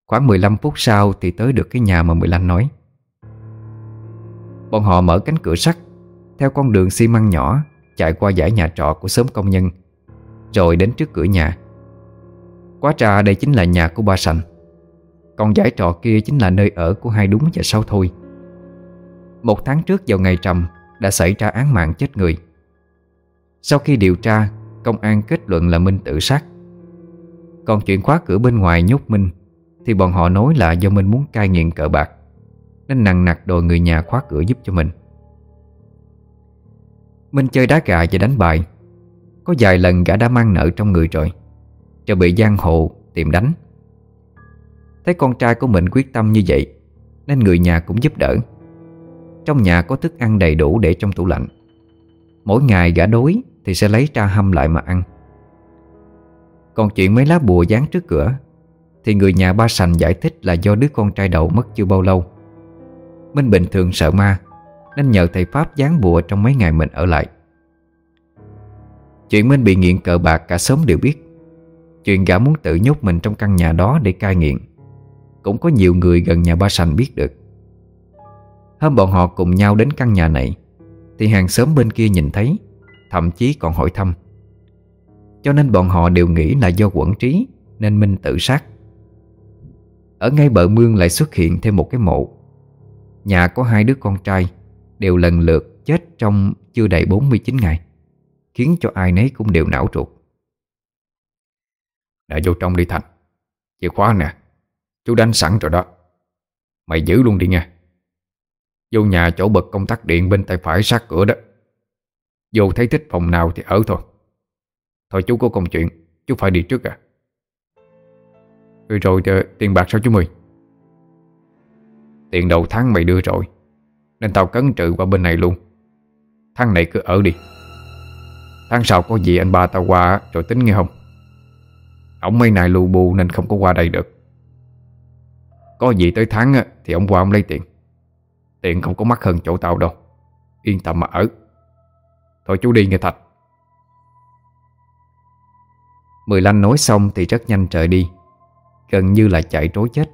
Khoảng 15 phút sau thì tới được cái nhà mà mười lanh nói. Bọn họ mở cánh cửa sắt, Theo con đường xi măng nhỏ, Chạy qua dãy nhà trọ của xóm công nhân, Rồi đến trước cửa nhà. Quá trà đây chính là nhà của ba sành. Còn giải trọ kia chính là nơi ở của hai đúng và sau thôi. Một tháng trước vào ngày trầm Đã xảy ra án mạng chết người. Sau khi điều tra, Công an kết luận là Minh tự sát. Còn chuyện khóa cửa bên ngoài nhốt Minh thì bọn họ nói là do Minh muốn cai nghiện cờ bạc, Nên nặng nặc đòi người nhà khóa cửa giúp cho mình. Minh chơi đá gà và đánh bài. Có vài lần gã đã mang nợ trong người rồi, Cho bị giang hồ tìm đánh. Thấy con trai của mình quyết tâm như vậy, Nên người nhà cũng giúp đỡ. Trong nhà có thức ăn đầy đủ để trong tủ lạnh. Mỗi ngày gã đói Thì sẽ lấy ra hâm lại mà ăn. Còn chuyện mấy lá bùa dán trước cửa thì người nhà ba sành giải thích là do đứa con trai đầu mất chưa bao lâu. Minh bình thường sợ ma, Nên nhờ thầy Pháp dán bùa trong mấy ngày mình ở lại. Chuyện Minh bị nghiện cờ bạc cả sớm đều biết. Chuyện gã muốn tự nhốt mình trong căn nhà đó để cai nghiện, Cũng có nhiều người gần nhà ba sành biết được. Hôm bọn họ cùng nhau đến căn nhà này, Thì hàng xóm bên kia nhìn thấy, Thậm chí còn hỏi thăm. Cho nên bọn họ đều nghĩ là do quẩn trí, Nên Minh tự sát. Ở ngay bờ mương lại xuất hiện thêm một cái mộ. Nhà có hai đứa con trai, Đều lần lượt chết trong chưa đầy 49 ngày, Khiến cho ai nấy cũng đều não ruột. Đã vô trong đi Thành. Chìa khóa nè, Chú đánh sẵn rồi đó. Mày giữ luôn đi nha. Vô nhà chỗ bật công tắc điện bên tay phải sát cửa đó. Vô thấy thích phòng nào thì ở thôi. Thôi chú có công chuyện, Chú phải đi trước à. Rồi rồi tiền bạc sao chú Mười? Tiền đầu tháng mày đưa rồi, Nên tao cấn trự qua bên này luôn. Tháng này cứ ở đi. Tháng sau có gì anh ba tao qua, Rồi tính nghe không? Ông mấy này lù bù nên không có qua đây được. Có gì tới tháng Thì ông qua ông lấy tiền. Tiền không có mắc hơn chỗ tao đâu. Yên tâm mà ở. Thôi chú đi nghe Thạch. Mười lanh nói xong thì rất nhanh trời đi. Gần như là chạy trối chết.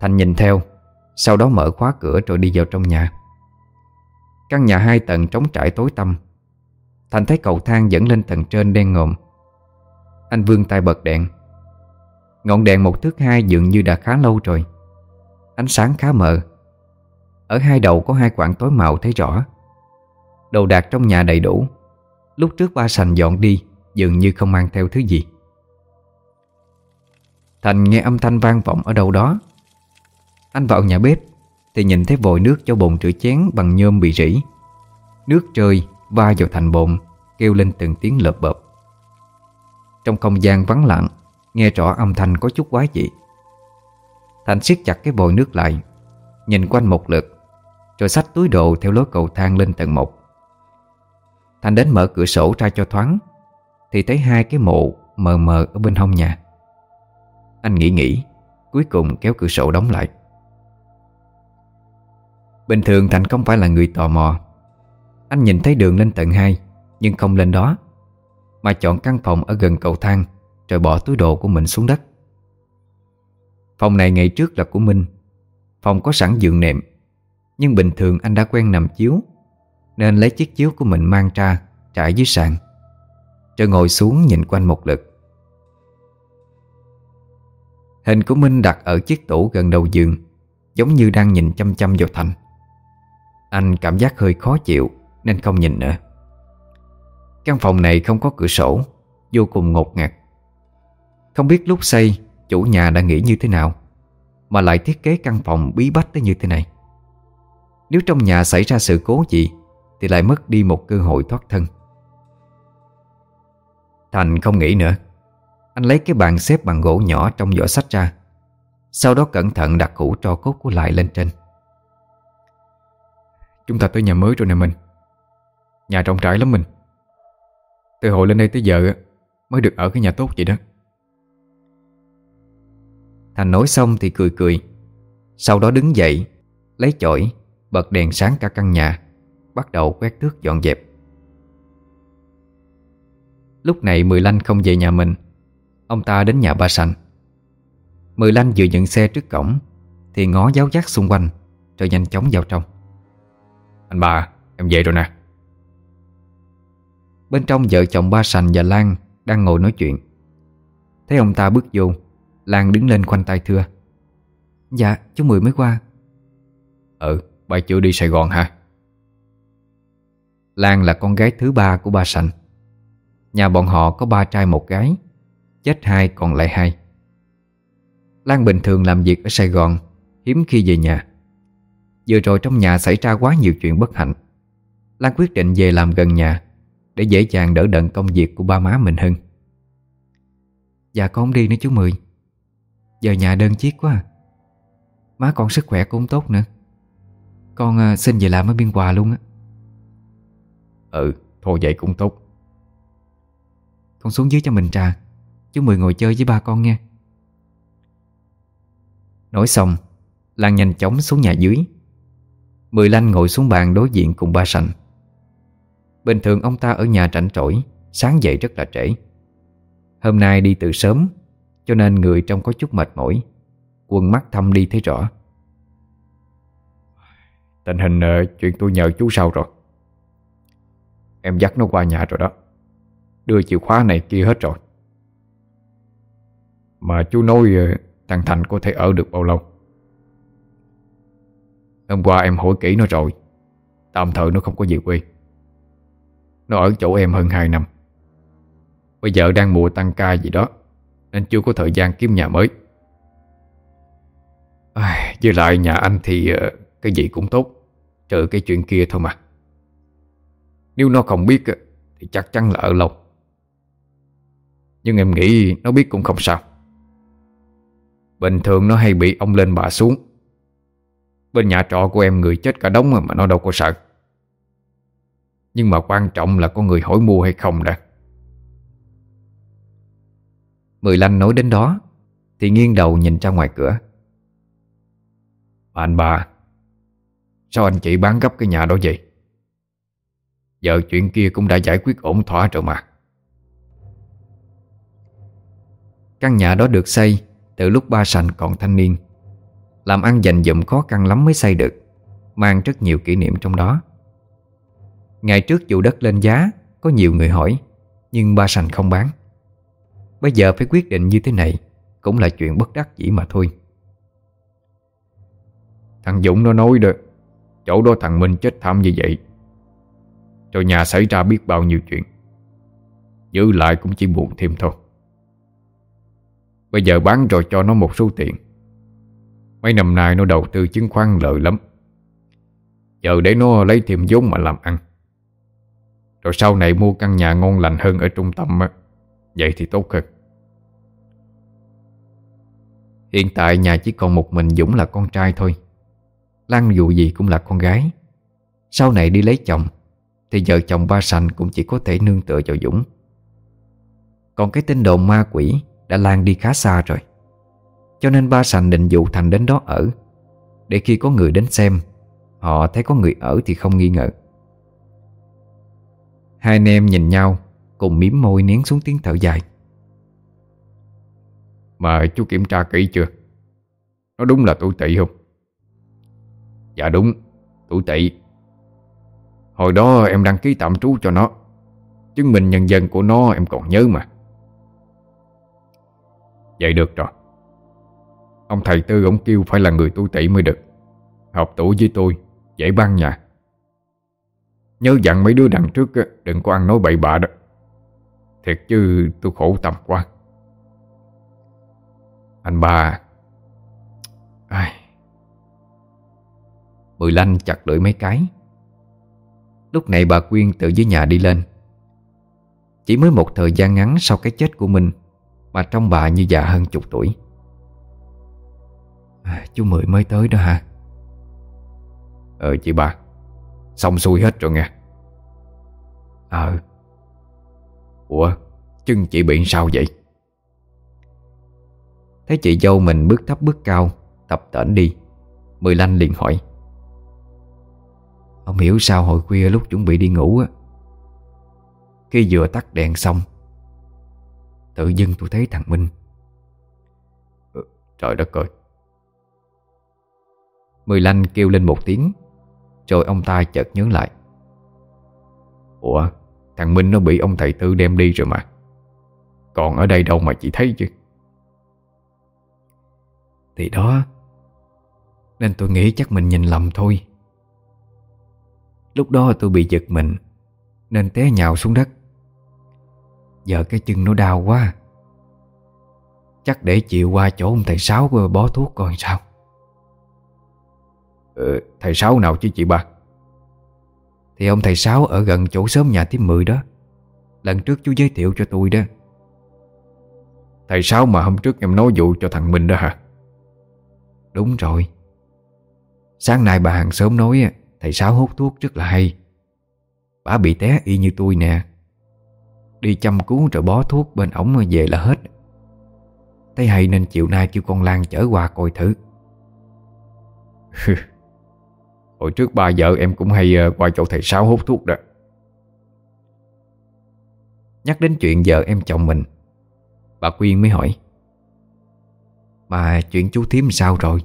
Thành nhìn theo, Sau đó mở khóa cửa rồi đi vào trong nhà. Căn nhà hai tầng trống trải tối tăm. Thành thấy cầu thang dẫn lên tầng trên đen ngòm. Anh vươn tay bật đèn. Ngọn đèn một thước hai dường như đã khá lâu rồi. Ánh sáng khá mờ. Ở hai đầu có hai khoảng tối màu thấy rõ. Đồ đạc trong nhà đầy đủ. Lúc trước ba sành dọn đi, Dường như không mang theo thứ gì. Thành nghe âm thanh vang vọng ở đâu đó. Anh vào nhà bếp, Thì nhìn thấy vòi nước cho bồn rửa chén Bằng nhôm bị rỉ. Nước rơi, va vào thành bồn, Kêu lên từng tiếng lợp bợp. Trong không gian vắng lặng, Nghe rõ âm thanh có chút quái dị. Thành siết chặt cái vòi nước lại, Nhìn quanh một lượt, Rồi xách túi đồ theo lối cầu thang lên tầng một. Thành đến mở cửa sổ ra cho thoáng, Thì thấy hai cái mộ mờ mờ ở bên hông nhà. Anh nghĩ nghĩ, Cuối cùng kéo cửa sổ đóng lại. Bình thường Thành không phải là người tò mò. Anh nhìn thấy đường lên tầng 2 Nhưng không lên đó, Mà chọn căn phòng ở gần cầu thang, Rồi bỏ túi đồ của mình xuống đất. Phòng này ngày trước là của Minh, Phòng có sẵn giường nệm, Nhưng bình thường anh đã quen nằm chiếu, Nên lấy chiếc chiếu của mình mang ra, Trải dưới sàn. Rồi ngồi xuống nhìn quanh một lượt. Hình của Minh đặt ở chiếc tủ gần đầu giường, Giống như đang nhìn chăm chăm vào Thành. Anh cảm giác hơi khó chịu, Nên không nhìn nữa. Căn phòng này không có cửa sổ, Vô cùng ngột ngạt. Không biết lúc xây Chủ nhà đã nghĩ như thế nào, Mà lại thiết kế căn phòng bí bách tới như thế này. Nếu trong nhà xảy ra sự cố gì, Thì lại mất đi một cơ hội thoát thân. Thành không nghĩ nữa. Anh lấy cái bàn xếp bằng gỗ nhỏ trong giỏ sách ra. Sau đó cẩn thận đặt hũ tro cốt của lại lên trên. Chúng ta tới nhà mới rồi nè mình. Nhà rộng rãi lắm mình. Từ hồi lên đây tới giờ Mới được ở cái nhà tốt vậy đó. Thành nói xong thì cười cười. Sau đó đứng dậy, Lấy chổi, Bật đèn sáng cả căn nhà, Bắt đầu quét tước dọn dẹp. Lúc này Mười Lanh không về nhà mình. Ông ta đến nhà ba sành. Mười Lanh vừa nhận xe trước cổng Thì ngó giáo giác xung quanh Rồi nhanh chóng vào trong. Anh ba, em về rồi nè. Bên trong vợ chồng ba sành và Lan Đang ngồi nói chuyện. Thấy ông ta bước vô Lan đứng lên khoanh tay thưa. Dạ chú Mười mới qua. Ừ bà chưa đi Sài Gòn hả Lan là con gái thứ ba của ba Sành. Nhà bọn họ có ba trai một gái Chết hai còn lại hai. Lan bình thường làm việc ở Sài Gòn Hiếm khi về nhà. Vừa rồi trong nhà xảy ra quá nhiều chuyện bất hạnh. Lan quyết định về làm gần nhà Để dễ dàng đỡ đần công việc của ba má mình hơn. Dạ con không đi nữa chú Mười. Giờ nhà đơn chiếc quá. À. Má con sức khỏe cũng tốt nữa. Con à, xin về làm ở biên hòa luôn á. Ừ Thôi vậy cũng tốt. Con xuống dưới cho mình trà Chú Mười ngồi chơi với ba con nghe. Nói xong Lan nhanh chóng xuống nhà dưới. Mười Lanh ngồi xuống bàn đối diện cùng ba sành. Bình thường ông ta ở nhà rảnh rỗi Sáng dậy rất là trễ. Hôm nay đi từ sớm cho nên người trông có chút mệt mỏi. Quần mắt thăm đi thấy rõ. Tình hình uh, chuyện tôi nhờ chú sau rồi. Em dắt nó qua nhà rồi đó. Đưa chìa khóa này kia hết rồi. Mà chú nói ờ, thằng Thành có thể ở được bao lâu? Hôm qua em hỏi kỹ nó rồi. Tạm thời nó không có về quê. Nó ở chỗ em hơn 2 năm. Bây giờ đang mùa tăng ca gì đó nên chưa có thời gian kiếm nhà mới. À, Với lại nhà anh thì ờ, Cái gì cũng tốt Trừ cái chuyện kia thôi mà. Nếu nó không biết ờ, Thì chắc chắn là ở lâu. Nhưng em nghĩ nó biết cũng không sao. Bình thường nó hay bị ông lên bà xuống. Bên nhà trọ của em người chết cả đống mà nó đâu có sợ. Nhưng mà quan trọng là có người hỏi mua hay không đã. Mười Lanh nói đến đó, Thì nghiêng đầu nhìn ra ngoài cửa. Anh bà, Sao anh chị bán gấp cái nhà đó vậy? Giờ chuyện kia cũng đã giải quyết ổn thỏa rồi mà. Căn nhà đó được xây từ lúc ba sành còn thanh niên, Làm ăn dành dụm khó khăn lắm mới xây được, Mang rất nhiều kỷ niệm trong đó. Ngày trước vụ đất lên giá, Có nhiều người hỏi, Nhưng ba sành không bán. Bây giờ phải quyết định như thế này Cũng là chuyện bất đắc dĩ mà thôi. Thằng Dũng nó nói đó, Chỗ đó thằng Minh chết thảm như vậy, Rồi nhà xảy ra biết bao nhiêu chuyện. Giữ lại cũng chỉ buồn thêm thôi. Bây giờ bán rồi cho nó một số tiền. Mấy năm nay nó đầu tư chứng khoán lợi lắm. Giờ để nó lấy thêm vốn mà làm ăn. Rồi sau này mua căn nhà ngon lành hơn ở trung tâm á, Vậy thì tốt hơn. Hiện tại nhà chỉ còn một mình Dũng là con trai thôi. Lan dù gì cũng là con gái. Sau này đi lấy chồng, Thì vợ chồng ba sành cũng chỉ có thể nương tựa vào Dũng. Còn cái tin đồn ma quỷ đã lan đi khá xa rồi. Cho nên ba sành định dụ Thành đến đó ở, Để khi có người đến xem, Họ thấy có người ở thì không nghi ngờ. Hai anh em nhìn nhau, Cùng miếm môi nén xuống tiếng thở dài. Mà chú kiểm tra kỹ chưa? Nó đúng là tuổi tỵ không? Dạ đúng, Tuổi tỵ. Hồi đó em đăng ký tạm trú cho nó, Chứng minh nhân dân của nó em còn nhớ mà. Vậy được rồi. Ông thầy tư ông kêu phải là người tu tỷ mới được. Hợp tủ với tôi, Dễ ban nhà. Nhớ dặn mấy đứa đằng trước Đừng có ăn nói bậy bạ đó. Thiệt chứ tôi khổ tâm quá. Anh ba, Ai? Mười lanh chặt lưỡi mấy cái. Lúc này bà Quyên tự dưới nhà đi lên. Chỉ mới một thời gian ngắn sau cái chết của mình mà trong bà như già hơn chục tuổi. À, Chú Mười mới tới đó hả? Ờ chị bà, Xong xuôi hết rồi nghe. Ờ. Ủa chân chị bị sao vậy? Thấy chị dâu mình bước thấp bước cao Tập tễnh đi Mười lanh liền hỏi. Không hiểu sao hồi khuya lúc chuẩn bị đi ngủ á? Khi vừa tắt đèn xong Tự dưng tôi thấy thằng Minh. Ừ, Trời đất ơi. Mười lanh kêu lên một tiếng Rồi ông ta chợt nhớ lại. Ủa Thằng Minh nó bị ông thầy Tư đem đi rồi mà. Còn ở đây đâu mà chị thấy chứ? Thì đó Nên tôi nghĩ chắc mình nhìn lầm thôi. Lúc đó tôi bị giật mình Nên té nhào xuống đất Giờ cái chân nó đau quá. Chắc để chịu qua chỗ ông thầy Sáu bó thuốc coi sao. Ừ, Thầy Sáu nào chứ chị ba? Thì ông thầy Sáu ở gần chỗ sớm nhà tiếp mười đó. Lần trước chú giới thiệu cho tôi đó. Thầy Sáu mà hôm trước em nói dụ cho thằng Minh đó hả? Đúng rồi. Sáng nay bà hàng sớm nói Thầy Sáu hút thuốc rất là hay. Bà bị té y như tôi nè Đi chăm cứu rồi bó thuốc bên ổng về là hết. Thấy hay nên chiều nay kêu con Lan chở qua coi thử. Hồi trước ba vợ em cũng hay ờ, qua chỗ thầy Sáu hút thuốc đó. Nhắc đến chuyện vợ em chồng mình, Bà Quyên mới hỏi Mà chuyện chú thím sao rồi?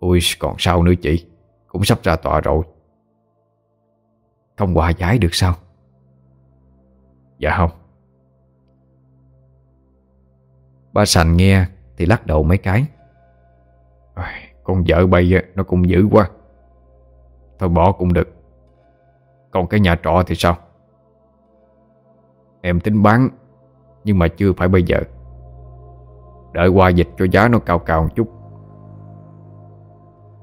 Ui còn sao nữa chị? Cũng sắp ra tòa rồi. Không hòa giải được sao? Dạ không. Ba sành nghe Thì lắc đầu mấy cái. Con vợ bay nó cũng dữ quá. Thôi bỏ cũng được. Còn cái nhà trọ thì sao? Em tính bán, Nhưng mà chưa phải bây giờ. Đợi qua dịch cho giá nó cao cao một chút.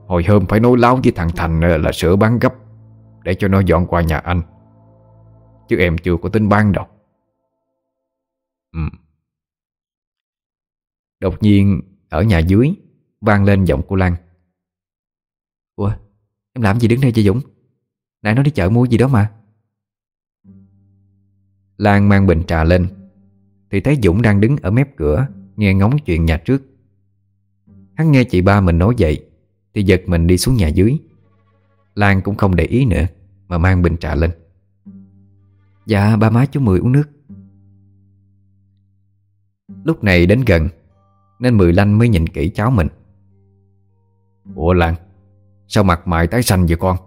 Hồi hôm phải nói láo với thằng Thành là sửa bán gấp, Để cho nó dọn qua nhà anh. Chứ em chưa có tính bán đâu. Ừ. Đột nhiên ở nhà dưới vang lên giọng cô Lan. Ủa em làm gì đứng đây cho Dũng? Nãy nó đi chợ mua gì đó mà. Lan mang bình trà lên. Thì thấy Dũng đang đứng ở mép cửa Nghe ngóng chuyện nhà trước. Hắn nghe chị ba mình nói vậy Thì giật mình đi xuống nhà dưới. Lan cũng không để ý nữa Mà mang bình trà lên Dạ ba má chú Mười uống nước. Lúc này đến gần, Nên Mười Lanh mới nhìn kỹ cháu mình. Ủa Lan, Sao mặt mày tái xanh vậy con?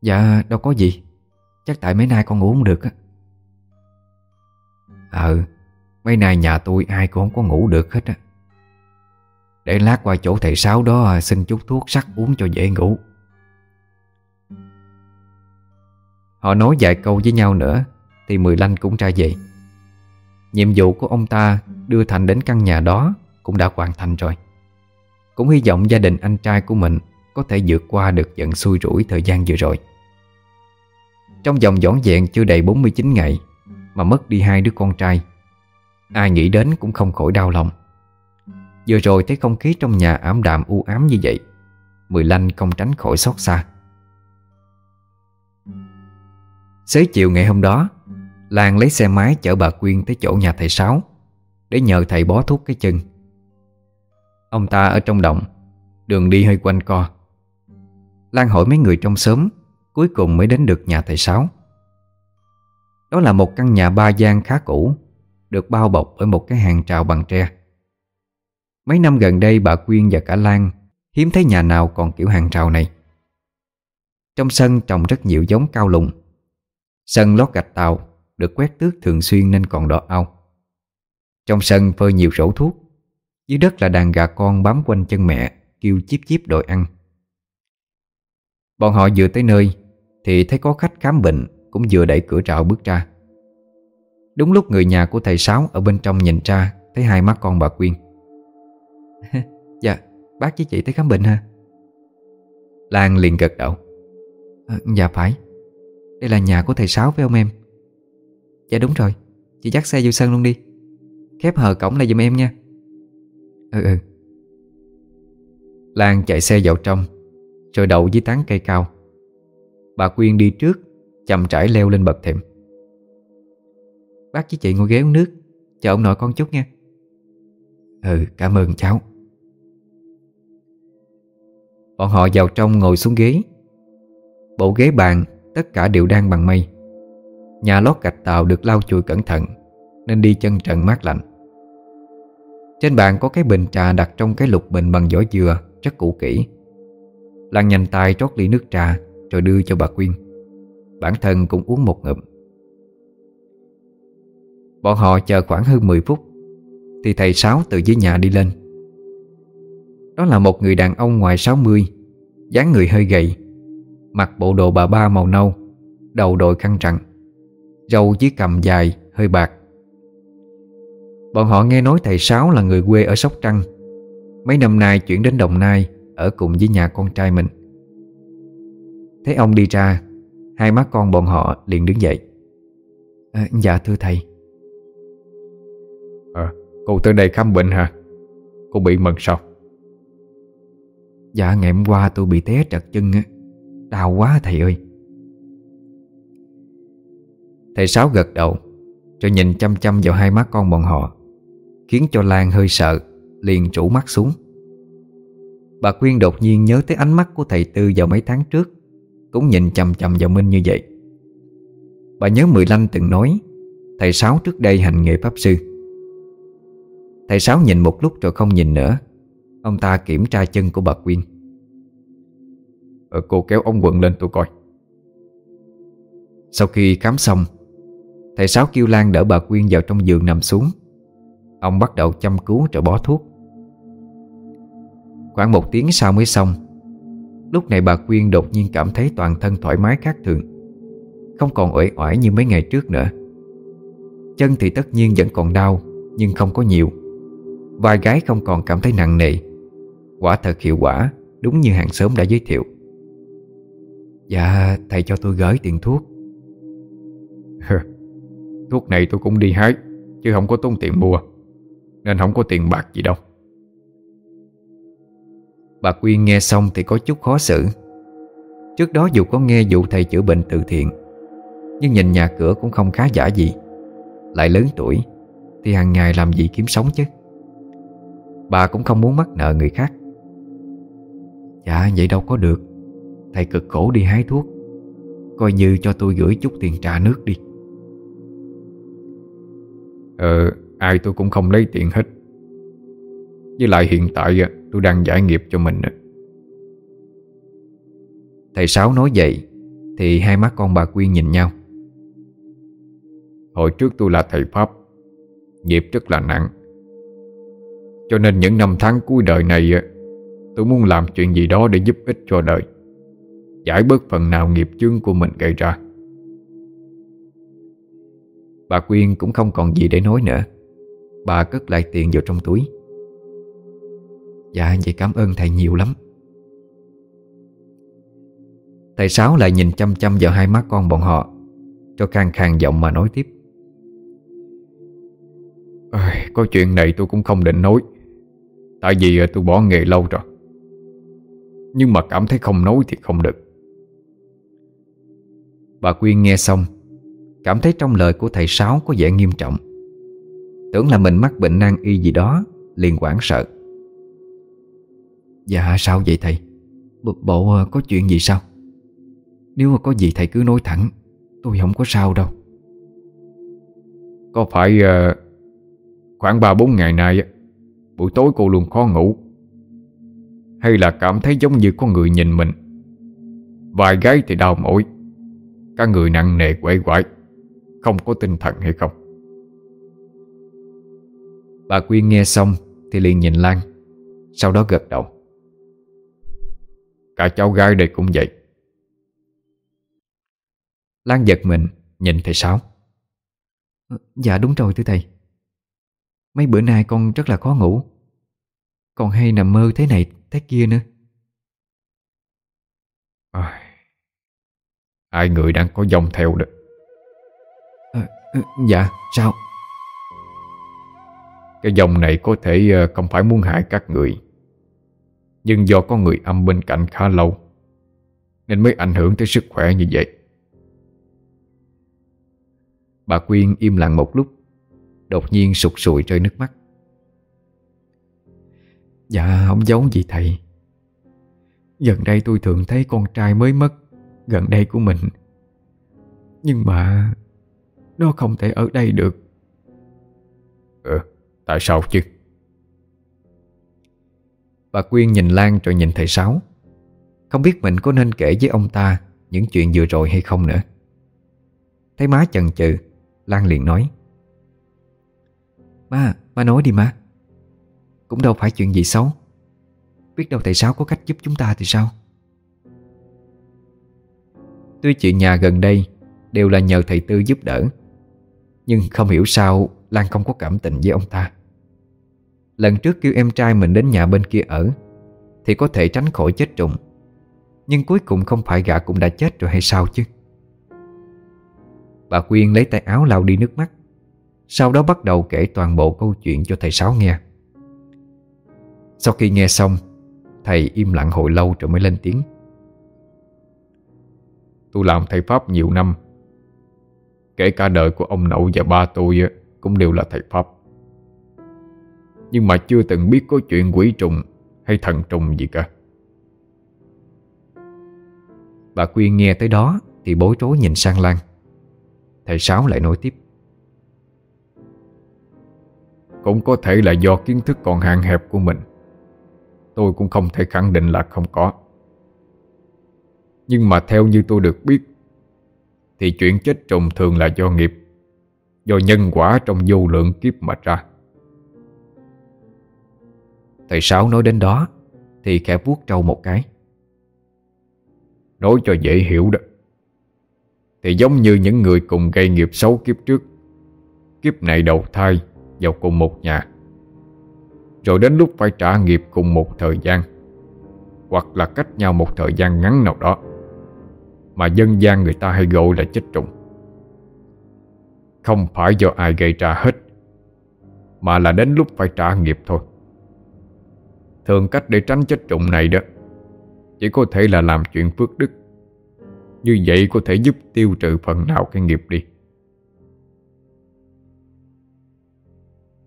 Dạ đâu có gì. Chắc tại mấy nay con ngủ không được á. Ờ Mấy nay nhà tôi ai cũng không có ngủ được hết á. Để lát qua chỗ thầy Sáu đó à, Xin chút thuốc sắc uống cho dễ ngủ. Họ nói vài câu với nhau nữa, Thì Mười Lanh cũng ra về. Nhiệm vụ của ông ta đưa Thành đến căn nhà đó Cũng đã hoàn thành rồi. Cũng hy vọng gia đình anh trai của mình Có thể vượt qua được giận xui rủi thời gian vừa rồi. Trong vòng dõn dẹn chưa đầy 49 ngày Mà mất đi hai đứa con trai, Ai nghĩ đến cũng không khỏi đau lòng. Vừa rồi thấy không khí trong nhà ảm đạm u ám như vậy, Mười Lanh không tránh khỏi xót xa. Xế chiều ngày hôm đó, Lan lấy xe máy chở bà Quyên tới chỗ nhà thầy Sáu Để nhờ thầy bó thuốc cái chân. Ông ta ở trong động, Đường đi hơi quanh co. Lan hỏi mấy người trong xóm Cuối cùng mới đến được nhà thầy Sáu. Đó là một căn nhà ba gian khá cũ, Được bao bọc bởi một cái hàng trào bằng tre. Mấy năm gần đây, bà Quyên và cả Lan Hiếm thấy nhà nào còn kiểu hàng trào này. Trong sân trồng rất nhiều giống cao lùng Sân lót gạch tàu Được quét tước thường xuyên nên còn đỏ ao Trong sân phơi nhiều rổ thuốc Dưới đất là đàn gà con bám quanh chân mẹ Kêu chíp chíp đòi ăn. Bọn họ vừa tới nơi Thì thấy có khách khám bệnh Cũng vừa đẩy cửa trạo bước ra. Đúng lúc người nhà của thầy Sáu Ở bên trong nhìn ra Thấy hai mắt con bà Quyên. Dạ bác với chị tới khám bệnh ha? Lan liền gật đầu. À, Dạ phải. Đây là nhà của thầy Sáu phải không em. Dạ đúng rồi, Chị dắt xe vô sân luôn đi. Khép hờ cổng lại giùm em nha. Ừ ừ. Lan chạy xe vào trong, Rồi đậu dưới tán cây cao. Bà Quyên đi trước, Chậm trải leo lên bậc thềm. Bác với chị ngồi ghế uống nước, Chờ ông nội con chút nha. Ừ cảm ơn cháu. Bọn họ vào trong ngồi xuống ghế. Bộ ghế bàn Tất cả đều đang bằng mây. Nhà lót gạch tàu được lau chùi cẩn thận, Nên đi chân trần mát lạnh. Trên bàn có cái bình trà đặt trong cái lục bình bằng vỏ dừa, Rất cũ kỹ. Lan nhanh tay trót ly nước trà, Rồi đưa cho bà Quyên. Bản thân cũng uống một ngụm. Bọn họ chờ khoảng hơn 10 phút, Thì thầy Sáu từ dưới nhà đi lên. Đó là một người đàn ông ngoài 60 dáng người hơi gầy Mặc bộ đồ bà ba màu nâu Đầu đội khăn trắng Râu dưới cầm dài, hơi bạc. Bọn họ nghe nói thầy Sáu là người quê ở Sóc Trăng. Mấy năm nay chuyển đến Đồng Nai Ở cùng với nhà con trai mình. Thấy ông đi ra Hai má con bọn họ liền đứng dậy. À, Dạ thưa thầy. À cô tới đây khám bệnh hả? Cô bị mần sao? Dạ ngày hôm qua tôi bị té trật chân á Đau quá, thầy ơi. Thầy Sáu gật đầu, Rồi nhìn chăm chăm vào hai mắt con bọn họ, Khiến cho Lan hơi sợ, Liền trụ mắt xuống. Bà Quyên đột nhiên nhớ tới ánh mắt của thầy Tư vào mấy tháng trước, Cũng nhìn chầm chầm vào Minh như vậy. Bà nhớ Mười Lanh từng nói, Thầy Sáu trước đây hành nghề pháp sư. Thầy Sáu nhìn một lúc rồi không nhìn nữa. Ông ta kiểm tra chân của bà Quyên ờ, Cô kéo ông quận lên tôi coi. Sau khi khám xong Thầy Sáu kêu Lan đỡ bà Quyên vào trong giường nằm xuống. Ông bắt đầu chăm cứu rồi bó thuốc. Khoảng một tiếng sau mới xong Lúc này bà Quyên đột nhiên cảm thấy toàn thân thoải mái khác thường Không còn uể oải như mấy ngày trước nữa. Chân thì tất nhiên vẫn còn đau Nhưng không có nhiều. Vai gái không còn cảm thấy nặng nề. Quả thật hiệu quả Đúng như hàng xóm đã giới thiệu. Dạ thầy cho tôi gửi tiền thuốc. Thuốc này tôi cũng đi hái, Chứ không có tốn tiền mua, Nên không có tiền bạc gì đâu. Bà Quyên nghe xong thì có chút khó xử. Trước đó dù có nghe vụ thầy chữa bệnh từ thiện, Nhưng nhìn nhà cửa cũng không khá giả gì. Lại lớn tuổi, Thì hàng ngày làm gì kiếm sống chứ? Bà cũng không muốn mắc nợ người khác. Dạ vậy đâu có được. Thầy cực khổ đi hái thuốc. Coi như cho tôi gửi chút tiền trà nước đi. Ờ Ai tôi cũng không lấy tiền hết. Với lại hiện tại tôi đang giải nghiệp cho mình Thầy Sáu nói vậy Thì hai mắt con bà Quyên nhìn nhau. Hồi trước tôi là thầy Pháp Nghiệp rất là nặng. Cho nên những năm tháng cuối đời này Tôi muốn làm chuyện gì đó để giúp ích cho đời Giải bớt phần nào nghiệp chướng của mình gây ra. Bà Quyên cũng không còn gì để nói nữa. Bà cất lại tiền vào trong túi. Dạ vậy cảm ơn thầy nhiều lắm. Thầy Sáu lại nhìn chăm chăm vào hai mắt con bọn họ Cho khang khang giọng mà nói tiếp. À, Có chuyện này tôi cũng không định nói Tại vì tôi bỏ nghề lâu rồi. Nhưng mà cảm thấy không nói thì không được. Bà Quyên nghe xong Cảm thấy trong lời của thầy Sáu có vẻ nghiêm trọng. Tưởng là mình mắc bệnh nan y gì đó liền quảng sợ. Dạ sao vậy thầy? B Bộ ờ, có chuyện gì sao? Nếu mà có gì thầy cứ nói thẳng Tôi không có sao đâu. Có phải uh, Khoảng 3-4 ngày nay Buổi tối cô luôn khó ngủ? Hay là cảm thấy giống như có người nhìn mình? Vài gái thì đau mỏi. Cả người nặng nề quẩy quải Không có tinh thần hay không? Bà Quyên nghe xong Thì liền nhìn Lan Sau đó gật đầu. Cả cháu gái đây cũng vậy. Lan giật mình Nhìn thầy Sáu. Dạ đúng rồi thưa thầy. Mấy bữa nay con rất là khó ngủ. Còn hay nằm mơ thế này Thế kia nữa. À, Ai người đang có dòng theo được à, Dạ sao? Cái dòng này có thể ờ, không phải muốn hại các người Nhưng do có người âm bên cạnh khá lâu Nên mới ảnh hưởng tới sức khỏe như vậy. Bà Quyên im lặng một lúc Đột nhiên sụt sùi rơi nước mắt. Dạ không giấu gì thầy. Gần đây tôi thường thấy con trai mới mất Gần đây của mình. Nhưng mà Nó không thể ở đây được. Ừ Tại sao chứ? Bà Quyên nhìn Lan rồi nhìn thầy Sáu. Không biết mình có nên kể với ông ta Những chuyện vừa rồi hay không nữa. Thấy má chần chừ Lan liền nói. Má, má nói đi má. Cũng đâu phải chuyện gì xấu. Biết đâu thầy Sáu có cách giúp chúng ta thì sao Tuy chuyện nhà gần đây Đều là nhờ thầy Tư giúp đỡ, Nhưng không hiểu sao Lan không có cảm tình với ông ta. Lần trước kêu em trai mình đến nhà bên kia ở, Thì có thể tránh khỏi chết trùng, Nhưng cuối cùng không phải gã cũng đã chết rồi hay sao chứ? Bà Quyên lấy tay áo lau đi nước mắt, Sau đó bắt đầu kể toàn bộ câu chuyện cho thầy Sáu nghe. Sau khi nghe xong, Thầy im lặng hồi lâu rồi mới lên tiếng. Tôi làm thầy Pháp nhiều năm. Kể cả đời của ông nội và ba tôi Cũng đều là thầy Pháp. Nhưng mà chưa từng biết có chuyện quỷ trùng Hay thần trùng gì cả. Bà Quyên nghe tới đó Thì bối rối nhìn sang Lan. Thầy Sáu lại nói tiếp. Cũng có thể là do kiến thức còn hạn hẹp của mình. Tôi cũng không thể khẳng định là không có. Nhưng mà theo như tôi được biết, Thì chuyện chết trùng thường là do nghiệp, Do nhân quả trong vô lượng kiếp mà ra. Thầy Sáu nói đến đó, Thì khẽ vuốt trâu một cái. Nói cho dễ hiểu đó, Thì giống như những người cùng gây nghiệp xấu kiếp trước, Kiếp này đầu thai vào cùng một nhà, Rồi đến lúc phải trả nghiệp cùng một thời gian, Hoặc là cách nhau một thời gian ngắn nào đó. Mà dân gian người ta hay gọi là chết trùng. Không phải do ai gây ra hết, Mà là đến lúc phải trả nghiệp thôi. Thường cách để tránh chết trùng này đó, Chỉ có thể là làm chuyện phước đức. Như vậy có thể giúp tiêu trừ phần nào cái nghiệp đi.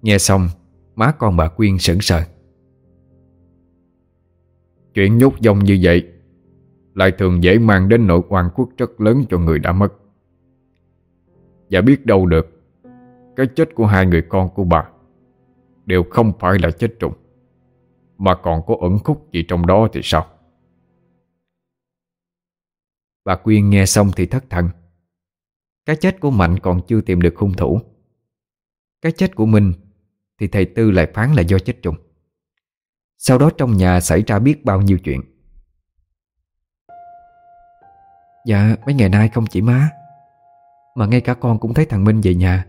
Nghe xong, Má con bà Quyên sững sờ. Chuyện nhốt dông như vậy lại thường dễ mang đến nỗi oan khuất rất lớn cho người đã mất. Và biết đâu được, Cái chết của hai người con của bà Đều không phải là chết trùng, Mà còn có ẩn khúc gì trong đó thì sao? Bà Quyên nghe xong thì thất thần. Cái chết của Mạnh còn chưa tìm được hung thủ. Cái chết của mình Thì thầy Tư lại phán là do chết trùng. Sau đó trong nhà xảy ra biết bao nhiêu chuyện. Dạ mấy ngày nay không chỉ má, Mà ngay cả con cũng thấy thằng Minh về nhà.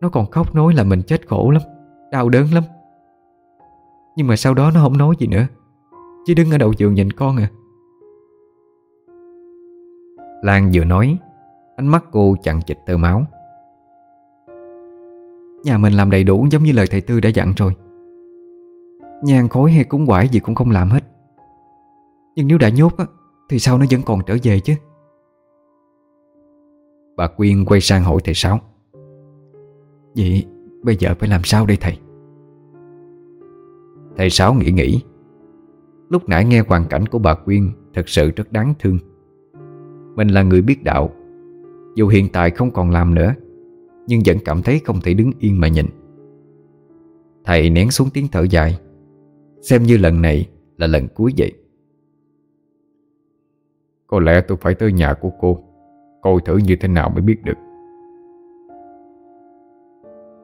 Nó còn khóc nói là mình chết khổ lắm, Đau đớn lắm. Nhưng mà sau đó nó không nói gì nữa, Chỉ đứng ở đầu giường nhìn con à. Lan vừa nói, Ánh mắt cô chặn chịch tơ máu. Nhà mình làm đầy đủ giống như lời thầy Tư đã dặn rồi. Nhàn khối hay cúng quải gì cũng không làm hết. Nhưng nếu đã nhốt á thì sao nó vẫn còn trở về chứ? Bà Quyên quay sang hỏi thầy Sáu. Vậy bây giờ phải làm sao đây thầy? Thầy Sáu nghĩ nghĩ. Lúc nãy nghe hoàn cảnh của bà Quyên Thật sự rất đáng thương. Mình là người biết đạo. Dù hiện tại không còn làm nữa, Nhưng vẫn cảm thấy không thể đứng yên mà nhìn. Thầy nén xuống tiếng thở dài. Xem như lần này là lần cuối vậy. Có lẽ tôi phải tới nhà của cô Coi thử như thế nào mới biết được.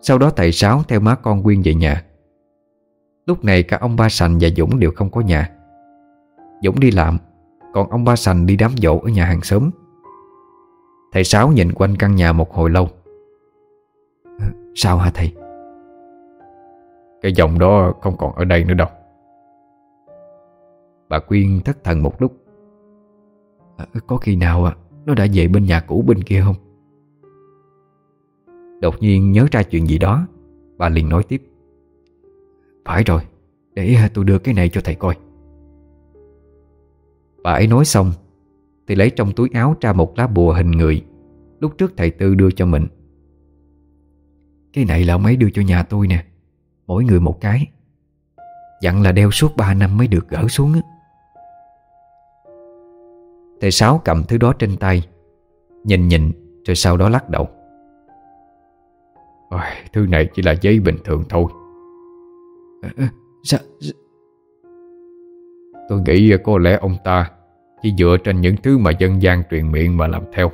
Sau đó thầy Sáu theo má con Quyên về nhà. Lúc này cả ông Ba Sành và Dũng đều không có nhà. Dũng đi làm Còn ông Ba Sành đi đám dỗ ở nhà hàng xóm. Thầy Sáu nhìn quanh căn nhà một hồi lâu. Sao hả thầy? Cái dòng đó không còn ở đây nữa đâu. Bà Quyên thất thần một lúc à, Có khi nào à, nó đã về bên nhà cũ bên kia không? Đột nhiên nhớ ra chuyện gì đó Bà liền nói tiếp. Phải rồi Để à, tôi đưa cái này cho thầy coi. Bà ấy nói xong Thì lấy trong túi áo ra một lá bùa hình người Lúc trước thầy Tư đưa cho mình. Cái này là ông ấy đưa cho nhà tôi nè Mỗi người một cái. Dặn là đeo suốt 3 năm mới được gỡ xuống á. Thầy Sáu cầm thứ đó trên tay Nhìn nhìn Rồi sau đó lắc đầu. Ôi, Thứ này chỉ là giấy bình thường thôi. À, Sao Tôi nghĩ có lẽ ông ta Chỉ dựa trên những thứ mà dân gian truyền miệng mà làm theo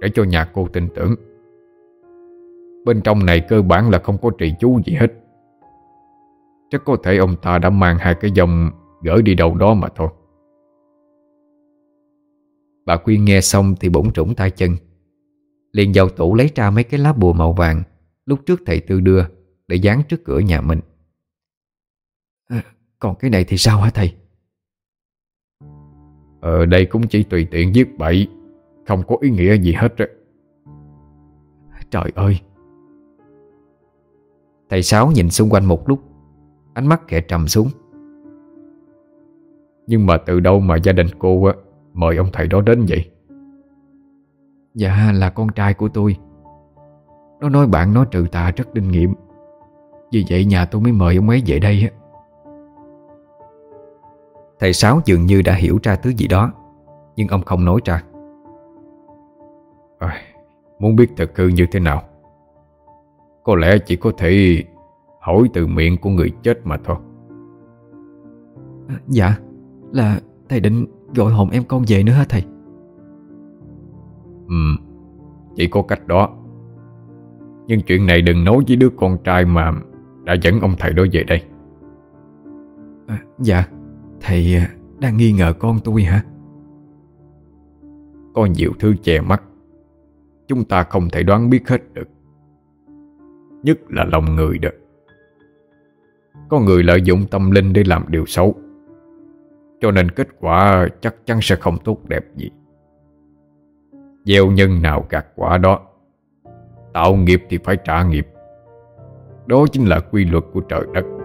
Để cho nhà cô tin tưởng. Bên trong này cơ bản là không có trì chú gì hết. Chắc có thể ông ta đã mang hai cái dòng Gửi đi đâu đó mà thôi Bà Quyên nghe xong thì bỗng trũng tay chân. Liền vào tủ lấy ra mấy cái lá bùa màu vàng Lúc trước thầy Tư đưa Để dán trước cửa nhà mình. À, Còn cái này thì sao hả thầy? Ờ đây cũng chỉ tùy tiện viết bậy Không có ý nghĩa gì hết á. Trời ơi! Thầy Sáu nhìn xung quanh một lúc Ánh mắt kẻ trầm xuống. Nhưng mà từ đâu mà gia đình cô á Mời ông thầy đó đến vậy. Dạ là con trai của tôi. Nó nói bạn nó trừ tà rất kinh nghiệm. Vì vậy nhà tôi mới mời ông ấy về đây á. Thầy Sáu dường như đã hiểu ra thứ gì đó Nhưng ông không nói ra. À, Muốn biết thực hư như thế nào? Có lẽ chỉ có thể hỏi từ miệng của người chết mà thôi. À, Dạ Là thầy định gọi hồn em con về nữa hả thầy? Ừ Chỉ có cách đó. Nhưng chuyện này đừng nói với đứa con trai mà Đã dẫn ông thầy đó về đây. À, Dạ Thầy à, đang nghi ngờ con tôi hả? Có nhiều thứ che mắt Chúng ta không thể đoán biết hết được. Nhất là lòng người đó. Có người lợi dụng tâm linh để làm điều xấu cho nên kết quả chắc chắn sẽ không tốt đẹp gì. Gieo nhân nào gặt quả đó, Tạo nghiệp thì phải trả nghiệp. Đó chính là quy luật của trời đất.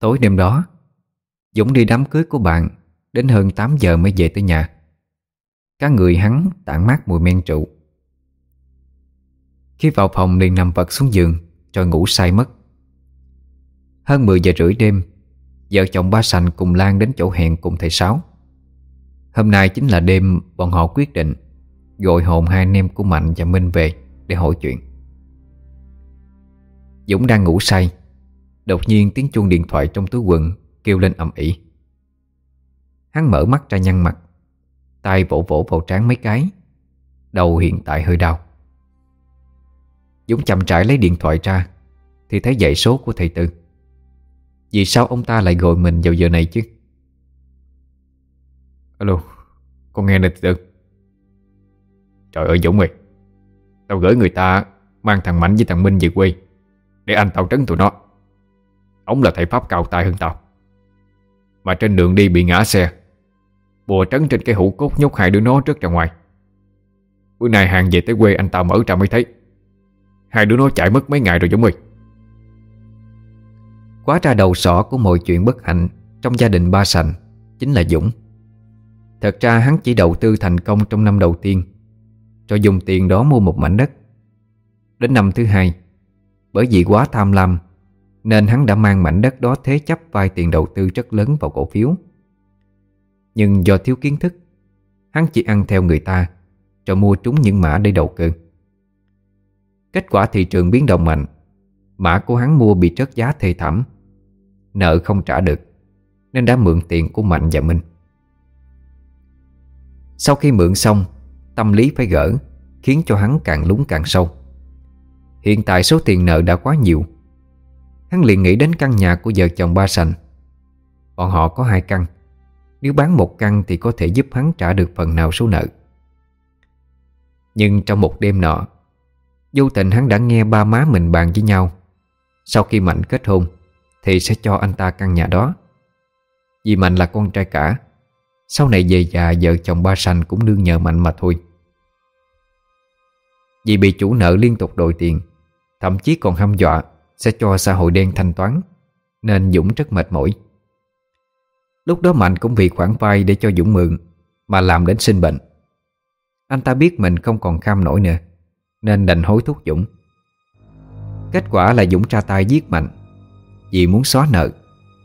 Tối đêm đó, Dũng đi đám cưới của bạn, Đến hơn 8 giờ mới về tới nhà. Các người hắn tản mát mùi men rượu. Khi vào phòng liền nằm vật xuống giường Rồi ngủ say mất. Hơn 10 giờ rưỡi đêm, Vợ chồng ba sành cùng Lan đến chỗ hẹn cùng thầy Sáu. Hôm nay chính là đêm bọn họ quyết định Gọi hồn hai anh em của Mạnh và Minh về Để hỏi chuyện. Dũng đang ngủ say Đột nhiên tiếng chuông điện thoại trong túi quần Kêu lên ầm ĩ. Hắn mở mắt ra nhăn mặt, tay vỗ vỗ vào trán mấy cái, Đầu hiện tại hơi đau. Dũng chậm trải lấy điện thoại ra Thì thấy dãy số của thầy Tư. Vì sao ông ta lại gọi mình vào giờ này chứ? Alo, Con nghe nè Tư. Trời ơi Dũng ơi, Tao gửi người ta mang thằng Mạnh với thằng Minh về quê Để anh tao trấn tụi nó. Ông là thầy Pháp cao tay hơn tao. Mà trên đường đi bị ngã xe, Bùa trấn trên cái hũ cốt nhốt hai đứa nó trước ra ngoài. Bữa nay hàng về tới quê anh tao mở ra mới thấy. Hai đứa nó chạy mất mấy ngày rồi Dũng ơi. Quá ra đầu sỏ của mọi chuyện bất hạnh Trong gia đình ba sành Chính là Dũng. Thật ra hắn chỉ đầu tư thành công trong năm đầu tiên, Cho dùng tiền đó mua một mảnh đất. Đến năm thứ hai, Bởi vì quá tham lam nên hắn đã mang mảnh đất đó thế chấp vay tiền đầu tư rất lớn vào cổ phiếu. Nhưng do thiếu kiến thức, Hắn chỉ ăn theo người ta Rồi mua trúng những mã để đầu cơ. Kết quả thị trường biến động mạnh, Mã của hắn mua bị trớt giá thê thảm, Nợ không trả được, Nên đã mượn tiền của Mạnh và Minh. Sau khi mượn xong, Tâm lý phải gỡ, Khiến cho hắn càng lúng càng sâu. Hiện tại số tiền nợ đã quá nhiều Hắn liền nghĩ đến căn nhà của vợ chồng ba sành. Bọn họ có hai căn. Nếu bán một căn thì có thể giúp hắn trả được phần nào số nợ. Nhưng trong một đêm nọ, Vô tình hắn đã nghe ba má mình bàn với nhau. Sau khi Mạnh kết hôn, Thì sẽ cho anh ta căn nhà đó. Vì Mạnh là con trai cả, Sau này về già vợ chồng ba sành cũng nương nhờ Mạnh mà thôi. Vì bị chủ nợ liên tục đòi tiền, Thậm chí còn hăm dọa sẽ cho xã hội đen thanh toán, Nên Dũng rất mệt mỏi. Lúc đó Mạnh cũng vì khoản vay để cho Dũng mượn, Mà làm đến sinh bệnh. Anh ta biết mình không còn kham nổi nữa, Nên đành hối thúc Dũng. Kết quả là Dũng ra tay giết Mạnh, Vì muốn xóa nợ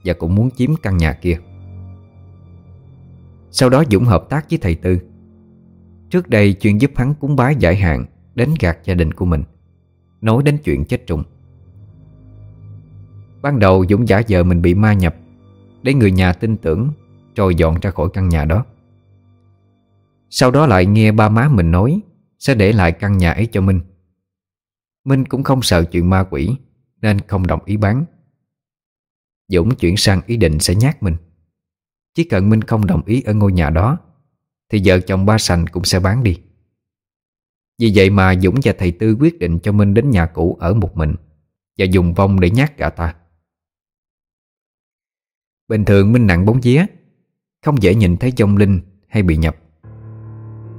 Và cũng muốn chiếm căn nhà kia. Sau đó Dũng hợp tác với thầy Tư. Trước đây chuyên giúp hắn cúng bái giải hạn Đến gạt gia đình của mình, Nói đến chuyện chết trùng. Ban đầu Dũng giả vờ mình bị ma nhập, Để người nhà tin tưởng Rồi dọn ra khỏi căn nhà đó. Sau đó lại nghe ba má mình nói, Sẽ để lại căn nhà ấy cho Minh. Minh cũng không sợ chuyện ma quỷ, Nên không đồng ý bán. Dũng chuyển sang ý định sẽ nhát mình. Chỉ cần Minh không đồng ý ở ngôi nhà đó, Thì vợ chồng ba sành cũng sẽ bán đi. Vì vậy mà Dũng và thầy Tư quyết định cho Minh đến nhà cũ ở một mình Và dùng vong để nhát gã ta. Bình thường Minh nặng bóng vía, Không dễ nhìn thấy dông linh hay bị nhập.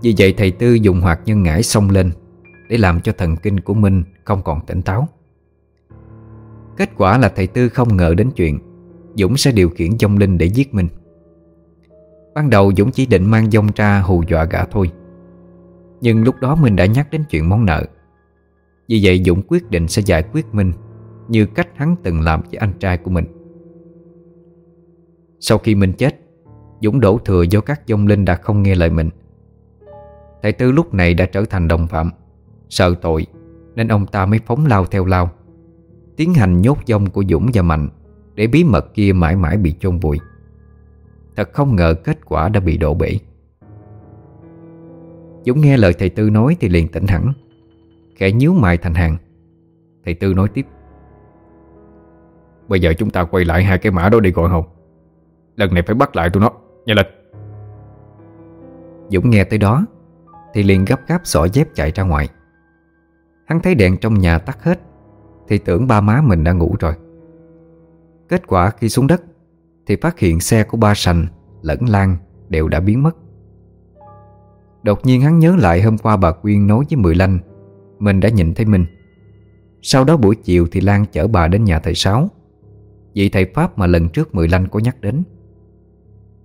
Vì vậy thầy Tư dùng hoạt nhân ngải xông lên Để làm cho thần kinh của Minh không còn tỉnh táo. Kết quả là thầy Tư không ngờ đến chuyện Dũng sẽ điều khiển dông linh để giết Minh Ban đầu Dũng chỉ định mang dông ra hù dọa gã thôi. Nhưng lúc đó Minh đã nhắc đến chuyện món nợ. Vì vậy Dũng quyết định sẽ giải quyết Minh Như cách hắn từng làm với anh trai của mình. Sau khi mình chết, Dũng đổ thừa do các dông linh đã không nghe lời mình. Thầy Tư lúc này đã trở thành đồng phạm, Sợ tội, Nên ông ta mới phóng lao theo lao, Tiến hành nhốt dông của Dũng và Mạnh Để bí mật kia mãi mãi bị chôn vùi. Thật không ngờ kết quả đã bị đổ bể. Dũng nghe lời thầy Tư nói thì liền tỉnh hẳn, Khẽ nhíu mày thành hàng. Thầy Tư nói tiếp, Bây giờ chúng ta quay lại hai cái mã đó đi gọi hồn Lần này phải bắt lại tụi nó. Nhanh lên. Dũng nghe tới đó, Thì liền gấp gáp xỏ dép chạy ra ngoài. Hắn thấy đèn trong nhà tắt hết, Thì tưởng ba má mình đã ngủ rồi. Kết quả khi xuống đất, Thì phát hiện xe của ba sành, Lẫn Lan đều đã biến mất. Đột nhiên hắn nhớ lại hôm qua bà Quyên nói với Mười Lanh, Mình đã nhìn thấy mình. Sau đó buổi chiều thì Lan chở bà đến nhà thầy Sáu. Vị thầy Pháp mà lần trước Mười Lanh có nhắc đến.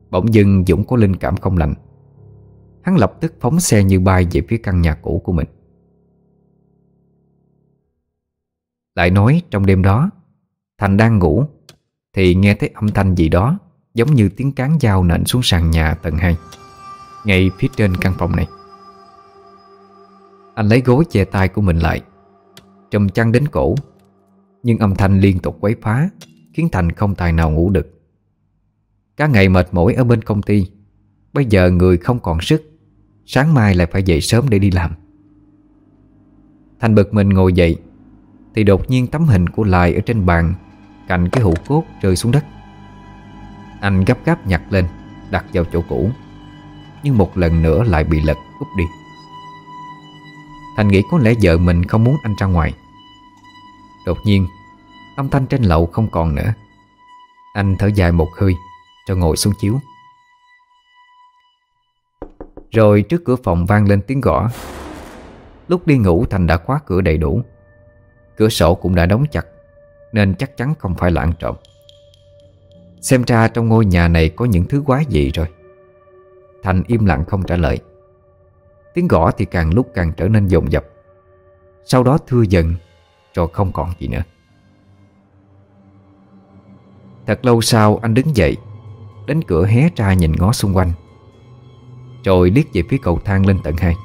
Bỗng dưng Dũng có linh cảm không lành. Hắn lập tức phóng xe như bay về phía căn nhà cũ của mình. Lại nói trong đêm đó, Thành đang ngủ, Thì nghe thấy âm thanh gì đó, Giống như tiếng cán dao nện xuống sàn nhà tầng 2 Ngay phía trên căn phòng này. Anh lấy gối che tay của mình lại trầm chăn đến cổ, Nhưng âm thanh liên tục quấy phá, Khiến Thành không tài nào ngủ được. Cả ngày mệt mỏi ở bên công ty. Bây giờ người không còn sức. Sáng mai lại phải dậy sớm để đi làm. Thành bực mình ngồi dậy, Thì đột nhiên tấm hình của Lai ở trên bàn Cạnh cái hũ cốt rơi xuống đất. Anh gấp gáp nhặt lên, Đặt vào chỗ cũ, Nhưng một lần nữa lại bị lật úp đi. Thành nghĩ có lẽ vợ mình không muốn anh ra ngoài. Đột nhiên, Âm thanh trên lậu không còn nữa. Anh thở dài một hơi cho ngồi xuống chiếu. Rồi trước cửa phòng vang lên tiếng gõ. Lúc đi ngủ, Thành đã khóa cửa đầy đủ. Cửa sổ cũng đã đóng chặt, Nên chắc chắn không phải là ăn trộm. Xem ra trong ngôi nhà này có những thứ quái dị rồi. Thành im lặng không trả lời. Tiếng gõ thì càng lúc càng trở nên dồn dập. Sau đó thưa dần, Rồi không còn gì nữa. Thật lâu sau, anh đứng dậy. Đến cửa hé ra nhìn ngó xung quanh. Rồi liếc về phía cầu thang lên tận hai.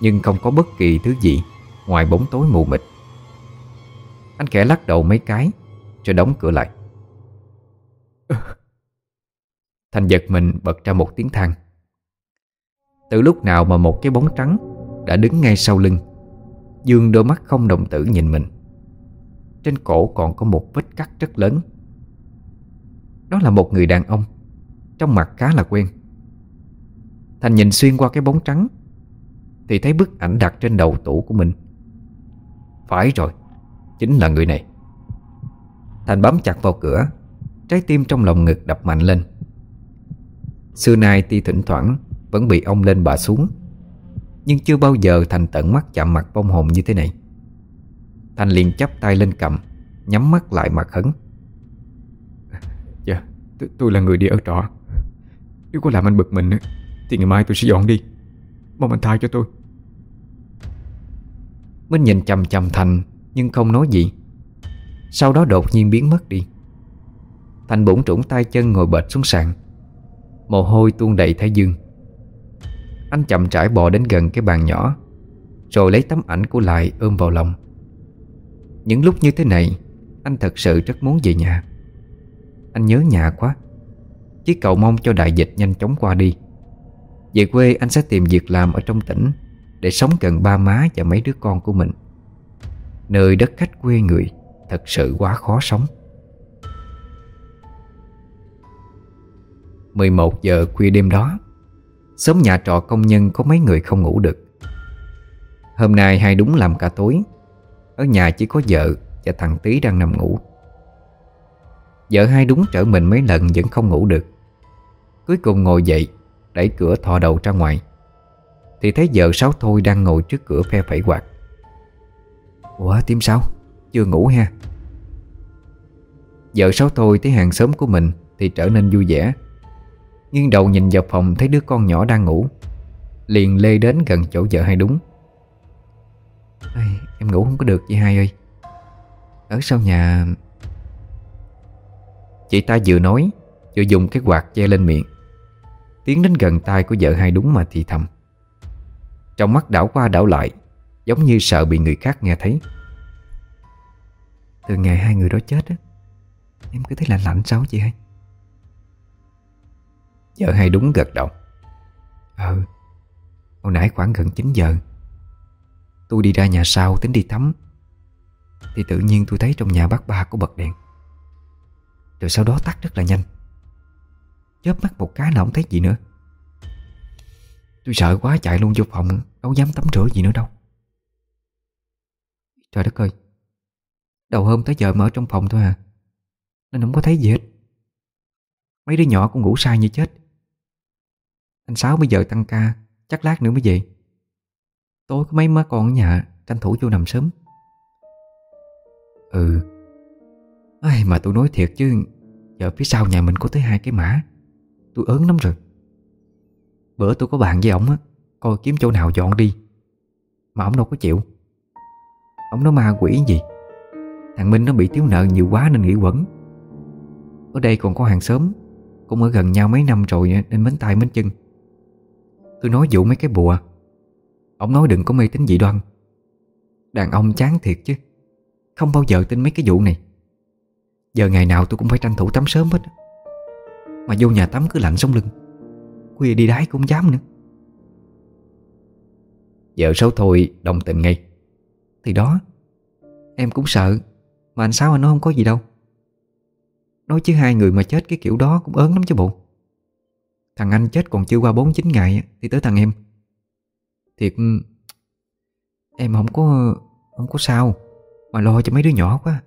Nhưng không có bất kỳ thứ gì Ngoài bóng tối mù mịt. Anh khẽ lắc đầu mấy cái, Rồi đóng cửa lại. Thành giật mình bật ra một tiếng than. Từ lúc nào mà một cái bóng trắng Đã đứng ngay sau lưng, Dương đôi mắt không đồng tử nhìn mình. Trên cổ còn có một vết cắt rất lớn. Đó là một người đàn ông. Trong mặt khá là quen. Thành nhìn xuyên qua cái bóng trắng, Thì thấy bức ảnh đặt trên đầu tủ của mình. Phải rồi, Chính là người này. Thành bám chặt vào cửa, Trái tim trong lòng ngực đập mạnh lên. Xưa nay ti thỉnh thoảng Vẫn bị ông lên bà xuống, Nhưng chưa bao giờ Thành tận mắt chạm mặt bông hồn như thế này. Thành liền chắp tay lên cầm, Nhắm mắt lại mặt hấn Tôi là người đi ở trọ. Nếu có làm anh bực mình Thì ngày mai tôi sẽ dọn đi. Mong anh tha cho tôi. Minh nhìn chầm chầm Thành, Nhưng không nói gì. Sau đó đột nhiên biến mất đi. Thành bụng trũng tay chân ngồi bệt xuống sàn. Mồ hôi tuôn đầy thái dương. Anh chậm rãi bò đến gần cái bàn nhỏ, Rồi lấy tấm ảnh của lại ôm vào lòng. Những lúc như thế này, Anh thật sự rất muốn về nhà. Anh nhớ nhà quá. Chỉ cầu mong cho đại dịch nhanh chóng qua đi. Về quê, anh sẽ tìm việc làm ở trong tỉnh Để sống gần ba má và mấy đứa con của mình. Nơi đất khách quê người, Thật sự quá khó sống. 11 giờ khuya đêm đó Sớm nhà trọ công nhân có mấy người không ngủ được. Hôm nay hai đúng làm cả tối. Ở nhà chỉ có vợ và thằng Tý đang nằm ngủ. Vợ hai đúng trở mình mấy lần vẫn không ngủ được. Cuối cùng ngồi dậy Đẩy cửa thò đầu ra ngoài. Thì thấy vợ Sáu Thôi đang ngồi trước cửa phe phẩy quạt. Ủa tim sao Chưa ngủ ha? Vợ Sáu Thôi thấy hàng xóm của mình Thì trở nên vui vẻ. Nghiêng đầu nhìn vào phòng thấy đứa con nhỏ đang ngủ. Liền lê đến gần chỗ vợ hai đúng. Ê, Em ngủ không có được chị hai ơi. Ở sau nhà Chị ta vừa nói, Vừa dùng cái quạt che lên miệng. Tiến đến gần tai của vợ hai đúng mà thì thầm. Trong mắt đảo qua đảo lại, Giống như sợ bị người khác nghe thấy. Từ ngày hai người đó chết á, Em cứ thấy lạnh lạnh sao chị hai? Vợ hai đúng gật đầu. Ừ Hồi nãy khoảng gần 9 giờ, Tôi đi ra nhà sau tính đi tắm. Thì tự nhiên tôi thấy trong nhà bác ba có bật đèn. Rồi sau đó tắt rất là nhanh. Chớp mắt một cái là không thấy gì nữa. Tôi sợ quá chạy luôn vô phòng, Đâu dám tắm rửa gì nữa đâu. Trời đất ơi, Đầu hôm tới giờ mở trong phòng thôi à Nên không có thấy gì hết. Mấy đứa nhỏ cũng ngủ sai như chết. Anh Sáu bây giờ tăng ca, Chắc lát nữa mới về. Tối có mấy má con ở nhà, Tranh thủ vô nằm sớm. Ừ. Ai mà tôi nói thiệt chứ Giờ phía sau nhà mình có tới hai cái mã. Tôi ớn lắm rồi. Bữa tôi có bạn với ổng á, Coi kiếm chỗ nào dọn đi. Mà ổng đâu có chịu. Ổng nó ma quỷ gì? Thằng Minh nó bị thiếu nợ nhiều quá nên nghỉ quẩn. Ở đây còn có hàng xóm, Cũng ở gần nhau mấy năm rồi Nên mến tay mến chân. Tôi nói dụ mấy cái bùa. Ông nói đừng có mê tín dị đoan. Đàn ông chán thiệt chứ. Không bao giờ tin mấy cái vụ này. Giờ ngày nào tôi cũng phải tranh thủ tắm sớm hết. Mà vô nhà tắm cứ lạnh sống lưng. Khuya đi đái cũng dám nữa. Vợ xấu thôi, đồng tình ngay. Thì đó, Em cũng sợ, Mà anh sao anh nói không có gì đâu. Nói chứ hai người mà chết cái kiểu đó cũng ớn lắm chứ bộ. Thằng anh chết còn chưa qua 49 ngày Thì tới thằng em. Thiệt ừ, Em không có Không có sao, Mà lo cho mấy đứa nhỏ quá.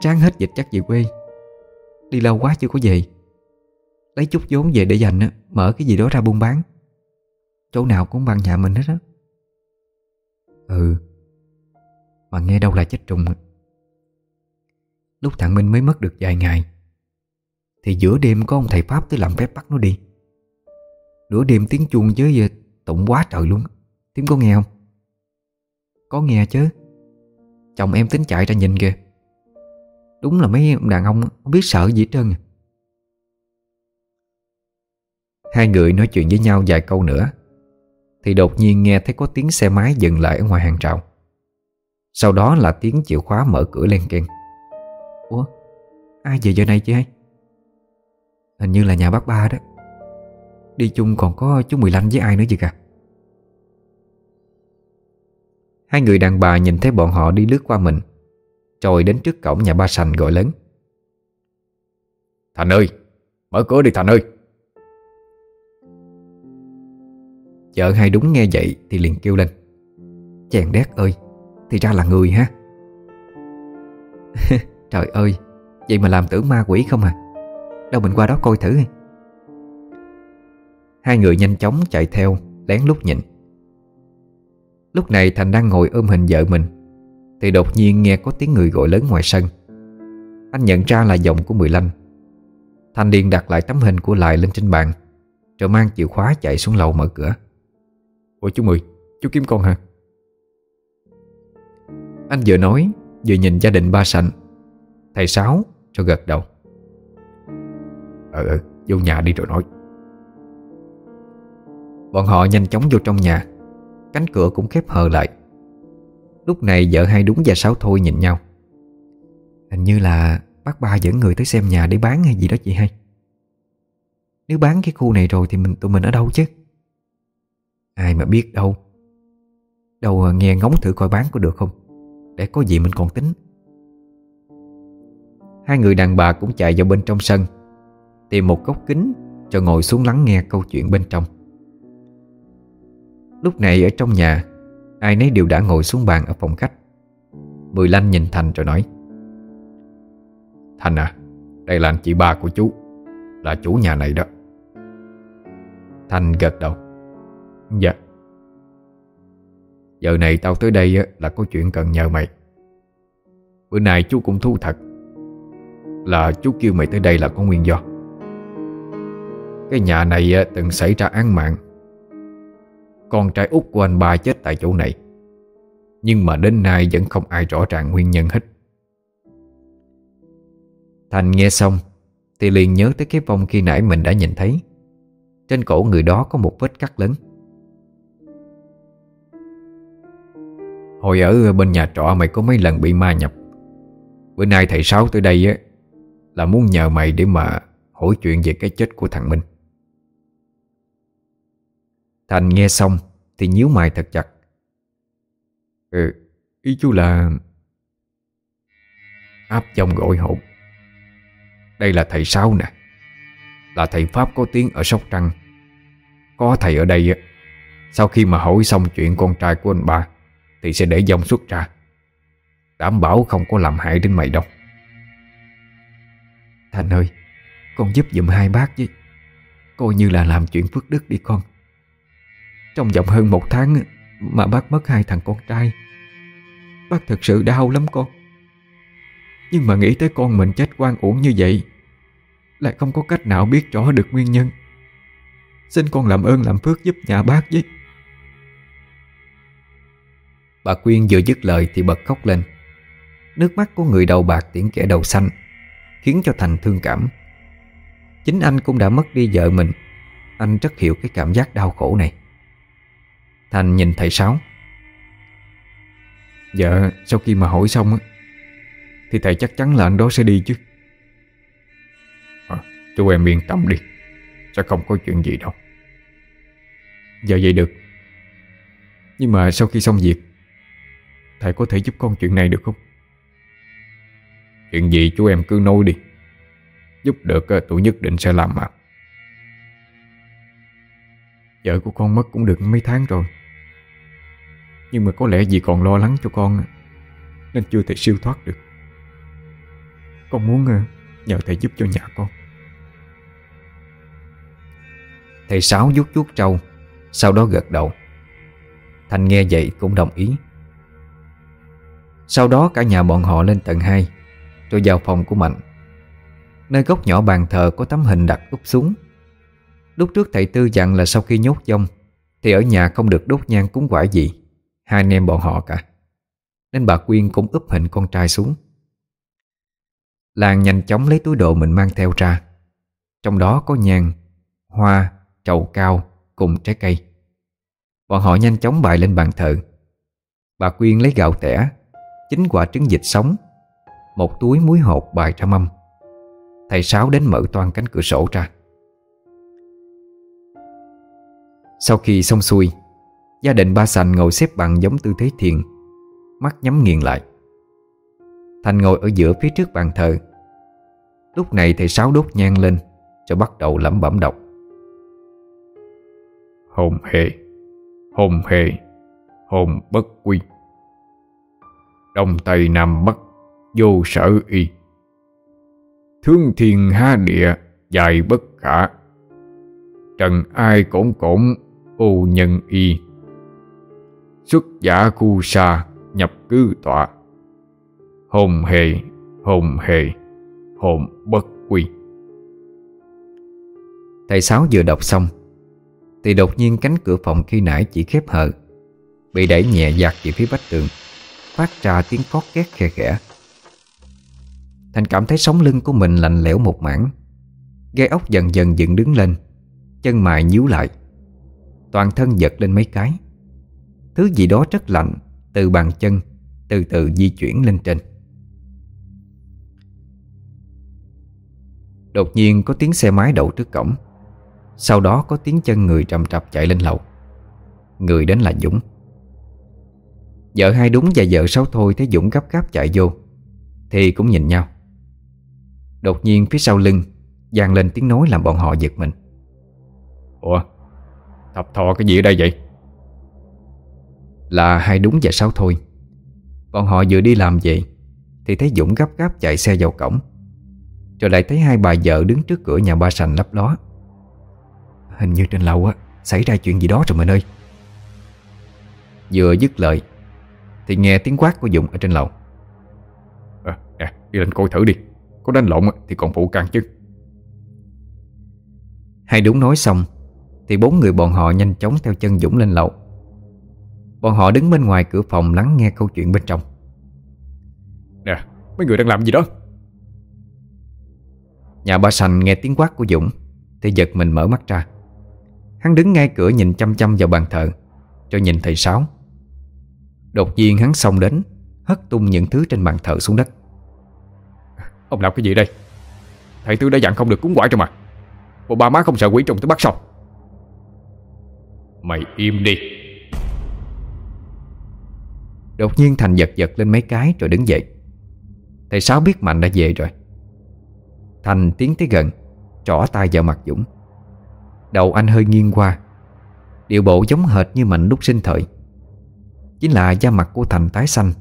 Tráng hết dịch chắc về quê. Đi lâu quá chưa có về. Lấy chút vốn về để dành Mở cái gì đó ra buôn bán. Chỗ nào cũng bằng nhà mình hết á. Ừ Mà nghe đâu là chết trùng Lúc thằng Minh mới mất được vài ngày, Thì giữa đêm có ông thầy Pháp tới làm phép bắt nó đi. Nửa đêm tiếng chuông với à, tụng quá trời luôn tiếng có nghe không? Có nghe chứ. Chồng em tính chạy ra nhìn kìa. Đúng là mấy ông đàn ông không biết sợ gì hết trơn. À. Hai người nói chuyện với nhau vài câu nữa, Thì đột nhiên nghe thấy có tiếng xe máy dừng lại ở ngoài hàng rào. Sau đó là tiếng chìa khóa mở cửa len keng. Ủa, Ai về giờ này chứ hay Hình như là nhà bác ba đó. Đi chung còn có chú Mười Lanh với ai nữa chứ cả? Hai người đàn bà nhìn thấy bọn họ đi lướt qua mình rồi đến trước cổng nhà ba sành gọi lớn. Thành ơi, Mở cửa đi Thành ơi. Vợ hai đúng nghe vậy Thì liền kêu lên. Chàng đét ơi, Thì ra là người ha. Trời ơi, Vậy mà làm tưởng ma quỷ không à? Đâu mình qua đó coi thử. Hai người nhanh chóng chạy theo, Lén lút nhìn. Lúc này Thành đang ngồi ôm hình vợ mình. Thì đột nhiên nghe có tiếng người gọi lớn ngoài sân. Anh nhận ra là giọng của Mười Lanh Thành liền đặt lại tấm hình của lại lên trên bàn Rồi mang chìa khóa chạy xuống lầu mở cửa. Ủa chú Mười Chú kiếm con hả? Anh vừa nói Vừa nhìn gia đình ba sạnh Thầy Sáu cho gật đầu. Ờ ừ, vô nhà đi rồi nói. Bọn họ nhanh chóng vô trong nhà. Cánh cửa cũng khép hờ lại Lúc này vợ hai đúng và Sáu thôi nhìn nhau. Hình như là bác ba dẫn người tới xem nhà để bán hay gì đó chị hay Nếu bán cái khu này rồi thì mình, tụi mình ở đâu chứ? Ai mà biết đâu. Đâu nghe ngóng thử coi bán có được không? Để có gì mình còn tính. Hai người đàn bà cũng chạy vào bên trong sân, Tìm một góc kính Cho ngồi xuống lắng nghe câu chuyện bên trong. Lúc này ở trong nhà Ai nấy đều đã ngồi xuống bàn ở phòng khách. Mười Lanh nhìn Thành rồi nói, Thành à Đây là anh chị ba của chú, Là chủ nhà này đó. Thành gật đầu Dạ. Giờ này tao tới đây là có chuyện cần nhờ mày. Bữa nay chú cũng thú thật, Là chú kêu mày tới đây là có nguyên do. Cái nhà này từng xảy ra án mạng con trai út của anh ba chết tại chỗ này. Nhưng mà đến nay vẫn không ai rõ ràng nguyên nhân hết. Thành nghe xong, Thì liền nhớ tới cái vong khi nãy mình đã nhìn thấy. Trên cổ người đó có một vết cắt lớn. Hồi ở bên nhà trọ mày có mấy lần bị ma nhập. Bữa nay thầy Sáu tới đây á, Là muốn nhờ mày để mà hỏi chuyện về cái chết của thằng Minh. Thành nghe xong Thì nhíu mày thật chặt. Ừ Ý chú là Áp dòng gọi hồn Đây là thầy Sáu nè. Là thầy Pháp có tiếng ở Sóc Trăng. Có thầy ở đây á, Sau khi mà hỏi xong chuyện con trai của anh ba thì sẽ để dòng xuất ra. Đảm bảo không có làm hại đến mày đâu. Thành ơi, Con giúp dùm hai bác với Coi như là làm chuyện phước đức đi con. Trong vòng hơn một tháng Mà bác mất hai thằng con trai. Bác thật sự đau lắm con. Nhưng mà nghĩ tới con mình chết quan uổng như vậy, Lại không có cách nào biết rõ được nguyên nhân. Xin con làm ơn làm phước giúp nhà bác với. Bà Quyên vừa dứt lời thì bật khóc lên. Nước mắt của người đầu bạc tiễn kẻ đầu xanh, Khiến cho Thành thương cảm. Chính anh cũng đã mất đi vợ mình. Anh rất hiểu cái cảm giác đau khổ này. Thành nhìn thầy Sáu. Dạ sau khi mà hỏi xong á Thì thầy chắc chắn là anh đó sẽ đi chứ. À, Chú em yên tâm đi Sẽ không có chuyện gì đâu. Dạ vậy được. Nhưng mà sau khi xong việc Thầy có thể giúp con chuyện này được không? Chuyện gì chú em cứ nói đi. Giúp được ờ, tụi nhất định sẽ làm mà. Vợ của con mất cũng được mấy tháng rồi. Nhưng mà có lẽ vì còn lo lắng cho con Nên chưa thể siêu thoát được. Con muốn ờ, nhờ thầy giúp cho nhà con. Thầy Sáu vuốt vuốt trâu, Sau đó gật đầu. Thành nghe vậy cũng đồng ý. Sau đó cả nhà bọn họ lên tầng 2 Rồi vào phòng của Mạnh. Nơi góc nhỏ bàn thờ có tấm hình đặt úp xuống Lúc trước thầy Tư dặn là sau khi nhốt dông, Thì ở nhà không được đốt nhang cúng quả gì. Hai anh em bọn họ cả. Nên bà Quyên cũng úp hình con trai xuống. Làng nhanh chóng lấy túi đồ mình mang theo ra. Trong đó có nhang, hoa, trầu cao cùng trái cây. Bọn họ nhanh chóng bày lên bàn thờ. Bà Quyên lấy gạo tẻ Chính quả trứng dịch sống Một túi muối hột bài ra mâm. Thầy Sáu đến mở toan cánh cửa sổ ra. Sau khi xong xuôi Gia đình ba sành ngồi xếp bằng giống tư thế thiền. Mắt nhắm nghiền lại. Thành ngồi ở giữa phía trước bàn thờ. Lúc này thầy Sáu đốt nhang lên Rồi bắt đầu lẩm bẩm đọc. Hồn hệ Hồn hệ, Hồn bất quy. Đông Tây Nam Bắc, Vô sở y. Thương thiên ha địa, Dài bất khả. Trần ai cổn cổn ô nhân y. Xuất giả khu xa nhập cư tọa. Hồn hề, hồn hề, hồn bất quy. Thầy Sáu vừa đọc xong Thì đột nhiên cánh cửa phòng khi nãy chỉ khép hờ Bị đẩy nhẹ giặt về phía vách tường Phát ra tiếng khót két khe khẽ. Thành cảm thấy sống lưng của mình lạnh lẽo một mảng Gai ốc dần dần dựng đứng lên Chân mày nhíu lại Toàn thân giật lên mấy cái. Thứ gì đó rất lạnh, Từ bàn chân, Từ từ di chuyển lên trên. Đột nhiên có tiếng xe máy đậu trước cổng. Sau đó có tiếng chân người trầm trập chạy lên lầu. Người đến là Dũng. Vợ hai đúng và vợ sáu thôi thấy Dũng gấp gáp chạy vô, Thì cũng nhìn nhau. Đột nhiên phía sau lưng, vang lên tiếng nói làm bọn họ giật mình. Ủa? Thập thọ cái gì ở đây vậy? Là hai đúng và sáu thôi. Bọn họ vừa đi làm vậy Thì thấy Dũng gấp gáp chạy xe vào cổng. Rồi lại thấy hai bà vợ đứng trước cửa nhà ba sành lấp ló. Hình như trên lầu á Xảy ra chuyện gì đó rồi mình ơi. Vừa dứt lời Thì nghe tiếng quát của Dũng ở trên lầu. À, nè, đi lên coi thử đi. Có đánh lộn thì còn phụ can chứ. Hai đúng nói xong Thì bốn người bọn họ nhanh chóng theo chân Dũng lên lầu Bọn họ đứng bên ngoài cửa phòng lắng nghe câu chuyện bên trong. Nè mấy người đang làm gì đó? Nhà ba sành nghe tiếng quát của Dũng Thì giật mình mở mắt ra. Hắn đứng ngay cửa nhìn chăm chăm vào bàn thờ Cho nhìn thầy Sáu. Đột nhiên hắn xông đến Hất tung những thứ trên bàn thờ xuống đất. Ông làm cái gì đây? Thầy Tư đã dặn không được cúng quả cho mà. Bộ ba má không sợ quỷ trùng tới bắt sao? Mày im đi Đột nhiên Thành giật giật lên mấy cái rồi đứng dậy. Thầy Sáu biết Mạnh đã về rồi. Thành tiến tới gần, Trỏ tay vào mặt Dũng. Đầu anh hơi nghiêng qua. Điệu bộ giống hệt như Mạnh lúc sinh thời. Chính là da mặt của Thành tái xanh,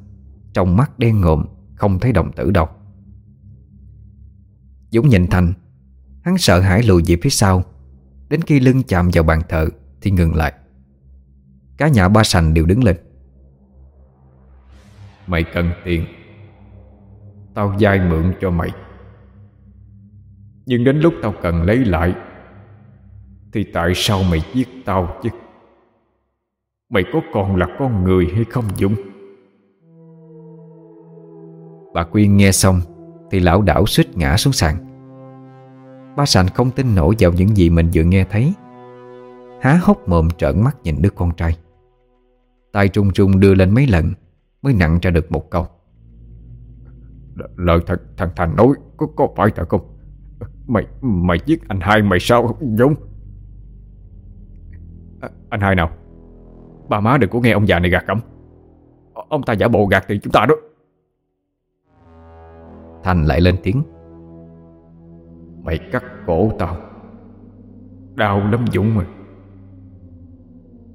Trong mắt đen ngộm Không thấy đồng tử đâu. Dũng nhìn Thành, Hắn sợ hãi lùi về phía sau. Đến khi lưng chạm vào bàn thờ Thì ngừng lại. Cả nhà ba sành đều đứng lên. Mày cần tiền. Tao dai mượn cho mày. Nhưng đến lúc tao cần lấy lại, Thì tại sao mày giết tao chứ? Mày có còn là con người hay không, Dũng? Bà Quyên nghe xong, Thì lão đảo suýt ngã xuống sàn. Ba sành không tin nổi vào những gì mình vừa nghe thấy. Há hốc mồm trợn mắt nhìn đứa con trai. Tay trung trung đưa lên mấy lần. Mới nặng ra được một câu. Lời thật thằng Thành nói có, có phải thật không? Mày mày giết anh hai mày sao Dũng à, Anh hai nào Ba má đừng có nghe ông già này gạt cẩm Ông ta giả bộ gạt tiền chúng ta đó. Thành lại lên tiếng. Mày cắt cổ tao. Đau lắm Dũng mà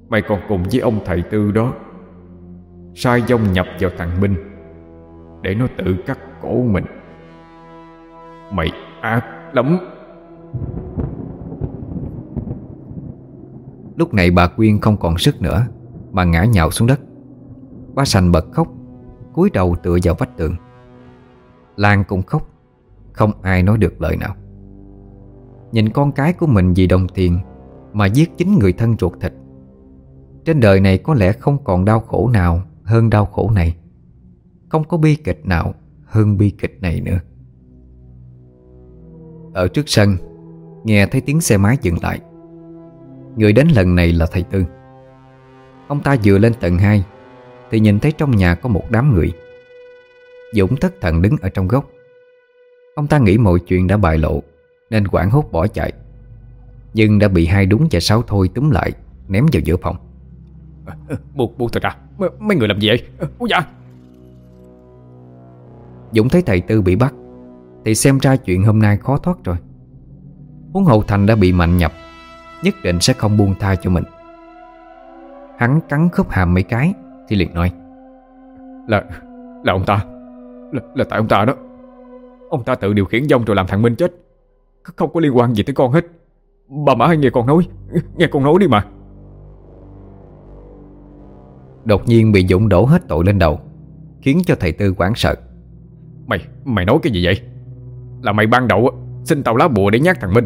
Mày còn cùng với ông thầy tư đó Sai dông nhập vào thằng Minh, Để nó tự cắt cổ mình. Mày ác lắm. Lúc này bà Quyên không còn sức nữa, Mà ngã nhào xuống đất. Ba sành bật khóc, cúi đầu tựa vào vách tường. Lan cũng khóc, Không ai nói được lời nào. Nhìn con cái của mình vì đồng tiền Mà giết chính người thân ruột thịt. Trên đời này có lẽ không còn đau khổ nào hơn đau khổ này. Không có bi kịch nào Hơn bi kịch này nữa. Ở trước sân, Nghe thấy tiếng xe máy dừng lại. Người đến lần này là thầy Tư. Ông ta vừa lên tầng 2 Thì nhìn thấy trong nhà có một đám người. Dũng thất thần đứng ở trong góc. Ông ta nghĩ mọi chuyện đã bại lộ, Nên quảng hốt bỏ chạy. Nhưng đã bị hai đúng và sáu thôi túm lại, Ném vào giữa phòng. Buộc buộc thật à? Mấy người làm gì vậy? Ôi dạ? Dũng thấy thầy Tư bị bắt Thì xem ra chuyện hôm nay khó thoát rồi. Huống hậu Thành đã bị mạnh nhập Nhất định sẽ không buông tha cho mình. Hắn cắn khớp hàm mấy cái Thì liền nói Là là ông ta. Là, là tại ông ta đó. Ông ta tự điều khiển dông rồi làm thằng Minh chết. Không có liên quan gì tới con hết. Bà má hay nghe con nói Nghe con nói đi mà Đột nhiên bị Dũng đổ hết tội lên đầu Khiến cho thầy Tư quảng sợ. Mày, mày nói cái gì vậy? Là mày ban đầu xin tao lá bùa để nhát thằng Minh.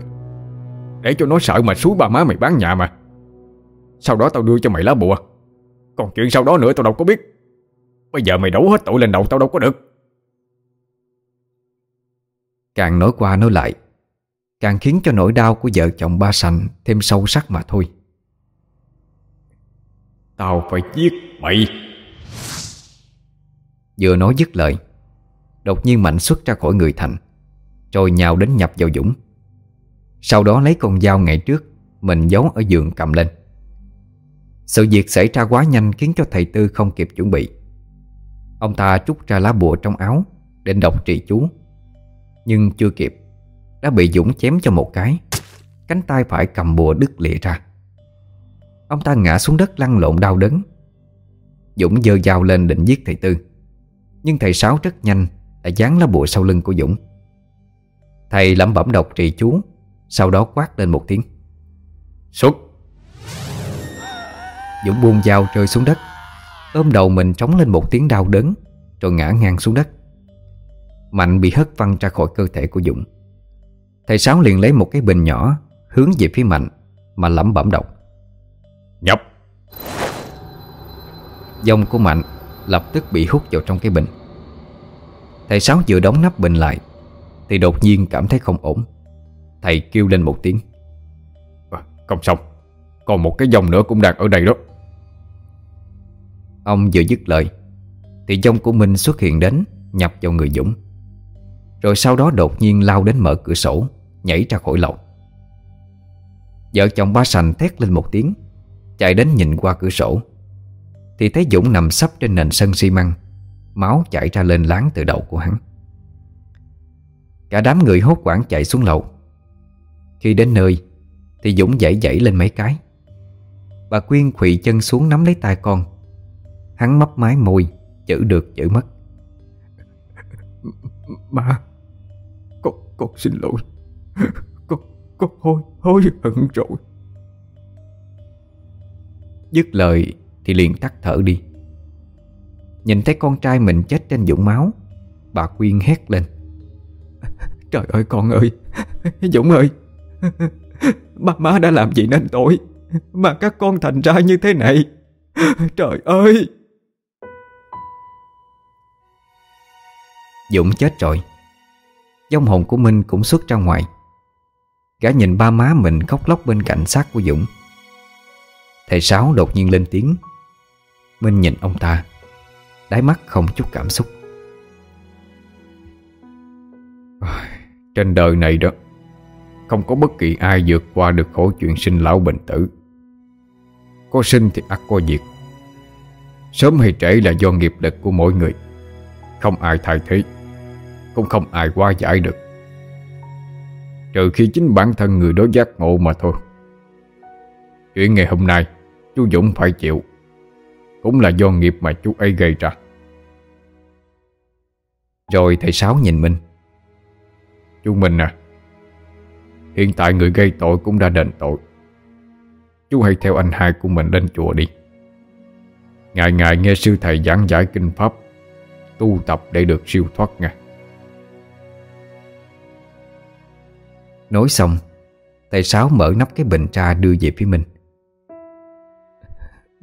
Để cho nó sợ mà suối ba má mày bán nhà mà. Sau đó tao đưa cho mày lá bùa. Còn chuyện sau đó nữa tao đâu có biết. Bây giờ mày đổ hết tội lên đầu tao đâu có được. Càng nói qua nói lại Càng khiến cho nỗi đau của vợ chồng ba sành Thêm sâu sắc mà thôi Tao phải giết mày. Vừa nói dứt lời, Đột nhiên Mạnh xuất ra khỏi người Thành, Rồi nhào đến nhập vào Dũng. Sau đó lấy con dao ngày trước, Mình giấu ở giường cầm lên. Sự việc xảy ra quá nhanh Khiến cho thầy Tư không kịp chuẩn bị. Ông ta trút ra lá bùa trong áo Định đọc trì chú, Nhưng chưa kịp, Đã bị Dũng chém cho một cái, Cánh tay phải cầm bùa đứt lìa ra. Ông ta ngã xuống đất lăn lộn đau đớn. Dũng giơ dao lên định giết thầy Tư, Nhưng thầy Sáu rất nhanh Đã dán lá bùa sau lưng của Dũng. Thầy lẩm bẩm đọc trì chú, Sau đó quát lên một tiếng. Xuất! Dũng buông dao rơi xuống đất. Ôm đầu mình trống lên một tiếng đau đớn, Rồi ngã ngang xuống đất. Mạnh bị hất văng ra khỏi cơ thể của Dũng. Thầy Sáu liền lấy một cái bình nhỏ Hướng về phía Mạnh, Mà lẩm bẩm đọc. Nhập Dông của Mạnh lập tức bị hút vào trong cái bình. Thầy Sáu vừa đóng nắp bình lại Thì đột nhiên cảm thấy không ổn. Thầy kêu lên một tiếng. À, Không xong. Còn một cái dòng nữa cũng đang ở đây đó. Ông vừa dứt lời Thì dông của Minh xuất hiện đến Nhập vào người Dũng. Rồi sau đó đột nhiên lao đến mở cửa sổ Nhảy ra khỏi lầu. Vợ chồng ba sành thét lên một tiếng Chạy đến nhìn qua cửa sổ. Thì thấy Dũng nằm sấp trên nền sân xi măng Máu chảy ra lên láng từ đầu của hắn. Cả đám người hốt quảng chạy xuống lầu. Khi đến nơi Thì Dũng dãy dãy lên mấy cái. Bà Quyên khụy chân xuống nắm lấy tay con. Hắn mấp mái môi Chữ được chữ mất. Ba Con, con xin lỗi. Con, con hối, hối hận rồi. Dứt lời thì liền tắt thở đi. Nhìn thấy con trai mình chết trên dũng máu, Bà Quyên hét lên. Trời ơi con ơi, Dũng ơi, Ba má đã làm gì nên tội? Mà các con thành ra như thế này, Trời ơi! Dũng chết rồi. Dông hồn của Minh cũng xuất ra ngoài. Gã nhìn ba má mình khóc lóc bên cạnh xác của Dũng. Thầy Sáu đột nhiên lên tiếng. Minh nhìn ông ta, Đáy mắt không chút cảm xúc. Trên đời này đó, Không có bất kỳ ai vượt qua được khổ chuyện sinh lão bệnh tử. Có sinh thì ắt có diệt. Sớm hay trễ là do nghiệp lực của mỗi người. Không ai thay thế, Cũng không ai qua giải được. Trừ khi chính bản thân người đó giác ngộ mà thôi. Chuyện ngày hôm nay, Chú Dũng phải chịu. Cũng là do nghiệp mà chú ấy gây ra. Rồi thầy Sáu nhìn Minh Chú Minh à Hiện tại người gây tội cũng đã đền tội. Chú hãy theo anh hai của mình lên chùa đi. Ngày ngày nghe sư thầy giảng giải kinh pháp, Tu tập để được siêu thoát nha. Nói xong, Thầy Sáu mở nắp cái bình trà đưa về phía mình.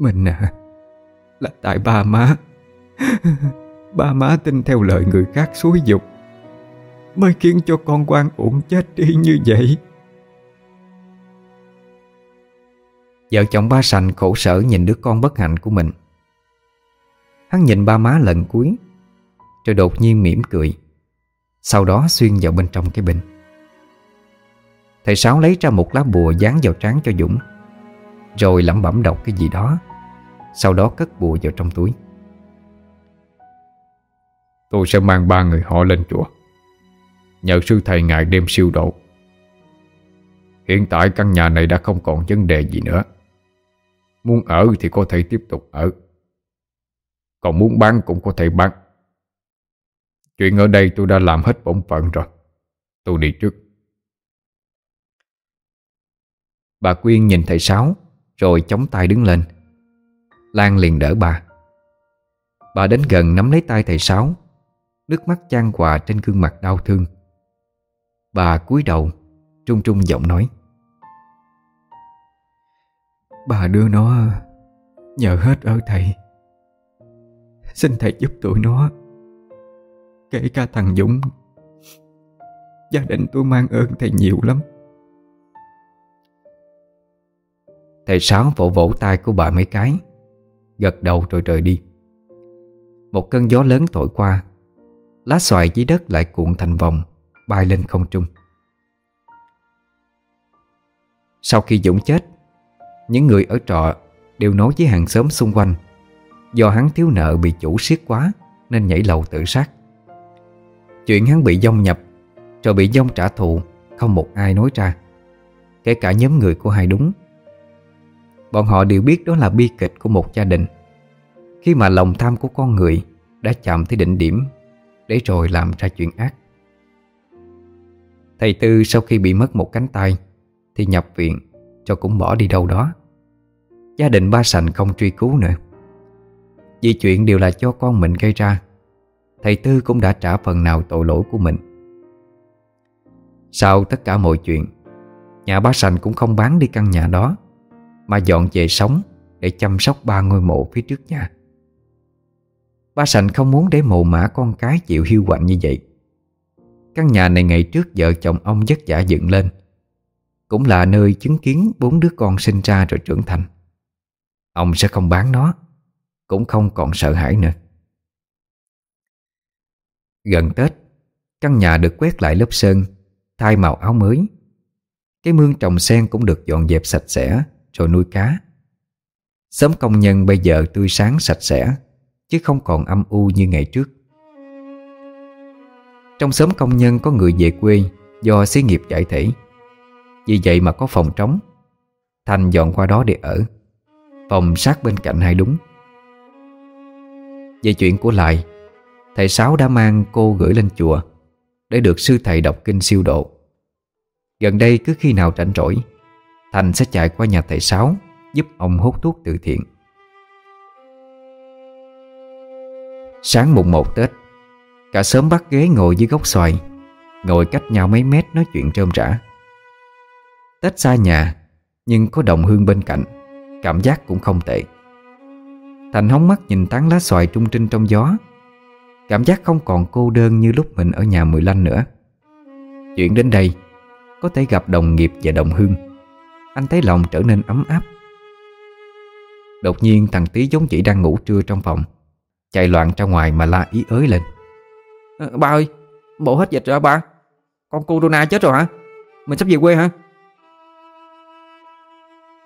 Mình à? Là tại ba má. Ba má tin theo lời người khác xúi dục. Mới khiến cho con quan uổng chết đi như vậy. Vợ chồng ba sành khổ sở nhìn đứa con bất hạnh của mình. Hắn nhìn ba má lần cuối, Rồi đột nhiên mỉm cười, Sau đó xuyên vào bên trong cái bình. Thầy Sáu lấy ra một lá bùa dán vào trán cho Dũng, Rồi lẩm bẩm đọc cái gì đó. Sau đó cất bùa vào trong túi. Tôi sẽ mang ba người họ lên chùa. Nhờ sư thầy ngài đêm siêu độ. Hiện tại căn nhà này đã không còn vấn đề gì nữa. Muốn ở thì có thể tiếp tục ở. Còn muốn bán cũng có thể bán. Chuyện ở đây tôi đã làm hết bổn phận rồi. Tôi đi trước. Bà Quyên nhìn thầy Sáu, Rồi chống tay đứng lên. Lan liền đỡ bà. Bà đến gần nắm lấy tay thầy Sáu Nước mắt chan hòa trên gương mặt đau thương. Bà cúi đầu Trung trung giọng nói. Bà đưa nó Nhờ hết ở thầy. Xin thầy giúp tụi nó. Kể cả thằng Dũng Gia đình tôi mang ơn thầy nhiều lắm. Thầy Sáu vỗ vỗ tay của bà mấy cái Gật đầu rồi rời đi. Một cơn gió lớn thổi qua, Lá xoài dưới đất lại cuộn thành vòng, Bay lên không trung. Sau khi Dũng chết, Những người ở trọ Đều nói với hàng xóm xung quanh, Do hắn thiếu nợ bị chủ siết quá, Nên nhảy lầu tự sát. Chuyện hắn bị dông nhập, Rồi bị dông trả thù, Không một ai nói ra, Kể cả nhóm người của hai đúng. Bọn họ đều biết đó là bi kịch của một gia đình. Khi mà lòng tham của con người Đã chạm tới đỉnh điểm, Để rồi làm ra chuyện ác. Thầy Tư sau khi bị mất một cánh tay, Thì nhập viện Cho cũng bỏ đi đâu đó. Gia đình ba sành không truy cứu nữa. Vì chuyện đều là cho con mình gây ra, Thầy Tư cũng đã trả phần nào tội lỗi của mình. Sau tất cả mọi chuyện, Nhà ba sành cũng không bán đi căn nhà đó. Mà dọn về sống Để chăm sóc ba ngôi mộ phía trước nhà. Ba sành không muốn để mồ mã con cái chịu hiu quạnh như vậy. Căn nhà này ngày trước vợ chồng ông vất vả dựng lên, Cũng là nơi chứng kiến bốn đứa con sinh ra rồi trưởng thành. Ông sẽ không bán nó, Cũng không còn sợ hãi nữa. Gần Tết, Căn nhà được quét lại lớp sơn, Thay màu áo mới. Cái mương trồng sen cũng được dọn dẹp sạch sẽ. Rồi nuôi cá. Sớm công nhân bây giờ tươi sáng sạch sẽ, Chứ không còn âm u như ngày trước. Trong xóm công nhân có người về quê Do xí nghiệp giải thể. Vì vậy mà có phòng trống. Thành dọn qua đó để ở. Phòng sát bên cạnh hai đúng. Về chuyện của Lại, Thầy Sáu đã mang cô gửi lên chùa Để được sư thầy đọc kinh siêu độ. Gần đây cứ khi nào rảnh rỗi Thành sẽ chạy qua nhà thầy Sáu, Giúp ông hút thuốc từ thiện. Sáng mùng 1 Tết, Cả sớm bắt ghế ngồi dưới gốc xoài, Ngồi cách nhau mấy mét nói chuyện trơm rã. Tết xa nhà, Nhưng có đồng hương bên cạnh, Cảm giác cũng không tệ. Thành hóng mắt nhìn tán lá xoài trung trinh trong gió, Cảm giác không còn cô đơn như lúc mình ở nhà Mười Lanh nữa. Chuyện đến đây, Có thể gặp đồng nghiệp và đồng hương. Anh thấy lòng trở nên ấm áp. Đột nhiên thằng tí giống chỉ đang ngủ trưa trong phòng Chạy loạn ra ngoài mà la ý ới lên. À, Ba ơi Bộ hết dịch rồi ba? Con corona chết rồi hả? Mình sắp về quê hả?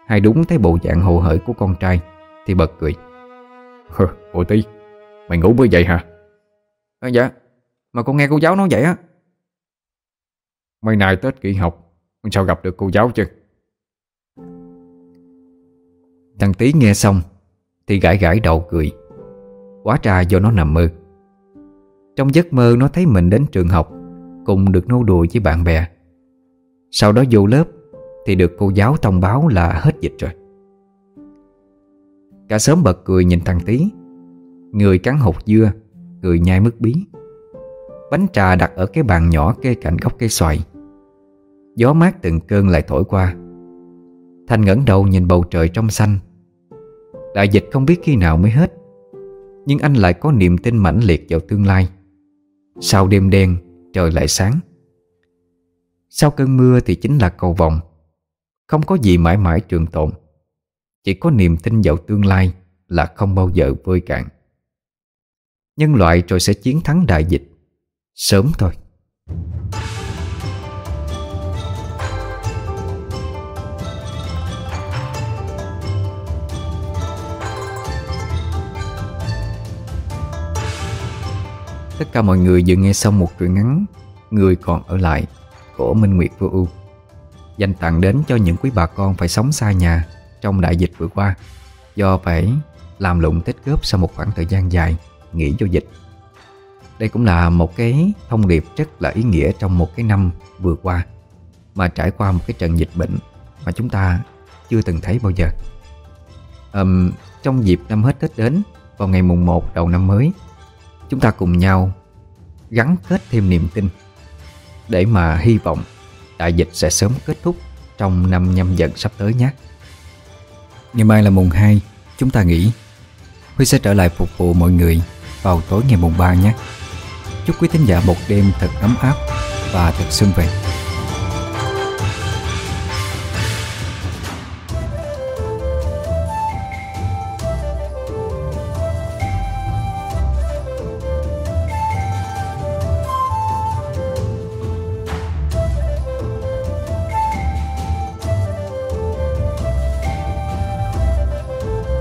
Hai đúng thấy bộ dạng hồ hởi của con trai Thì bật cười. Ủa tí Mày ngủ mới vậy hả? À, Dạ Mà con nghe cô giáo nói vậy á. Mấy nay Tết kỹ học Sao gặp được cô giáo chứ Thằng Tí nghe xong Thì gãi gãi đầu cười. Quá ra do nó nằm mơ. Trong giấc mơ nó thấy mình đến trường học Cùng được nô đùa với bạn bè. Sau đó vô lớp Thì được cô giáo thông báo là hết dịch rồi. Cả sớm bật cười nhìn thằng Tí Người cắn hột dưa Người nhai mứt bí. Bánh trà đặt ở cái bàn nhỏ kê cạnh gốc cây xoài. Gió mát từng cơn lại thổi qua. Thanh ngẩng đầu nhìn bầu trời trong xanh. Đại dịch không biết khi nào mới hết. Nhưng anh lại có niềm tin mãnh liệt vào tương lai. Sau đêm đen, trời lại sáng. Sau cơn mưa thì chính là cầu vòng Không có gì mãi mãi trường tồn. Chỉ có niềm tin vào tương lai Là không bao giờ vơi cạn. Nhân loại rồi sẽ chiến thắng đại dịch. Sớm thôi. Tất cả mọi người vừa nghe xong một truyện ngắn Người còn ở lại của Minh Nguyệt Vô Ưu. Dành tặng đến cho những quý bà con phải sống xa nhà trong đại dịch vừa qua Do phải làm lụng tích góp sau một khoảng thời gian dài nghỉ do dịch. Đây cũng là một cái thông điệp rất là ý nghĩa trong một cái năm vừa qua Mà trải qua một cái trận dịch bệnh mà chúng ta chưa từng thấy bao giờ. Um, Trong dịp năm hết Tết đến vào ngày mùng 1 đầu năm mới Chúng ta cùng nhau gắn kết thêm niềm tin để mà hy vọng đại dịch sẽ sớm kết thúc trong năm nhâm dần sắp tới nhé. Ngày mai là mùng 2, chúng ta nghỉ. Huy sẽ trở lại phục vụ mọi người vào tối ngày mùng 3 nhé. Chúc quý thính giả một đêm thật ấm áp và thật xuân về.